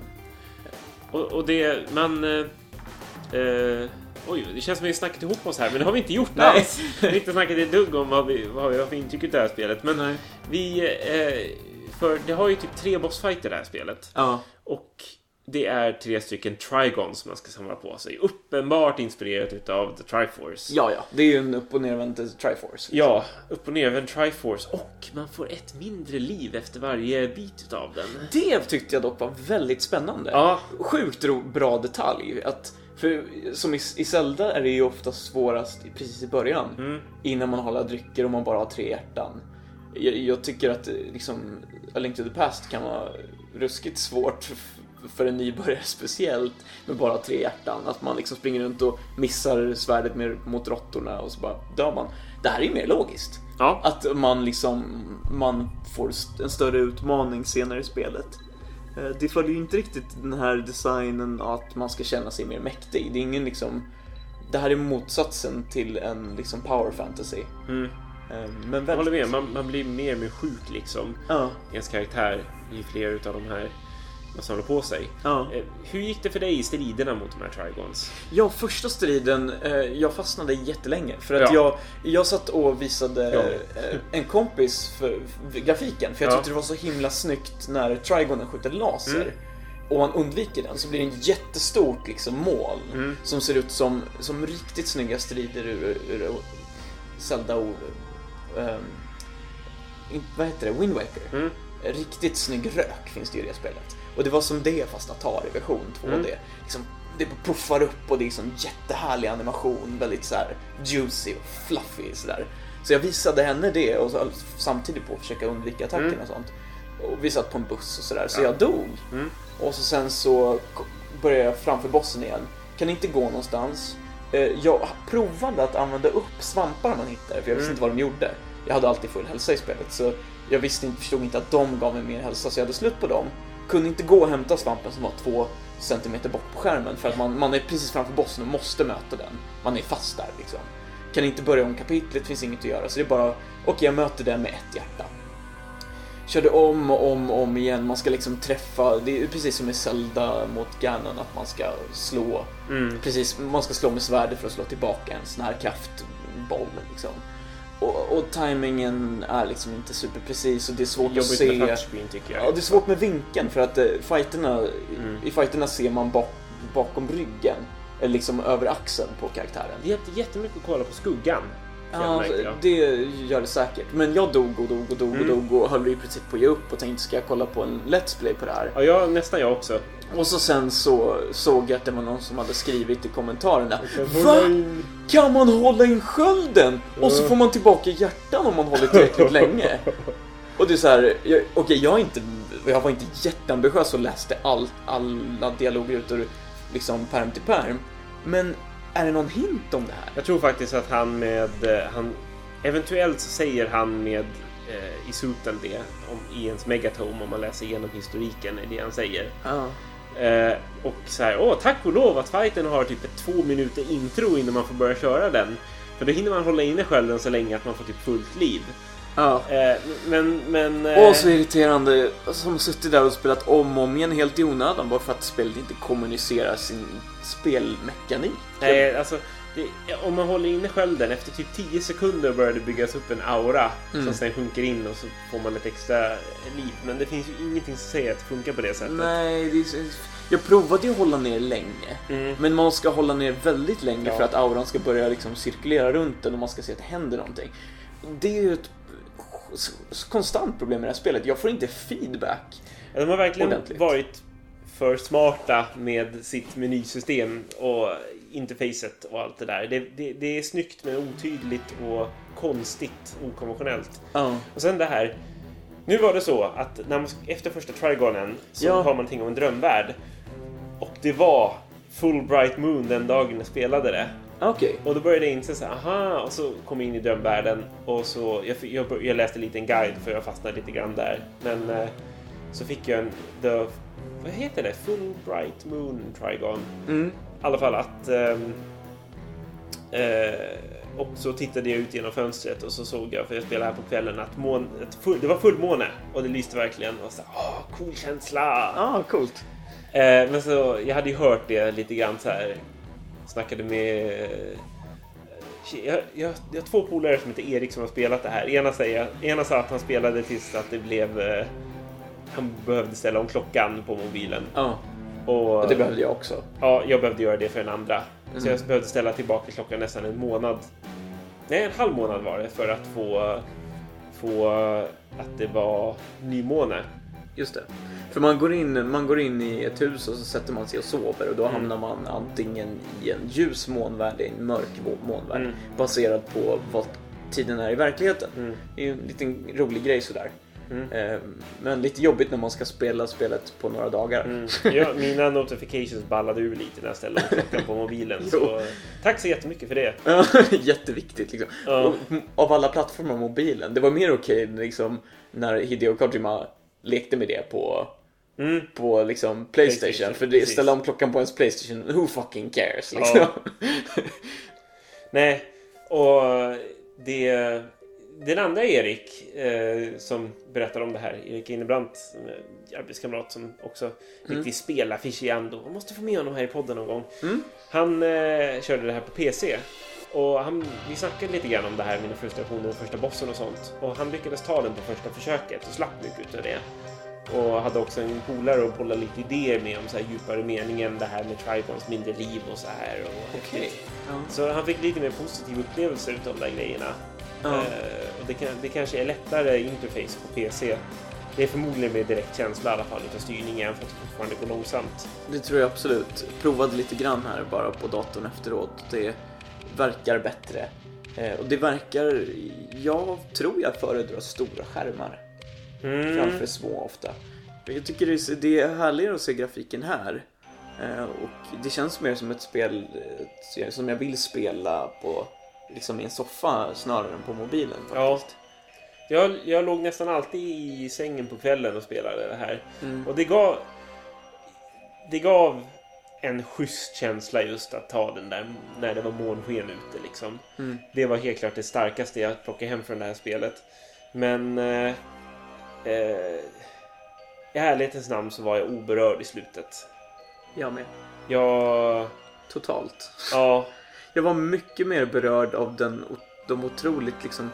[SPEAKER 2] Och, och det, man... Eh, eh, oj, det känns som vi snackat ihop oss här, men det har vi inte gjort
[SPEAKER 1] Nej.
[SPEAKER 2] alls. Vi har inte snackat ett dugg om vad vi, vad vi har för intryck av det här spelet. Men
[SPEAKER 1] Nej.
[SPEAKER 2] vi... Eh, för det har ju typ tre bossfighter det här spelet.
[SPEAKER 1] Ja.
[SPEAKER 2] Och det är tre stycken Trigons som man ska samla på sig. Uppenbart inspirerat utav The Triforce.
[SPEAKER 1] Ja, ja. Det är ju en upp och nervänd Triforce.
[SPEAKER 2] Ja, upp och nervänd Triforce. Och man får ett mindre liv efter varje bit utav den.
[SPEAKER 1] Det tyckte jag dock var väldigt spännande.
[SPEAKER 2] Ja,
[SPEAKER 1] Sjukt bra detalj. Att, för som i, i Zelda är det ju ofta svårast precis i början.
[SPEAKER 2] Mm.
[SPEAKER 1] Innan man har alla drycker och man bara har tre hjärtan. Jag, jag tycker att eh, liksom, A Link to the Past kan vara ruskigt svårt för en nybörjare *laughs* speciellt med bara tre hjärtan. Att man liksom springer runt och missar svärdet med, mot råttorna och så bara dör man. Det här är ju mer logiskt.
[SPEAKER 2] ja.
[SPEAKER 1] Att man liksom man får en större utmaning senare i spelet. Eh, Det följer ju inte riktigt den här designen att man ska känna sig mer mäktig. Det är ingen liksom det här är motsatsen till en liksom power fantasy.
[SPEAKER 2] Mm.
[SPEAKER 1] Eh, Men
[SPEAKER 2] Jag
[SPEAKER 1] väldigt...
[SPEAKER 2] håller med, man, man blir mer och mer sjuk liksom.
[SPEAKER 1] Ja,
[SPEAKER 2] Ens karaktär i fler utav de här man samlar på sig.
[SPEAKER 1] ja.
[SPEAKER 2] Eh, Hur gick det för dig i striderna mot de här Trigons?
[SPEAKER 1] ja, första striden, eh, jag fastnade jättelänge. För att
[SPEAKER 2] Ja.
[SPEAKER 1] jag, jag satt och visade
[SPEAKER 2] Jag
[SPEAKER 1] eh, en kompis för, för grafiken. För jag
[SPEAKER 2] Ja.
[SPEAKER 1] tyckte det var så himla snyggt när Trigonen skjuter laser.
[SPEAKER 2] Mm.
[SPEAKER 1] och man undviker den så blir det en jättestort liksom, mål
[SPEAKER 2] Mm.
[SPEAKER 1] som ser ut som, som riktigt snygga strider ur, ur Zelda och... in, vad heter det? Wind Waker.
[SPEAKER 2] Mm.
[SPEAKER 1] Riktigt snygg rök finns det ju i det spelet. Och det var som det fast Atari version 2D.
[SPEAKER 2] Mm.
[SPEAKER 1] Liksom, det puffar upp och det är liksom jättehärlig animation, väldigt så här juicy och fluffy sådär. Så jag visade henne det och så, samtidigt på att försöka undvika attacken
[SPEAKER 2] Mm.
[SPEAKER 1] och sånt. Och vi satt på en buss och sådär, så
[SPEAKER 2] Ja.
[SPEAKER 1] jag dog.
[SPEAKER 2] Mm.
[SPEAKER 1] Och så sen så började jag framför bossen igen. Kan inte gå någonstans. Eh, Jag provade att använda upp svampar man hittade, för jag visste
[SPEAKER 2] Mm.
[SPEAKER 1] inte vad de gjorde. Jag hade alltid full hälsa i spelet, så jag visste inte, förstod inte att de gav mig mer hälsa, så jag hade slut på dem. Kunde inte gå och hämta svampen som var två centimeter bort på skärmen, för att man, man är precis framför bossen och måste möta den. Man är fast där liksom. Kan inte börja om kapitlet, finns inget att göra, så det är bara, okej jag möter den med ett hjärta körde om och om och om igen. Man ska liksom träffa, det är precis som i Zelda mot Ganon, att man ska slå.
[SPEAKER 2] Mm.
[SPEAKER 1] Precis, man ska slå med svärdet för att slå tillbaka en sån här kraftboll liksom. Och, och timingen är liksom inte superprecis och det är svårt att
[SPEAKER 2] Jobbigt
[SPEAKER 1] se.
[SPEAKER 2] med touchscreen tycker jag.
[SPEAKER 1] Ja, det är svårt med vinkeln för att eh, fighterna,
[SPEAKER 2] Mm.
[SPEAKER 1] i fighterna ser man bak, bakom ryggen. Eller liksom över axeln på karaktären.
[SPEAKER 2] Det hjälpte jättemycket att kolla på skuggan.
[SPEAKER 1] Ja,
[SPEAKER 2] jag.
[SPEAKER 1] det gör det säkert. Men jag dog och dog och dog och
[SPEAKER 2] Mm.
[SPEAKER 1] dog och höll i princip på att ge upp och tänkte ska jag kolla på en Let's Play på det här?
[SPEAKER 2] Ja, jag, nästan jag också.
[SPEAKER 1] Och så sen så såg jag att det var någon som hade skrivit i kommentarerna
[SPEAKER 2] kan
[SPEAKER 1] Va?
[SPEAKER 2] in-
[SPEAKER 1] Kan man hålla in skölden? Och så får man tillbaka hjärtan om man håller tillräckligt länge. *laughs* Och det är så här, jag, okej jag är inte, jag var inte jätteambitiös och läste all, alla dialoger ut ur liksom perm till perm. Men är det någon hint om det här?
[SPEAKER 2] Jag tror faktiskt att han med... eh, Han, eventuellt så säger han med eh, i suten det om, i ens megatome om man läser igenom historiken är det han säger.
[SPEAKER 1] Ja.
[SPEAKER 2] Eh, och så här, åh tack och lov att fighten har typ ett två minuter intro innan man får börja köra den. För då hinner man hålla inne skölden så länge att man får typ fullt liv.
[SPEAKER 1] Ja.
[SPEAKER 2] Eh, men, men... eh,
[SPEAKER 1] Åh, så irriterande. Som suttit där och spelat om och om igen helt i onödan bara för att spelet inte kommunicerar sin spelmekanik.
[SPEAKER 2] Nej, alltså, det, om man håller inne skölden efter typ 10 sekunder börjar det byggas upp en aura
[SPEAKER 1] Mm.
[SPEAKER 2] som sen sjunker in och så får man ett extra liv. Men det finns ju ingenting som säger att det funkar på det sättet.
[SPEAKER 1] Nej, det är. Jag provade ju att hålla ner länge.
[SPEAKER 2] Mm.
[SPEAKER 1] Men man ska hålla ner väldigt länge
[SPEAKER 2] Ja.
[SPEAKER 1] för att auran ska börja liksom cirkulera runt den och man ska se att det händer någonting. Det är ju ett konstant problem med det här spelet. Jag får inte feedback.
[SPEAKER 2] Ja, de har verkligen
[SPEAKER 1] Ordentligt.
[SPEAKER 2] varit för smarta med sitt menysystem och interfacet och allt det där. Det, det, det är snyggt men otydligt och konstigt okonventionellt.
[SPEAKER 1] Ja.
[SPEAKER 2] Och sen det här Nu var det så att när man, efter första Trigonen så
[SPEAKER 1] Ja.
[SPEAKER 2] har man någonting om en drömvärld. Och det var Full Bright Moon den dagen jag spelade det.
[SPEAKER 1] Okej.
[SPEAKER 2] Och då började jag inse så här, aha, och så kom jag in i drömvärlden och så, jag, fick- jag, jag läste lite en guide för jag fastnade lite grann där. Men eh, så fick jag en, the, vad heter det? Full Bright Moon Trigon.
[SPEAKER 1] Mm.
[SPEAKER 2] I alla fall att... ehm, eh, och så tittade jag ut genom fönstret och så såg jag, för jag spelade här på kvällen, att, mån, att full, det var fullmåne och det lyste verkligen. Och så åh, cool känsla!
[SPEAKER 1] Ah, coolt.
[SPEAKER 2] Eh, men så, jag hade ju hört det lite grann så här. Snackade med... eh, Jag, jag, jag har två polare som heter Erik som har spelat det här. Ena, säger, ena sa att han spelade tills att det blev... eh, Han behövde ställa om klockan på mobilen.
[SPEAKER 1] Ja,
[SPEAKER 2] Och,
[SPEAKER 1] och det behövde jag också.
[SPEAKER 2] Ja, jag behövde göra det för den andra. Så
[SPEAKER 1] Mm.
[SPEAKER 2] jag behövde ställa tillbaka klockan nästan en månad. Nej, en halv månad var det för att få, få att det var nymåne.
[SPEAKER 1] Just det. För man går, in, man går in i ett hus och så sätter man sig och sover och då
[SPEAKER 2] Mm.
[SPEAKER 1] hamnar man antingen i en ljus månvärld eller en mörk må- månvärld.
[SPEAKER 2] Mm.
[SPEAKER 1] Baserat på vad tiden är i verkligheten.
[SPEAKER 2] Mm.
[SPEAKER 1] Det är ju en liten rolig grej sådär.
[SPEAKER 2] Mm.
[SPEAKER 1] Eh, Men lite jobbigt när man ska spela spelet på några dagar.
[SPEAKER 2] Mm. *laughs* Ja, mina notifications ballade ur lite när jag ställde om klockan på mobilen. Så tack så jättemycket för det. *laughs*
[SPEAKER 1] Jätteviktigt liksom. M- av alla plattformar mobilen. Det var mer okej liksom när Hideo Kojima lekte med det på,
[SPEAKER 2] Mm.
[SPEAKER 1] på liksom Playstation.
[SPEAKER 2] Playstation,
[SPEAKER 1] För det ställa om klockan på ens Playstation, who fucking cares liksom.
[SPEAKER 2] Ja. *laughs* Nej, och det... Den andra Erik eh, som berättar om det här, Erik Innebrandt, är arbetskamrat som också riktigt spelaficionado. Man måste få med honom här i podden någon gång.
[SPEAKER 1] Mm.
[SPEAKER 2] Han eh, körde det här på PC. Och han, vi snackade lite grann om det här, mina frustrationer med första bossen och sånt. Och han lyckades ta den på första försöket och slapp mycket utav det. Och hade också en polare att bolla lite idéer med om så här djupare meningen, det här med Trigons mindre liv och så här. Och.
[SPEAKER 1] Ja.
[SPEAKER 2] Så han fick lite mer positiv upplevelse utav de där grejerna. Eh, och det, kan, det kanske är lättare interface på PC. Det är förmodligen med direkt känsla i alla fall utav styrningen för att det fortfarande går långsamt.
[SPEAKER 1] Det tror jag absolut. Provade lite grann här bara på datorn efteråt. Det verkar bättre. Eh, och det verkar, jag tror jag föredrar stora skärmar
[SPEAKER 2] Mm.
[SPEAKER 1] framför små ofta. Men Jag tycker det är, det är härligare att se grafiken här. Eh, och det känns mer som ett spel eh, som jag vill spela på liksom i en soffa snarare än på mobilen
[SPEAKER 2] Ja.
[SPEAKER 1] faktiskt.
[SPEAKER 2] Jag, jag låg nästan alltid i sängen på kvällen och spelade det här.
[SPEAKER 1] Mm.
[SPEAKER 2] Och det gav... Det gav en schysst känsla just att ta den där när det var månsken ute liksom.
[SPEAKER 1] Mm.
[SPEAKER 2] Det var helt klart det starkaste jag plockade hem från det här spelet. Men... Eh, eh, I ärlighetens namn så var jag oberörd i slutet.
[SPEAKER 1] Jag med.
[SPEAKER 2] Jag...
[SPEAKER 1] Totalt.
[SPEAKER 2] Ja. *laughs*
[SPEAKER 1] Jag var mycket mer berörd av den, de otroligt liksom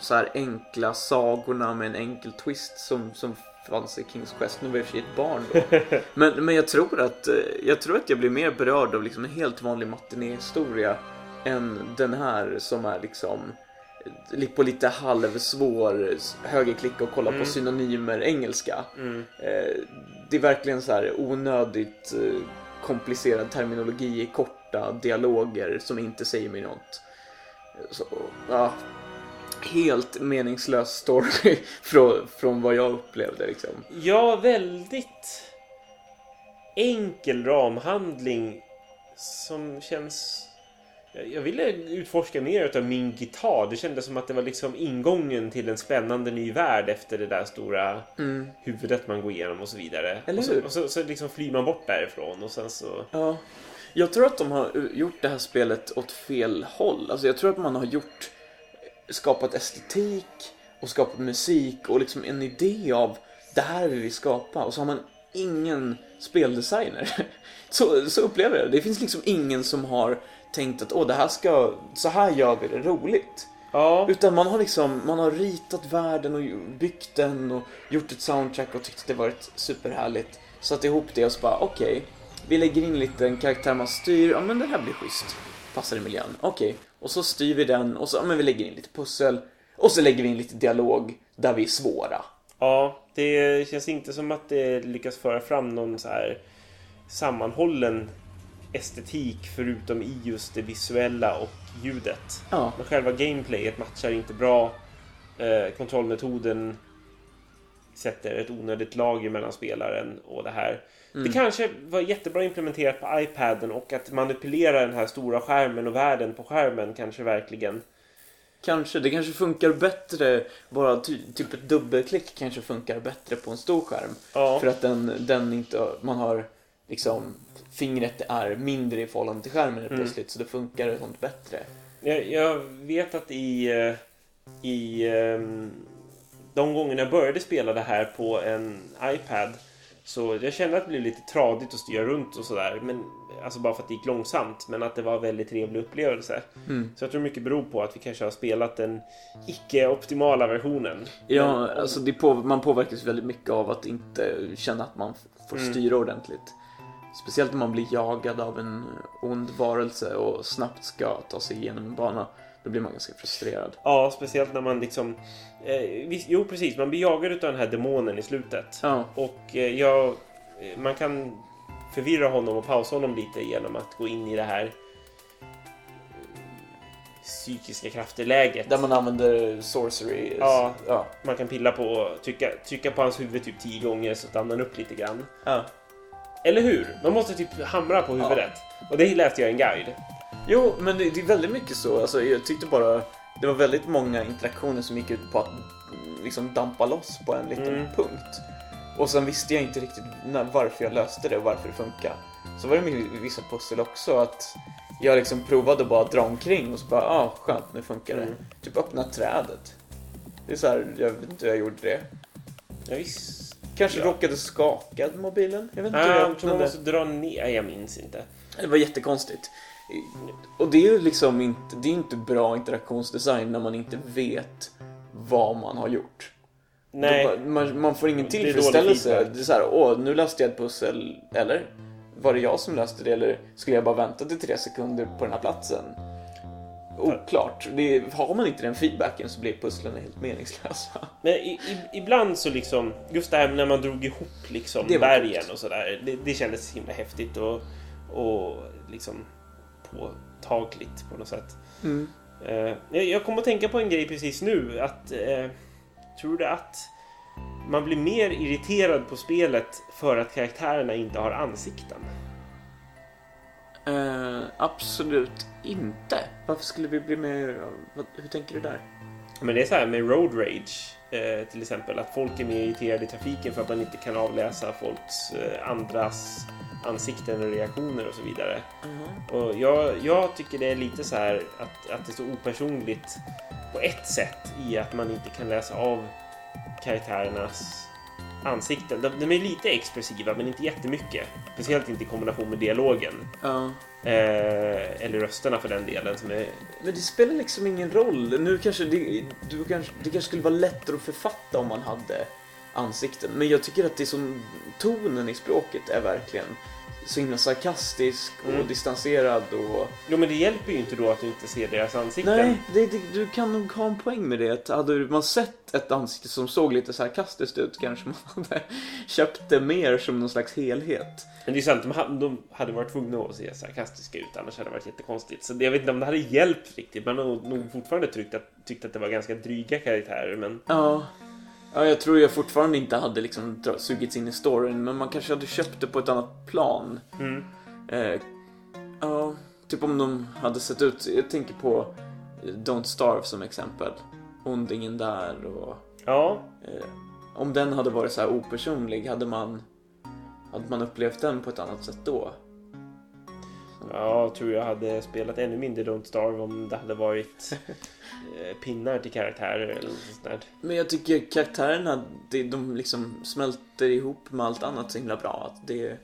[SPEAKER 1] så här enkla sagorna med en enkel twist som, som fanns i Kings Quest. Nu var jag för sig ett barn då. *laughs* Men, men jag, tror att, eh, jag tror att jag blir mer berörd av liksom en helt vanlig matinéhistoria än den här som är liksom eh, på lite halvsvår högerklicka och kolla
[SPEAKER 2] Mm.
[SPEAKER 1] på synonymer engelska.
[SPEAKER 2] Mm.
[SPEAKER 1] Eh, det är verkligen så här onödigt komplicerad terminologi i korta dialoger som inte säger mig något. Så, ja, helt meningslös story *laughs* från, från vad jag upplevde liksom.
[SPEAKER 2] Ja, väldigt enkel ramhandling som känns... Jag- ville utforska mer utav min gitarr. Det kändes som att det var liksom ingången till en spännande ny värld efter det där stora huvudet man går igenom och så vidare.
[SPEAKER 1] Eller
[SPEAKER 2] och så,
[SPEAKER 1] hur?
[SPEAKER 2] och så, så liksom flyr man bort därifrån och sen så...
[SPEAKER 1] Ja. Jag tror att de har gjort det här spelet åt fel håll. Alltså jag tror att man har gjort, skapat estetik och skapat musik och liksom en idé av det här vill vi skapa och så har man ingen speldesigner. *laughs* Så, så upplever jag det. Det finns liksom ingen som har tänkt att åh, det här ska, så här gör vi det roligt.
[SPEAKER 2] Ja,
[SPEAKER 1] Utan man har liksom, man har ritat världen och byggt den och gjort ett soundtrack och tyckt att det varit superhärligt. Satt ihop det och så bara, okej, vi lägger in lite en karaktär man styr, ja men det här blir schysst. Passar i miljön, okej. Och så styr vi den och så, ja men vi lägger in lite pussel. Och så lägger vi in lite dialog där vi är svåra.
[SPEAKER 2] ja, det känns inte som att det lyckas föra fram någon så här sammanhållen estetik förutom i just det visuella och ljudet.
[SPEAKER 1] Ja,
[SPEAKER 2] Men själva gameplayet matchar inte bra. Eh, kontrollmetoden sätter ett onödigt lager mellan spelaren och det här.
[SPEAKER 1] Mm.
[SPEAKER 2] Det kanske var jättebra implementerat på iPaden och att manipulera den här stora skärmen och världen på skärmen kanske verkligen
[SPEAKER 1] Kanske, det kanske funkar bättre, bara ty, typ ett dubbelklick kanske funkar bättre på en stor skärm.
[SPEAKER 2] Ja.
[SPEAKER 1] För att den, den inte, man har liksom, fingret är mindre i förhållande till skärmen
[SPEAKER 2] Mm.
[SPEAKER 1] plötsligt så det funkar sånt bättre.
[SPEAKER 2] Jag, jag vet att i, eh, i ehm, de gångerna jag började spela det här på en iPad så jag kände att det blev lite tradigt att styra runt och sådär. Men Alltså bara för att det gick långsamt. Men att det var en väldigt trevlig upplevelse.
[SPEAKER 1] Mm.
[SPEAKER 2] Så jag tror mycket beror på att vi kanske har spelat den icke-optimala versionen.
[SPEAKER 1] Ja,
[SPEAKER 2] Men-
[SPEAKER 1] alltså det på, man påverkas väldigt mycket av att inte känna att man får
[SPEAKER 2] Mm.
[SPEAKER 1] styra ordentligt. Speciellt om man blir jagad av en ond varelse och snabbt ska ta sig igenom en bana. Då blir man ganska frustrerad.
[SPEAKER 2] Ja, speciellt när man liksom... Eh, visst, jo, precis. Man blir jagad av den här demonen i slutet.
[SPEAKER 1] Ja,
[SPEAKER 2] Och eh, jag, eh, man kan förvirra honom och pausa honom lite genom att gå in i det här eh, psykiska krafter-läget.
[SPEAKER 1] där man använder sorcery.
[SPEAKER 2] Ja.
[SPEAKER 1] ja.
[SPEAKER 2] Man kan pilla på trycka, trycka på hans huvud typ tio gånger så stannar han upp lite grann.
[SPEAKER 1] ja.
[SPEAKER 2] Eller hur? Man måste typ hamra på huvudet. Och det läste jag i en guide.
[SPEAKER 1] Jo, men det, det är väldigt mycket så. Alltså, jag tyckte bara det var väldigt många interaktioner som gick ut på att mm, liksom dampa loss på en liten
[SPEAKER 2] Mm.
[SPEAKER 1] punkt. Och sen visste jag inte riktigt när, varför jag löste det och varför det funkar. Så var det med vissa pussel också att jag liksom provade bara att dra omkring och så bara, ah skönt, nu funkar det.
[SPEAKER 2] Mm.
[SPEAKER 1] Typ öppna trädet. Det är så här, jag vet inte hur jag gjorde det.
[SPEAKER 2] Ja, visst.
[SPEAKER 1] Kanske
[SPEAKER 2] Ja.
[SPEAKER 1] råkade skaka mobilen. Jag vet inte hur jag
[SPEAKER 2] tror man
[SPEAKER 1] öppnade.
[SPEAKER 2] måste dra ner. Jag minns inte.
[SPEAKER 1] Det var jättekonstigt. Och det är ju liksom inte, det är inte bra interaktionsdesign när man inte vet vad man har gjort.
[SPEAKER 2] Nej.
[SPEAKER 1] Man, man får ingen
[SPEAKER 2] Det är
[SPEAKER 1] tillfredsställelse. Det är så här, åh, nu löste jag ett pussel. Eller? Var det jag som löste det? Eller skulle jag bara vänta till tre sekunder på den här platsen? Oklart. Det, har man inte den feedbacken så blir pusslen helt meningslösa. *laughs*
[SPEAKER 2] Men i, i, ibland så liksom, just det här när man drog ihop liksom bergen
[SPEAKER 1] coolt.
[SPEAKER 2] och sådär. Det, det kändes himla häftigt och, och liksom påtagligt på något sätt. Eh, jag, kom att tänka på en grej precis nu. Att, eh, tror du att man blir mer irriterad på spelet för att karaktärerna inte har ansikten?
[SPEAKER 1] Eh, absolut inte. Varför skulle vi bli mer... Hur tänker du där?
[SPEAKER 2] Men det är så här med road rage eh, till exempel. Att folk är mer irriterade i trafiken för att man inte kan avläsa folks eh, andras ansikten och reaktioner och så vidare. Och jag, jag tycker det är lite så här att, att det är så opersonligt på ett sätt i att man inte kan läsa av karaktärernas ansikten. De, de är lite expressiva men inte jättemycket. Speciellt inte i kombination med dialogen.
[SPEAKER 1] Ja.
[SPEAKER 2] Eh, eller rösterna för den delen. Som är,
[SPEAKER 1] Men det spelar liksom ingen roll. Nu kanske det, du kanske, det kanske skulle vara lättare att författa om man hade ansikten. Men jag tycker att det är som tonen i språket är verkligen så himla sarkastisk och
[SPEAKER 2] Mm.
[SPEAKER 1] distanserad och...
[SPEAKER 2] jo men det hjälper ju inte då att du inte ser deras ansikten.
[SPEAKER 1] Nej, det, det, du kan nog ha en poäng med det. Hade man sett ett ansikte som såg lite sarkastiskt ut kanske man *laughs* hade köpt det mer som någon slags helhet.
[SPEAKER 2] Men det är sant, de hade, de hade varit tvungna att se sarkastiska ut, annars hade det varit jättekonstigt. Så jag vet inte om det hade hjälpt riktigt. Man nog- nog fortfarande tyckt att, tyckt att det var ganska dryga karaktärer, men...
[SPEAKER 1] Ja. Ja, jag tror jag fortfarande inte hade liksom sugits in i storyn, men man kanske hade köpt det på ett annat plan.
[SPEAKER 2] Mm.
[SPEAKER 1] Eh, ja, typ om de hade sett ut, jag tänker på eh, Don't Starve som exempel. Ondingen där och
[SPEAKER 2] Ja,
[SPEAKER 1] eh, om den hade varit så här opersonlig, hade man, hade man upplevt den på ett annat sätt då?
[SPEAKER 2] Jag tror jag hade spelat ännu mindre Don't Starve om det hade varit eh, pinnar till karaktärer eller något sånt där.
[SPEAKER 1] Men jag tycker karaktärerna, det, de liksom smälter ihop med allt annat så himla bra. Att det, eh,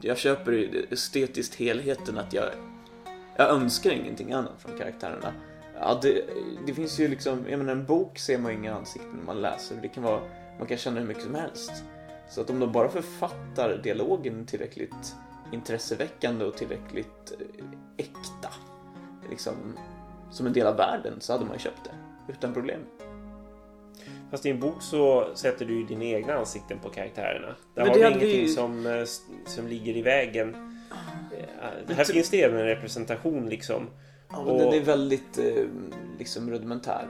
[SPEAKER 1] jag köper estetiskt helheten att jag, jag önskar ingenting annat från karaktärerna. Ja, det, det finns ju liksom, jag menar en bok ser man ju inga ansikten när man läser. Det kan vara, man kan känna hur mycket som helst. Så att om de bara författar dialogen tillräckligt intresseväckande och tillräckligt eh, äkta, liksom som en del av världen, så hade man ju köpt det. Utan problem.
[SPEAKER 2] Fast i en bok så sätter du ju dina egna ansikten på karaktärerna. Där
[SPEAKER 1] Men
[SPEAKER 2] har
[SPEAKER 1] det
[SPEAKER 2] du ingenting
[SPEAKER 1] vi-
[SPEAKER 2] som, eh, som ligger i vägen. Eh, Här
[SPEAKER 1] ty-
[SPEAKER 2] finns det även en representation liksom.
[SPEAKER 1] Ja,
[SPEAKER 2] Och-
[SPEAKER 1] men den är väldigt eh, liksom rudimentär.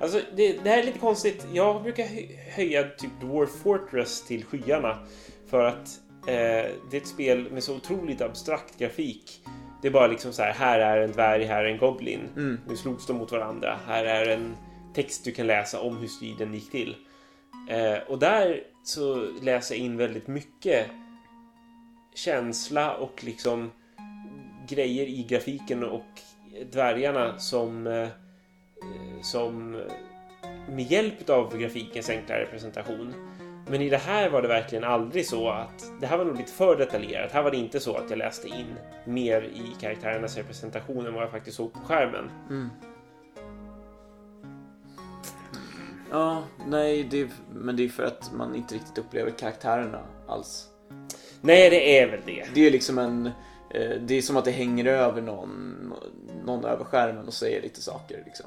[SPEAKER 2] Alltså, det, det här är lite konstigt. Jag brukar hö- höja typ Dwarf Fortress till skyarna. För att det är ett spel med så otroligt abstrakt grafik. Det är bara liksom så här, här är en dvärg, här är en goblin.
[SPEAKER 1] Mm.
[SPEAKER 2] Nu slogs de mot varandra. Här är en text du kan läsa om hur striden gick till. Eh, och där så läser jag in väldigt mycket känsla och liksom grejer i grafiken och dvärgarna som eh, som med hjälp av grafikens enkla representation. Men i det här var det verkligen aldrig så att det här var nog lite för detaljerat. Här var det inte så att jag läste in mer i karaktärernas representation än vad jag faktiskt såg på skärmen.
[SPEAKER 1] Mm. Ja, nej, det men det är för att man inte riktigt upplever karaktärerna alls.
[SPEAKER 2] Nej, det är väl det.
[SPEAKER 1] Det är liksom en... eh, Det är som att det hänger över någon, någon över skärmen och säger lite saker. Liksom.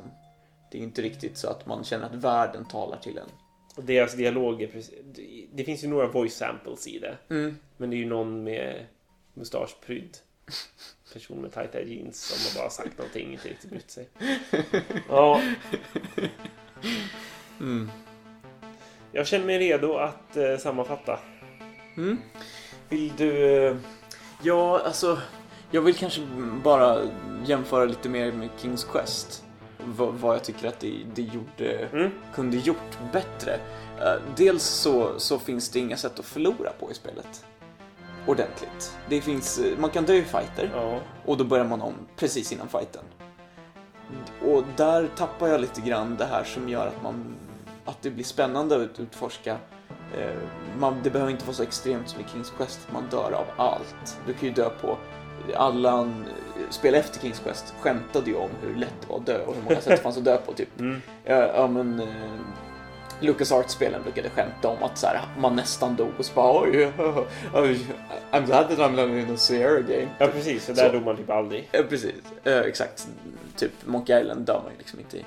[SPEAKER 1] Det är inte riktigt så att man känner att världen talar till en.
[SPEAKER 2] Och deras dialog är precis... Det finns ju några voice samples i det.
[SPEAKER 1] Mm.
[SPEAKER 2] Men det är ju någon med mustaschprydd person med tajta jeans som har bara sagt någonting inte riktigt brytt sig. Ja.
[SPEAKER 1] Mm.
[SPEAKER 2] Jag känner mig redo att eh, sammanfatta.
[SPEAKER 1] Mm. Vill du... eh, Ja, alltså... Jag vill kanske bara jämföra lite mer med Kings Quest. Vad, jag tycker att det, det gjorde,
[SPEAKER 2] Mm.
[SPEAKER 1] kunde gjort bättre. Eh, dels så, så finns det inga sätt att förlora på i spelet. Ordentligt. Det finns, eh, man kan dö i fighter
[SPEAKER 2] Ja.
[SPEAKER 1] och då börjar man om precis innan fighten. Och där tappar jag lite grann det här som gör att man att det blir spännande att utforska. Eh, man, det behöver inte vara så extremt som i Kings Quest att man dör av allt. Du kan ju dö på alla spel efter Kings Quest skämtade ju om hur lätt det var att dö och hur många sätt det fanns att dö på. Typ.
[SPEAKER 2] Mm.
[SPEAKER 1] Ja, ja men eh, LucasArts-spelen brukade skämta om att så här, man nästan dog och så bara oj, *laughs* oj, I'm glad that I'm living in a Sierra game.
[SPEAKER 2] Ja, precis. Så där
[SPEAKER 1] Så.
[SPEAKER 2] dog man typ aldrig.
[SPEAKER 1] Ja, precis. Eh, exakt. Typ Monkey Island dör man ju liksom inte i.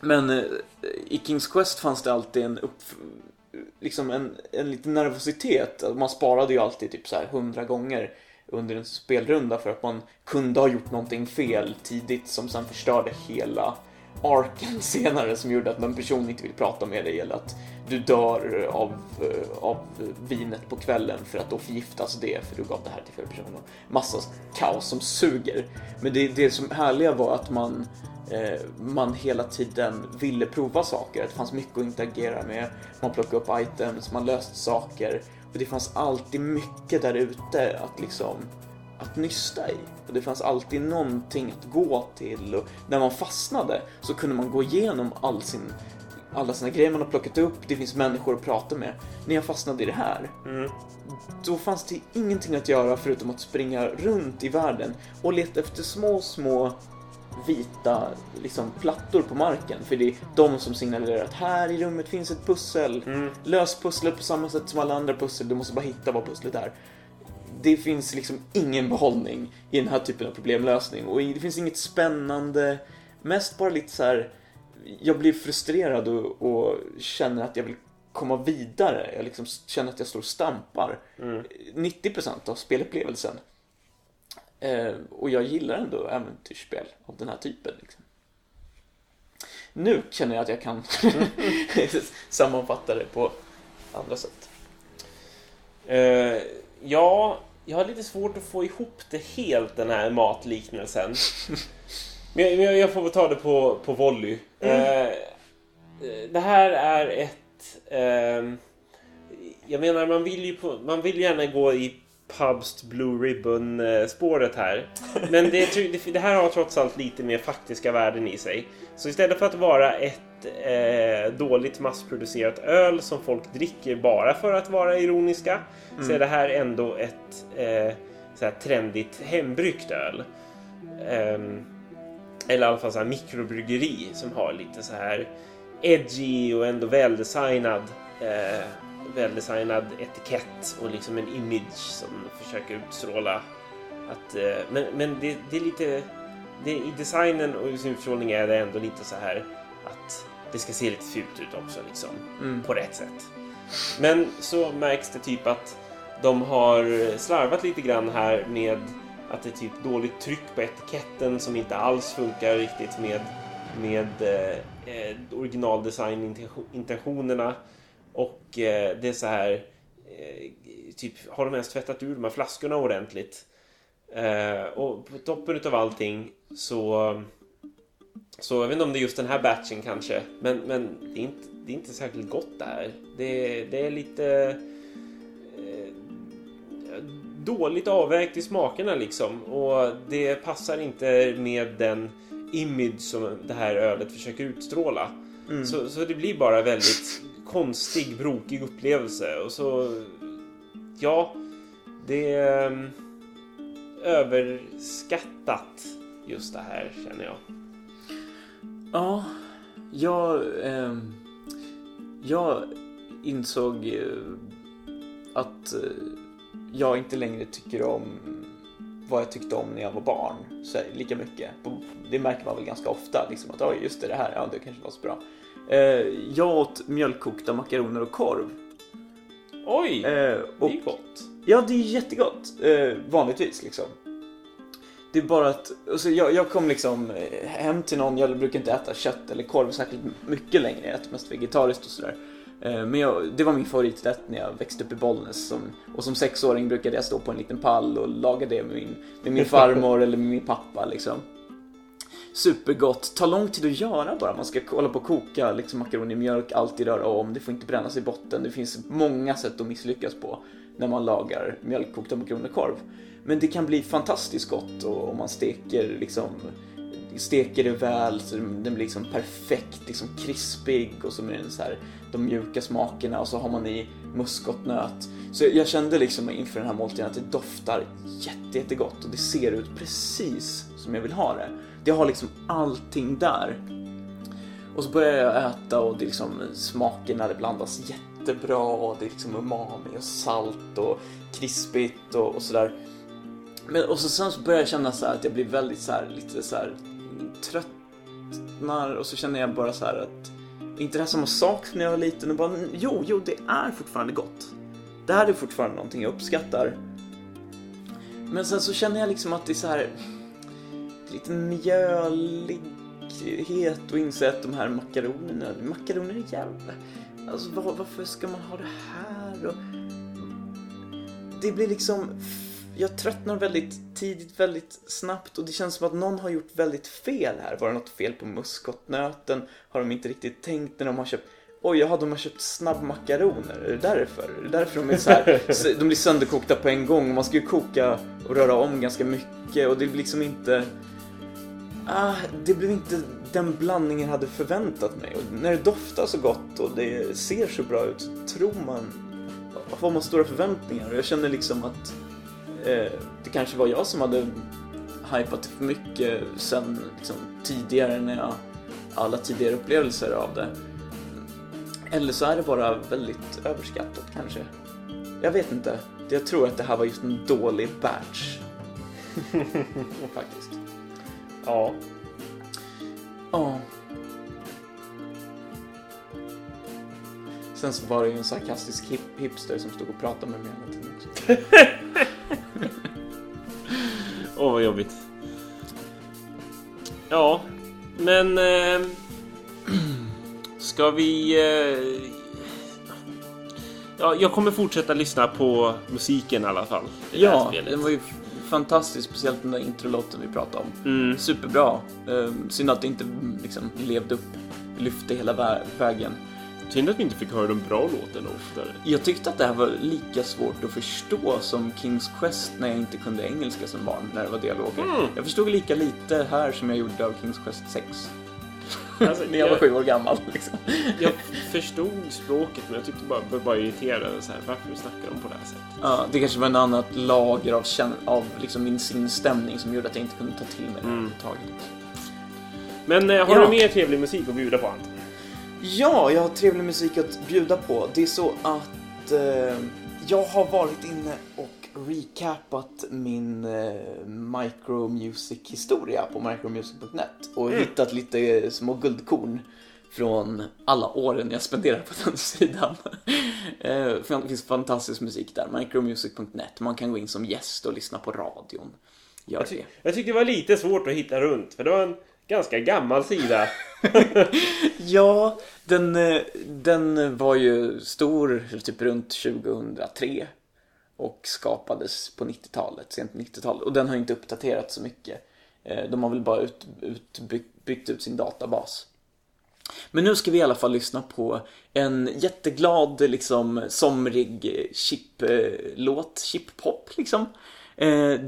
[SPEAKER 1] Men eh, i Kings Quest fanns det alltid en upp... Liksom en, en liten nervositet. Man sparade ju alltid typ så här hundra gånger under en spelrunda för att man kunde ha gjort någonting fel tidigt som sen förstörde hela arken *laughs* senare som gjorde att en person inte vill prata med dig eller att du dör av, eh, av vinet på kvällen för att då förgiftas det för du gav det här till fel person. Massa kaos som suger. Men det, det som härliga var att man eh, man hela tiden ville prova saker. Det fanns mycket att interagera med. Man plockade upp items, man löste saker. Och det fanns alltid mycket där ute att liksom att nysta i. Och det fanns alltid någonting att gå till och när man fastnade så kunde man gå igenom all sin, alla sina grejer man har plockat upp. Det finns människor att prata med. När jag fastnade i det här,
[SPEAKER 2] Mm.
[SPEAKER 1] då fanns det ingenting att göra förutom att springa runt i världen och leta efter små, små vita liksom, plattor på marken. För det är de som signalerar att här i rummet finns ett pussel.
[SPEAKER 2] Mm.
[SPEAKER 1] Lös pusslet på samma sätt som alla andra pussel. Du måste bara hitta vad pusslet är. Det finns liksom ingen behållning i den här typen av problemlösning och det finns inget spännande. Mest bara lite så här. Jag blir frustrerad och, och känner att jag vill komma vidare. Jag liksom känner att jag står och stampar.
[SPEAKER 2] Mm.
[SPEAKER 1] 90% av spelupplevelsen. Eh, och jag gillar ändå äventyrsspel av den här typen. Liksom. Nu känner jag att jag kan *laughs* sammanfatta det på andra sätt.
[SPEAKER 2] Eh, ja, jag har lite svårt att få ihop det helt, den här matliknelsen. *laughs* men jag, jag- får väl ta det på, på volley. Eh, det här är ett... ehm, jag menar, man vill ju på, man vill gärna gå i Pubst Blue Ribbon-spåret här. Men det, det, här har trots allt lite mer faktiska värden i sig. Så istället för att vara ett eh, dåligt massproducerat öl som folk dricker bara för att vara ironiska så är det här ändå ett eh, så här trendigt hembryggt öl. Ehm, eller i alla fall så här mikrobryggeri som har lite så här edgy och ändå väldesignad eh, väldesignad etikett och liksom en image som försöker utstråla att eh, men, men det, det är lite det, i designen och i sin utstrålning är det ändå lite så här att det ska se lite fult ut också liksom
[SPEAKER 1] Mm.
[SPEAKER 2] på rätt sätt. Men så märks det typ att de har slarvat lite grann här med att det är typ dåligt tryck på etiketten som inte alls funkar riktigt med med eh, originaldesignintentionerna. Och eh, det är så här... Eh, typ, har de ens tvättat ur de här flaskorna ordentligt? Eh, och på toppen av allting så... Så jag vet inte om det är just den här batchen kanske, men, men det, är inte, det är inte särskilt gott där. Det, det är lite eh, dåligt avvägt i smakerna liksom och det passar inte med den image som det här ölet försöker utstråla. Mm. Så, så det blir bara väldigt konstig, brokig upplevelse och så... Ja, det är mm, överskattat just det här känner jag.
[SPEAKER 1] Ja, jag... Eh, jag insåg eh, att eh, jag inte längre tycker om vad jag tyckte om när jag var barn så här, lika mycket. Det märker man väl ganska ofta, liksom, att oh, just det, det här, ja det kanske var så bra. Eh, jag åt mjölkkokta makaroner och korv.
[SPEAKER 2] Oj, eh, och, det är gott.
[SPEAKER 1] Ja, det är jättegott, eh, vanligtvis liksom. Det är bara att, alltså jag, jag kom liksom hem till någon, jag brukar inte äta kött eller korv särskilt mycket längre, jag äter mest vegetariskt och sådär. Men jag, det var min favoriträtt när jag växte upp i Bollnäs. Som, och som sexåring brukade jag stå på en liten pall och laga det med min, med min *laughs* farmor eller med min pappa. Liksom. Supergott, tar lång tid att göra bara. Man ska hålla på och koka liksom, makaroner i mjölk, alltid röra om, det får inte brännas i botten. Det finns många sätt att misslyckas på när man lagar mjölkkokta makaroner och korv. Men det kan bli fantastiskt gott om man steker liksom steker det väl så den blir liksom perfekt, liksom krispig och så med den så här, de mjuka smakerna och så har man i muskotnöt. Så jag kände liksom inför den här måltiden att det doftar jätte, jättegott och det ser ut precis som jag vill ha det. Det har liksom allting där. Och så börjar jag äta och det liksom smakerna det blandas jättebra och det är liksom umami och salt och krispigt och, och sådär. Men och så sen så börjar jag känna så att jag blir väldigt så här, lite så här tröttnar och så känner jag bara så här att inte det här samma sak som när jag var liten och bara jo, jo, det är fortfarande gott. Det här är fortfarande någonting jag uppskattar. Men sen så känner jag liksom att det är så här lite mjölighet och inse att de här makaronerna, makaroner är jävla... Alltså var, varför ska man ha det här? Och det blir liksom jag tröttnar väldigt tidigt, väldigt snabbt och det känns som att någon har gjort väldigt fel här. Var det något fel på muskotnöten? Har de inte riktigt tänkt när de har köpt Oj, jaha, de har köpt snabbmakaroner. Är det därför? Är det därför de är så här, *laughs* de blir sönderkokta på en gång? Man ska ju koka och röra om ganska mycket och det blir liksom inte... Ah, det blev inte den blandningen jag hade förväntat mig. Och när det doftar så gott och det ser så bra ut så tror man... Har man stora förväntningar och jag känner liksom att Eh, det kanske var jag som hade hypat för mycket sen liksom, tidigare när jag alla tidigare upplevelser av det. Eller så är det bara väldigt överskattat kanske. Jag vet inte. Jag tror att det här var just en dålig batch. *laughs* Faktiskt.
[SPEAKER 2] Ja.
[SPEAKER 1] Ja. Sen så var det ju en sarkastisk hip hipster som stod och pratade med mig hela tiden också. *laughs*
[SPEAKER 2] Åh, oh, vad jobbigt. Ja, men... Eh, ska vi... Eh, ja, jag kommer fortsätta lyssna på musiken i alla fall.
[SPEAKER 1] Ja, den var ju fantastisk, speciellt den där introlåten vi pratade om. Mm. Superbra. Eh, synd att det inte liksom levde upp, lyfte hela vägen.
[SPEAKER 2] Synd att vi inte fick höra de bra låtarna oftare.
[SPEAKER 1] Jag tyckte att det här var lika svårt att förstå som Kings Quest när jag inte kunde engelska som barn, när det var dialoger. Mm. Jag förstod lika lite här som jag gjorde av Kings Quest 6. *laughs* Alltså, när jag var sju år gammal. Liksom. *laughs*
[SPEAKER 2] Jag förstod språket men jag tyckte bara, jag bara irriterade så här, varför snackar de på det här sättet?
[SPEAKER 1] Ja, det kanske var en annat lager av, av liksom min sinnesstämning som gjorde att jag inte kunde ta till mig det mm. överhuvudtaget.
[SPEAKER 2] Men eh, har ja. du mer trevlig musik att bjuda på Anton?
[SPEAKER 1] Ja, jag har trevlig musik att bjuda på. Det är så att eh, jag har varit inne och recapat min eh, Micromusic-historia på micromusic.net och mm. hittat lite små guldkorn från alla åren jag spenderar på *laughs* den sidan. eh, det finns fantastisk musik där, micromusic.net. Man kan gå in som gäst och lyssna på radion.
[SPEAKER 2] Gör jag, ty det. jag tyckte det var lite svårt att hitta runt, för det var en ganska gammal sida. *laughs*
[SPEAKER 1] Ja, den, eh, den var ju stor typ runt 2003 och skapades på 90-talet, sent 90-tal. Och den har inte uppdaterats så mycket. Eh, de har väl bara ut, ut, byggt, byggt ut sin databas. Men nu ska vi i alla fall lyssna på en jätteglad, liksom somrig chip-låt, chip-pop liksom. Eh,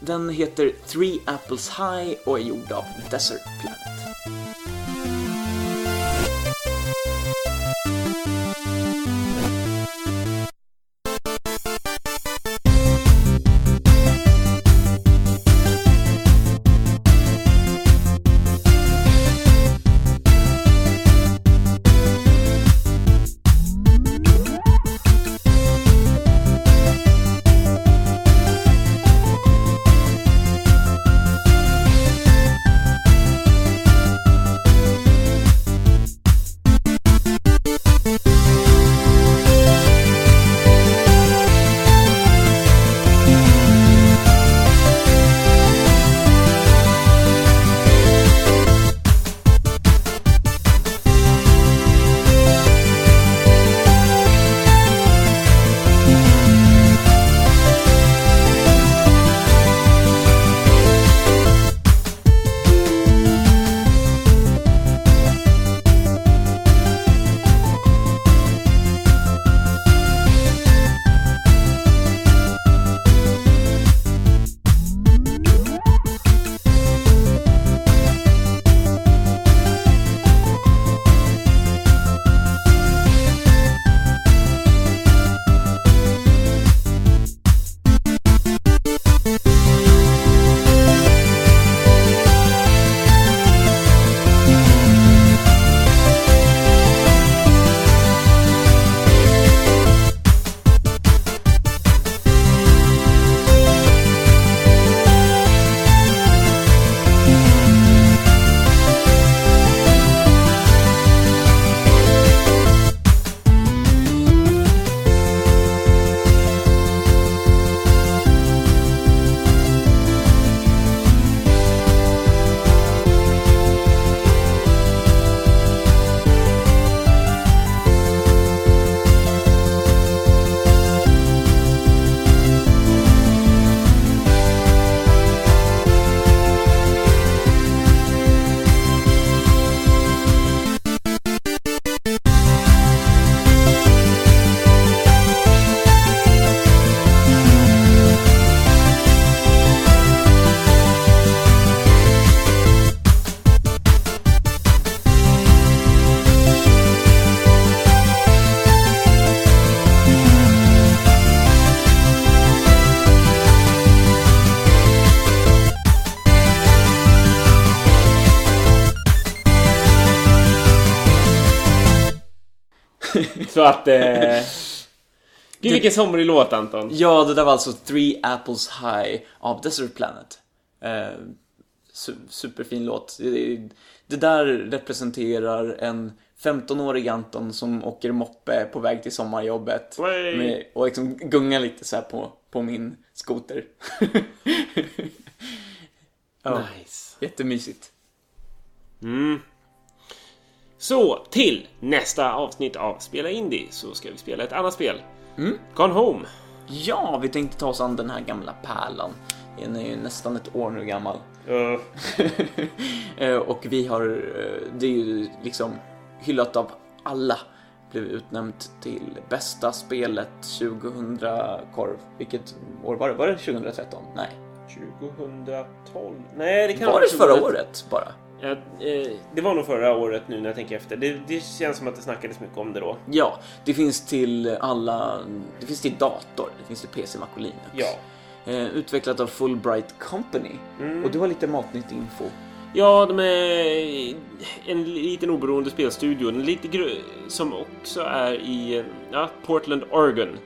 [SPEAKER 1] den heter Three Apples High och är gjord av Desert Planet. *laughs*
[SPEAKER 2] Så att... Eh... Gud vilken somrig låt Anton.
[SPEAKER 1] Ja, det där var alltså Three Apples High av Desert Planet. Eh, su- superfin låt. Det, där representerar en 15-årig Anton som åker moppe på väg till sommarjobbet. Med, och liksom gungar lite så här på, på min skoter. *laughs* ja,
[SPEAKER 2] Nice.
[SPEAKER 1] jättemysigt.
[SPEAKER 2] Mm. Så, till nästa avsnitt av Spela Indie så ska vi spela ett annat spel.
[SPEAKER 1] Mm.
[SPEAKER 2] Gone Home.
[SPEAKER 1] Ja, vi tänkte ta oss an den här gamla pärlan. Den är ju nästan ett år nu gammal.
[SPEAKER 2] Uh, *laughs*
[SPEAKER 1] och vi har, eh, det är ju liksom hyllat av alla. Blev utnämnt till bästa spelet 2000 korv. Vilket år var det? Var det 2013? Nej.
[SPEAKER 2] 2012? Nej, det kan
[SPEAKER 1] Var
[SPEAKER 2] vara
[SPEAKER 1] det förra
[SPEAKER 2] 2000.
[SPEAKER 1] året bara?
[SPEAKER 2] Ja, eh, det var nog förra året nu när jag tänker efter. Det, det känns som att det snackades mycket om det då.
[SPEAKER 1] Ja, det finns till alla, det finns till dator, det finns till PC, Mac och Linux.
[SPEAKER 2] Ja.
[SPEAKER 1] Eh, utvecklat av Fulbright Company.
[SPEAKER 2] Mm.
[SPEAKER 1] Och du har lite matnytt info.
[SPEAKER 2] Ja, de är en liten oberoende spelstudio. En lite som också är i ja, Portland, Oregon.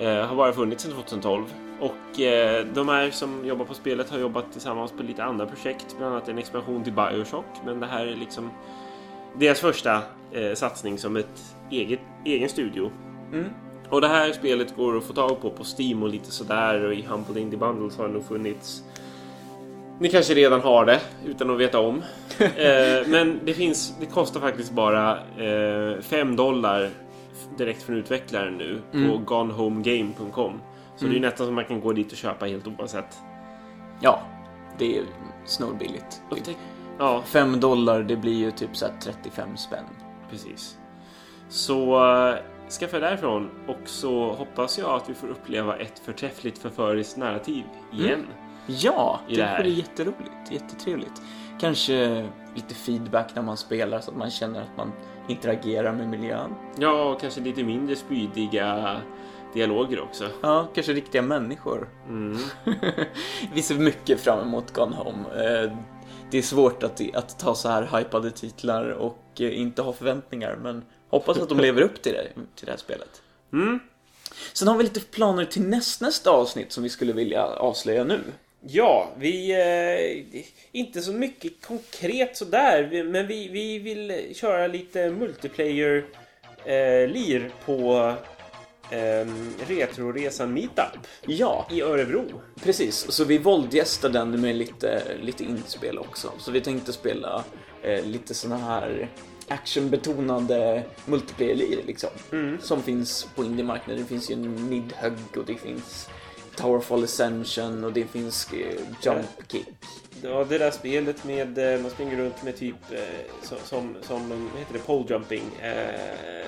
[SPEAKER 2] Eh, har bara funnits sedan 2012. Och eh, de här som jobbar på spelet har jobbat tillsammans på lite andra projekt. Bland annat en expansion till Bioshock. Men det här är liksom deras första eh, satsning som ett eget, egen studio.
[SPEAKER 1] Mm.
[SPEAKER 2] Och det här spelet går att få tag på på Steam och lite sådär och i Humble Indie Bundles har det nog funnits Ni kanske redan har det utan att veta om. *laughs* eh, men det finns, det kostar faktiskt bara eh, 5 dollar direkt från utvecklaren nu
[SPEAKER 1] Mm.
[SPEAKER 2] på gonehomegame.com. Så det är ju nästan som man kan gå dit och köpa helt oavsett.
[SPEAKER 1] Ja, det är snorbilligt.
[SPEAKER 2] Upptäck- Ja,
[SPEAKER 1] 5 dollar, det blir ju typ så här 35 spänn.
[SPEAKER 2] precis. Så äh, skaffa därifrån och så hoppas jag att vi får uppleva ett förträffligt förföriskt narrativ igen.
[SPEAKER 1] Ja,
[SPEAKER 2] I
[SPEAKER 1] det
[SPEAKER 2] det
[SPEAKER 1] vore jätteroligt. Jättetrevligt. Kanske lite feedback när man spelar så att man känner att man interagerar med miljön.
[SPEAKER 2] Ja, och kanske lite mindre spydiga dialoger också.
[SPEAKER 1] Ja, kanske riktiga människor.
[SPEAKER 2] Mm. *laughs*
[SPEAKER 1] Vi ser mycket fram emot Gone Home. Eh, Det är svårt att, att ta så här hypade titlar och eh, inte ha förväntningar, men hoppas att de lever upp till det, till det här spelet.
[SPEAKER 2] Mm.
[SPEAKER 1] Sen har vi lite planer till näst, nästa avsnitt som vi skulle vilja avslöja nu.
[SPEAKER 2] Ja, vi... Eh, inte så mycket konkret sådär, men vi, vi vill köra lite multiplayer eh, lir på eh, Retroresan Meetup
[SPEAKER 1] Ja,
[SPEAKER 2] i Örebro.
[SPEAKER 1] precis. Så vi våldgästar den med lite, lite indiespel också. Så vi tänkte spela eh, lite såna här actionbetonade multiplayer-lir liksom. Som finns på indiemarknaden. Det finns ju Nidhugg och det finns Towerfall Ascension och det finns eh, Jump Kick.
[SPEAKER 2] Ja, det där spelet med... eh, Man springer runt med typ eh, som, som, som heter det, pole jumping. Eh,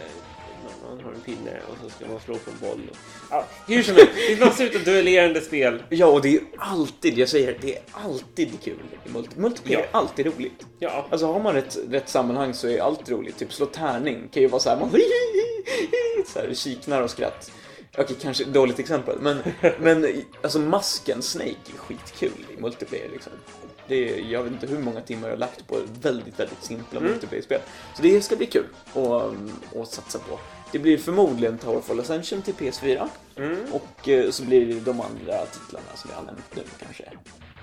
[SPEAKER 2] man- har en pinne och så ska man slå på en boll. Och, ja, hur som helst, det är massor av duellerande spel.
[SPEAKER 1] Ja, och det är alltid, jag säger det, är alltid kul i multi- multiplayer. Är alltid roligt.
[SPEAKER 2] Ja,
[SPEAKER 1] Alltså har man rätt, rätt sammanhang så är allt roligt. Typ slå tärning kan ju vara så här, man så här, kiknar och skratt. Okej, kanske ett dåligt exempel, men, *laughs* men alltså masken Snake är skitkul i multiplayer liksom. Det är, jag vet inte hur många timmar jag har lagt på väldigt, väldigt simpla multiplayer-spel. Så det ska bli kul att, att satsa på. Det blir förmodligen Towerfall Ascension till PS4 och eh, så blir det de andra titlarna som jag har nämnt nu kanske.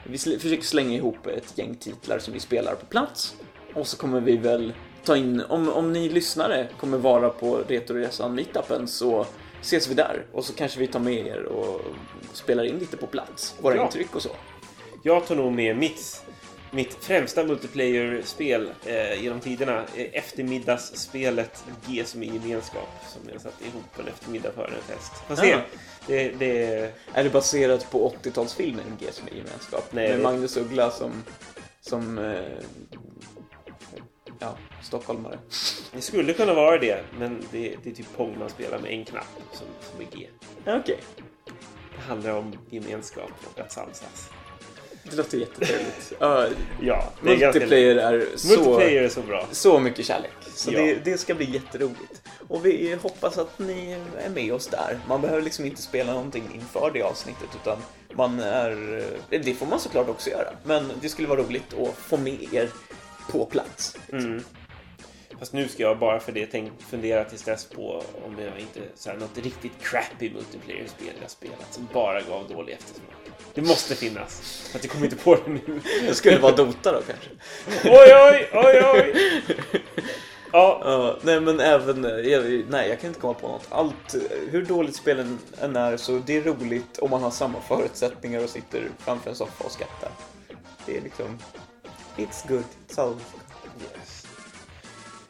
[SPEAKER 1] Vi sl- försöker slänga ihop ett gäng titlar som vi spelar på plats. Och så kommer vi väl ta in, om, om ni lyssnare kommer vara på Retoresan meetupen så ses vi där. Och så kanske vi tar med er och spelar in lite på plats. Våra
[SPEAKER 2] Ja.
[SPEAKER 1] intryck och så.
[SPEAKER 2] jag tar nog med mitt, mitt främsta multiplayer-spel eh, genom tiderna. Eh, eftermiddagsspelet G som är gemenskap. Som jag satte ihop en eftermiddag före en fest. Får se.
[SPEAKER 1] Ja.
[SPEAKER 2] Det, det,
[SPEAKER 1] Är det baserat på 80-talsfilmen G som är gemenskap?
[SPEAKER 2] Nej,
[SPEAKER 1] med
[SPEAKER 2] det-
[SPEAKER 1] Magnus Uggla som, som eh, ja, stockholmare.
[SPEAKER 2] det skulle kunna vara det, men det, det är typ Pong man spelar med en knapp som, som är G.
[SPEAKER 1] Okej,
[SPEAKER 2] Det handlar om gemenskap och att samsas.
[SPEAKER 1] Det låter jättetrevligt. Ja,
[SPEAKER 2] Ja, det är ganska-
[SPEAKER 1] multiplayer är så...
[SPEAKER 2] Multiplayer är så bra.
[SPEAKER 1] Så mycket kärlek. Så
[SPEAKER 2] Ja.
[SPEAKER 1] det, det ska bli jätteroligt. Och vi hoppas att ni är med oss där. Man behöver liksom inte spela någonting inför det avsnittet utan man är... eh, Det får man såklart också göra. Men det skulle vara roligt att få med er på plats.
[SPEAKER 2] Mm. Fast nu ska jag bara för det tänk, fundera tills dess på om jag inte så här, något riktigt crappy multiplayer-spel jag spelat som bara gav dålig eftersmak. Det måste finnas. För att jag kommer inte på det nu.
[SPEAKER 1] Det skulle vara Dota då kanske.
[SPEAKER 2] Oj, oj, oj, oj! Ja,
[SPEAKER 1] Ja, nej men även, eh, jag, nej jag kan inte komma på något. Allt, eh, hur dåligt spelen än är så det är roligt om man har samma förutsättningar och sitter framför en soffa och skrattar. Det är liksom, it's good, it's all.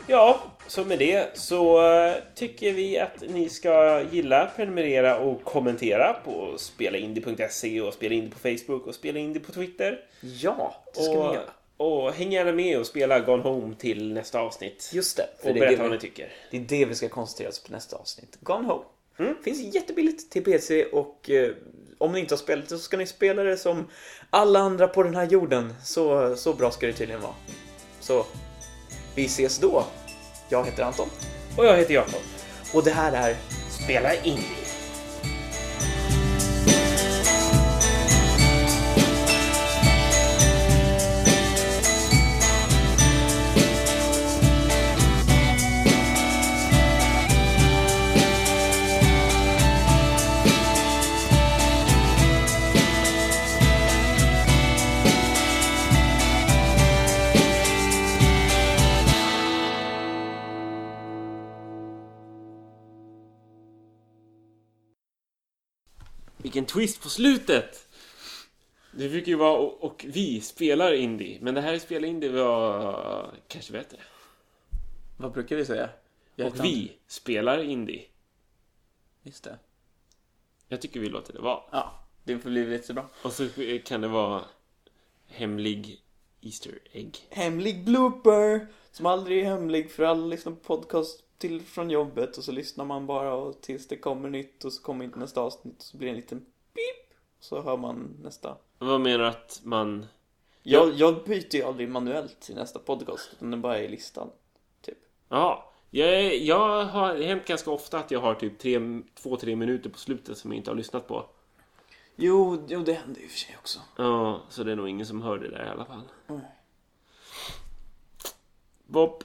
[SPEAKER 2] Ja, så med det så eh, tycker vi att ni ska gilla, prenumerera och kommentera på spelaindie.se och spela indie på Facebook och spela indie på Twitter.
[SPEAKER 1] Ja, det ska
[SPEAKER 2] Och,
[SPEAKER 1] göra.
[SPEAKER 2] och häng gärna med och spela Gone Home till nästa avsnitt.
[SPEAKER 1] Just det, för
[SPEAKER 2] och
[SPEAKER 1] det
[SPEAKER 2] berätta
[SPEAKER 1] det,
[SPEAKER 2] vad ni tycker.
[SPEAKER 1] det är det vi ska koncentrera oss på nästa avsnitt. Gone Home.
[SPEAKER 2] Mm.
[SPEAKER 1] Finns jättebilligt till PC och eh, om ni inte har spelat det så ska ni spela det som alla andra på den här jorden. Så, så bra ska det tydligen vara. Så, vi ses då. Jag heter Anton
[SPEAKER 2] Och jag heter Jakob.
[SPEAKER 1] och det här är
[SPEAKER 2] Spela in. Vilken twist på slutet! Det brukar ju vara och, och vi spelar indie. Men det här spelar indie var kanske bättre.
[SPEAKER 1] Vad brukar vi säga? Jag
[SPEAKER 2] Och vi spelar indie.
[SPEAKER 1] Just det.
[SPEAKER 2] Jag tycker vi låter det vara.
[SPEAKER 1] Ja, det får bli lite bra.
[SPEAKER 2] Och så kan det vara hemlig Easter egg.
[SPEAKER 1] Hemlig blooper! Som aldrig är hemlig för alla lyssnar på podcast till från jobbet och så lyssnar man bara och tills det kommer nytt och så kommer inte nästa avsnitt och så blir det en liten pip. Så hör man nästa.
[SPEAKER 2] Vad menar du att man...
[SPEAKER 1] Jag, jag byter ju aldrig manuellt till nästa podcast utan den bara är i listan. Typ.
[SPEAKER 2] Ja, jag, jag har det har hänt ganska ofta att jag har typ tre, två, tre minuter på slutet som jag inte har lyssnat på.
[SPEAKER 1] Jo, jo det händer ju för sig också.
[SPEAKER 2] Ja, så det är nog ingen som hör det där i alla fall.
[SPEAKER 1] Mm.
[SPEAKER 2] Bob,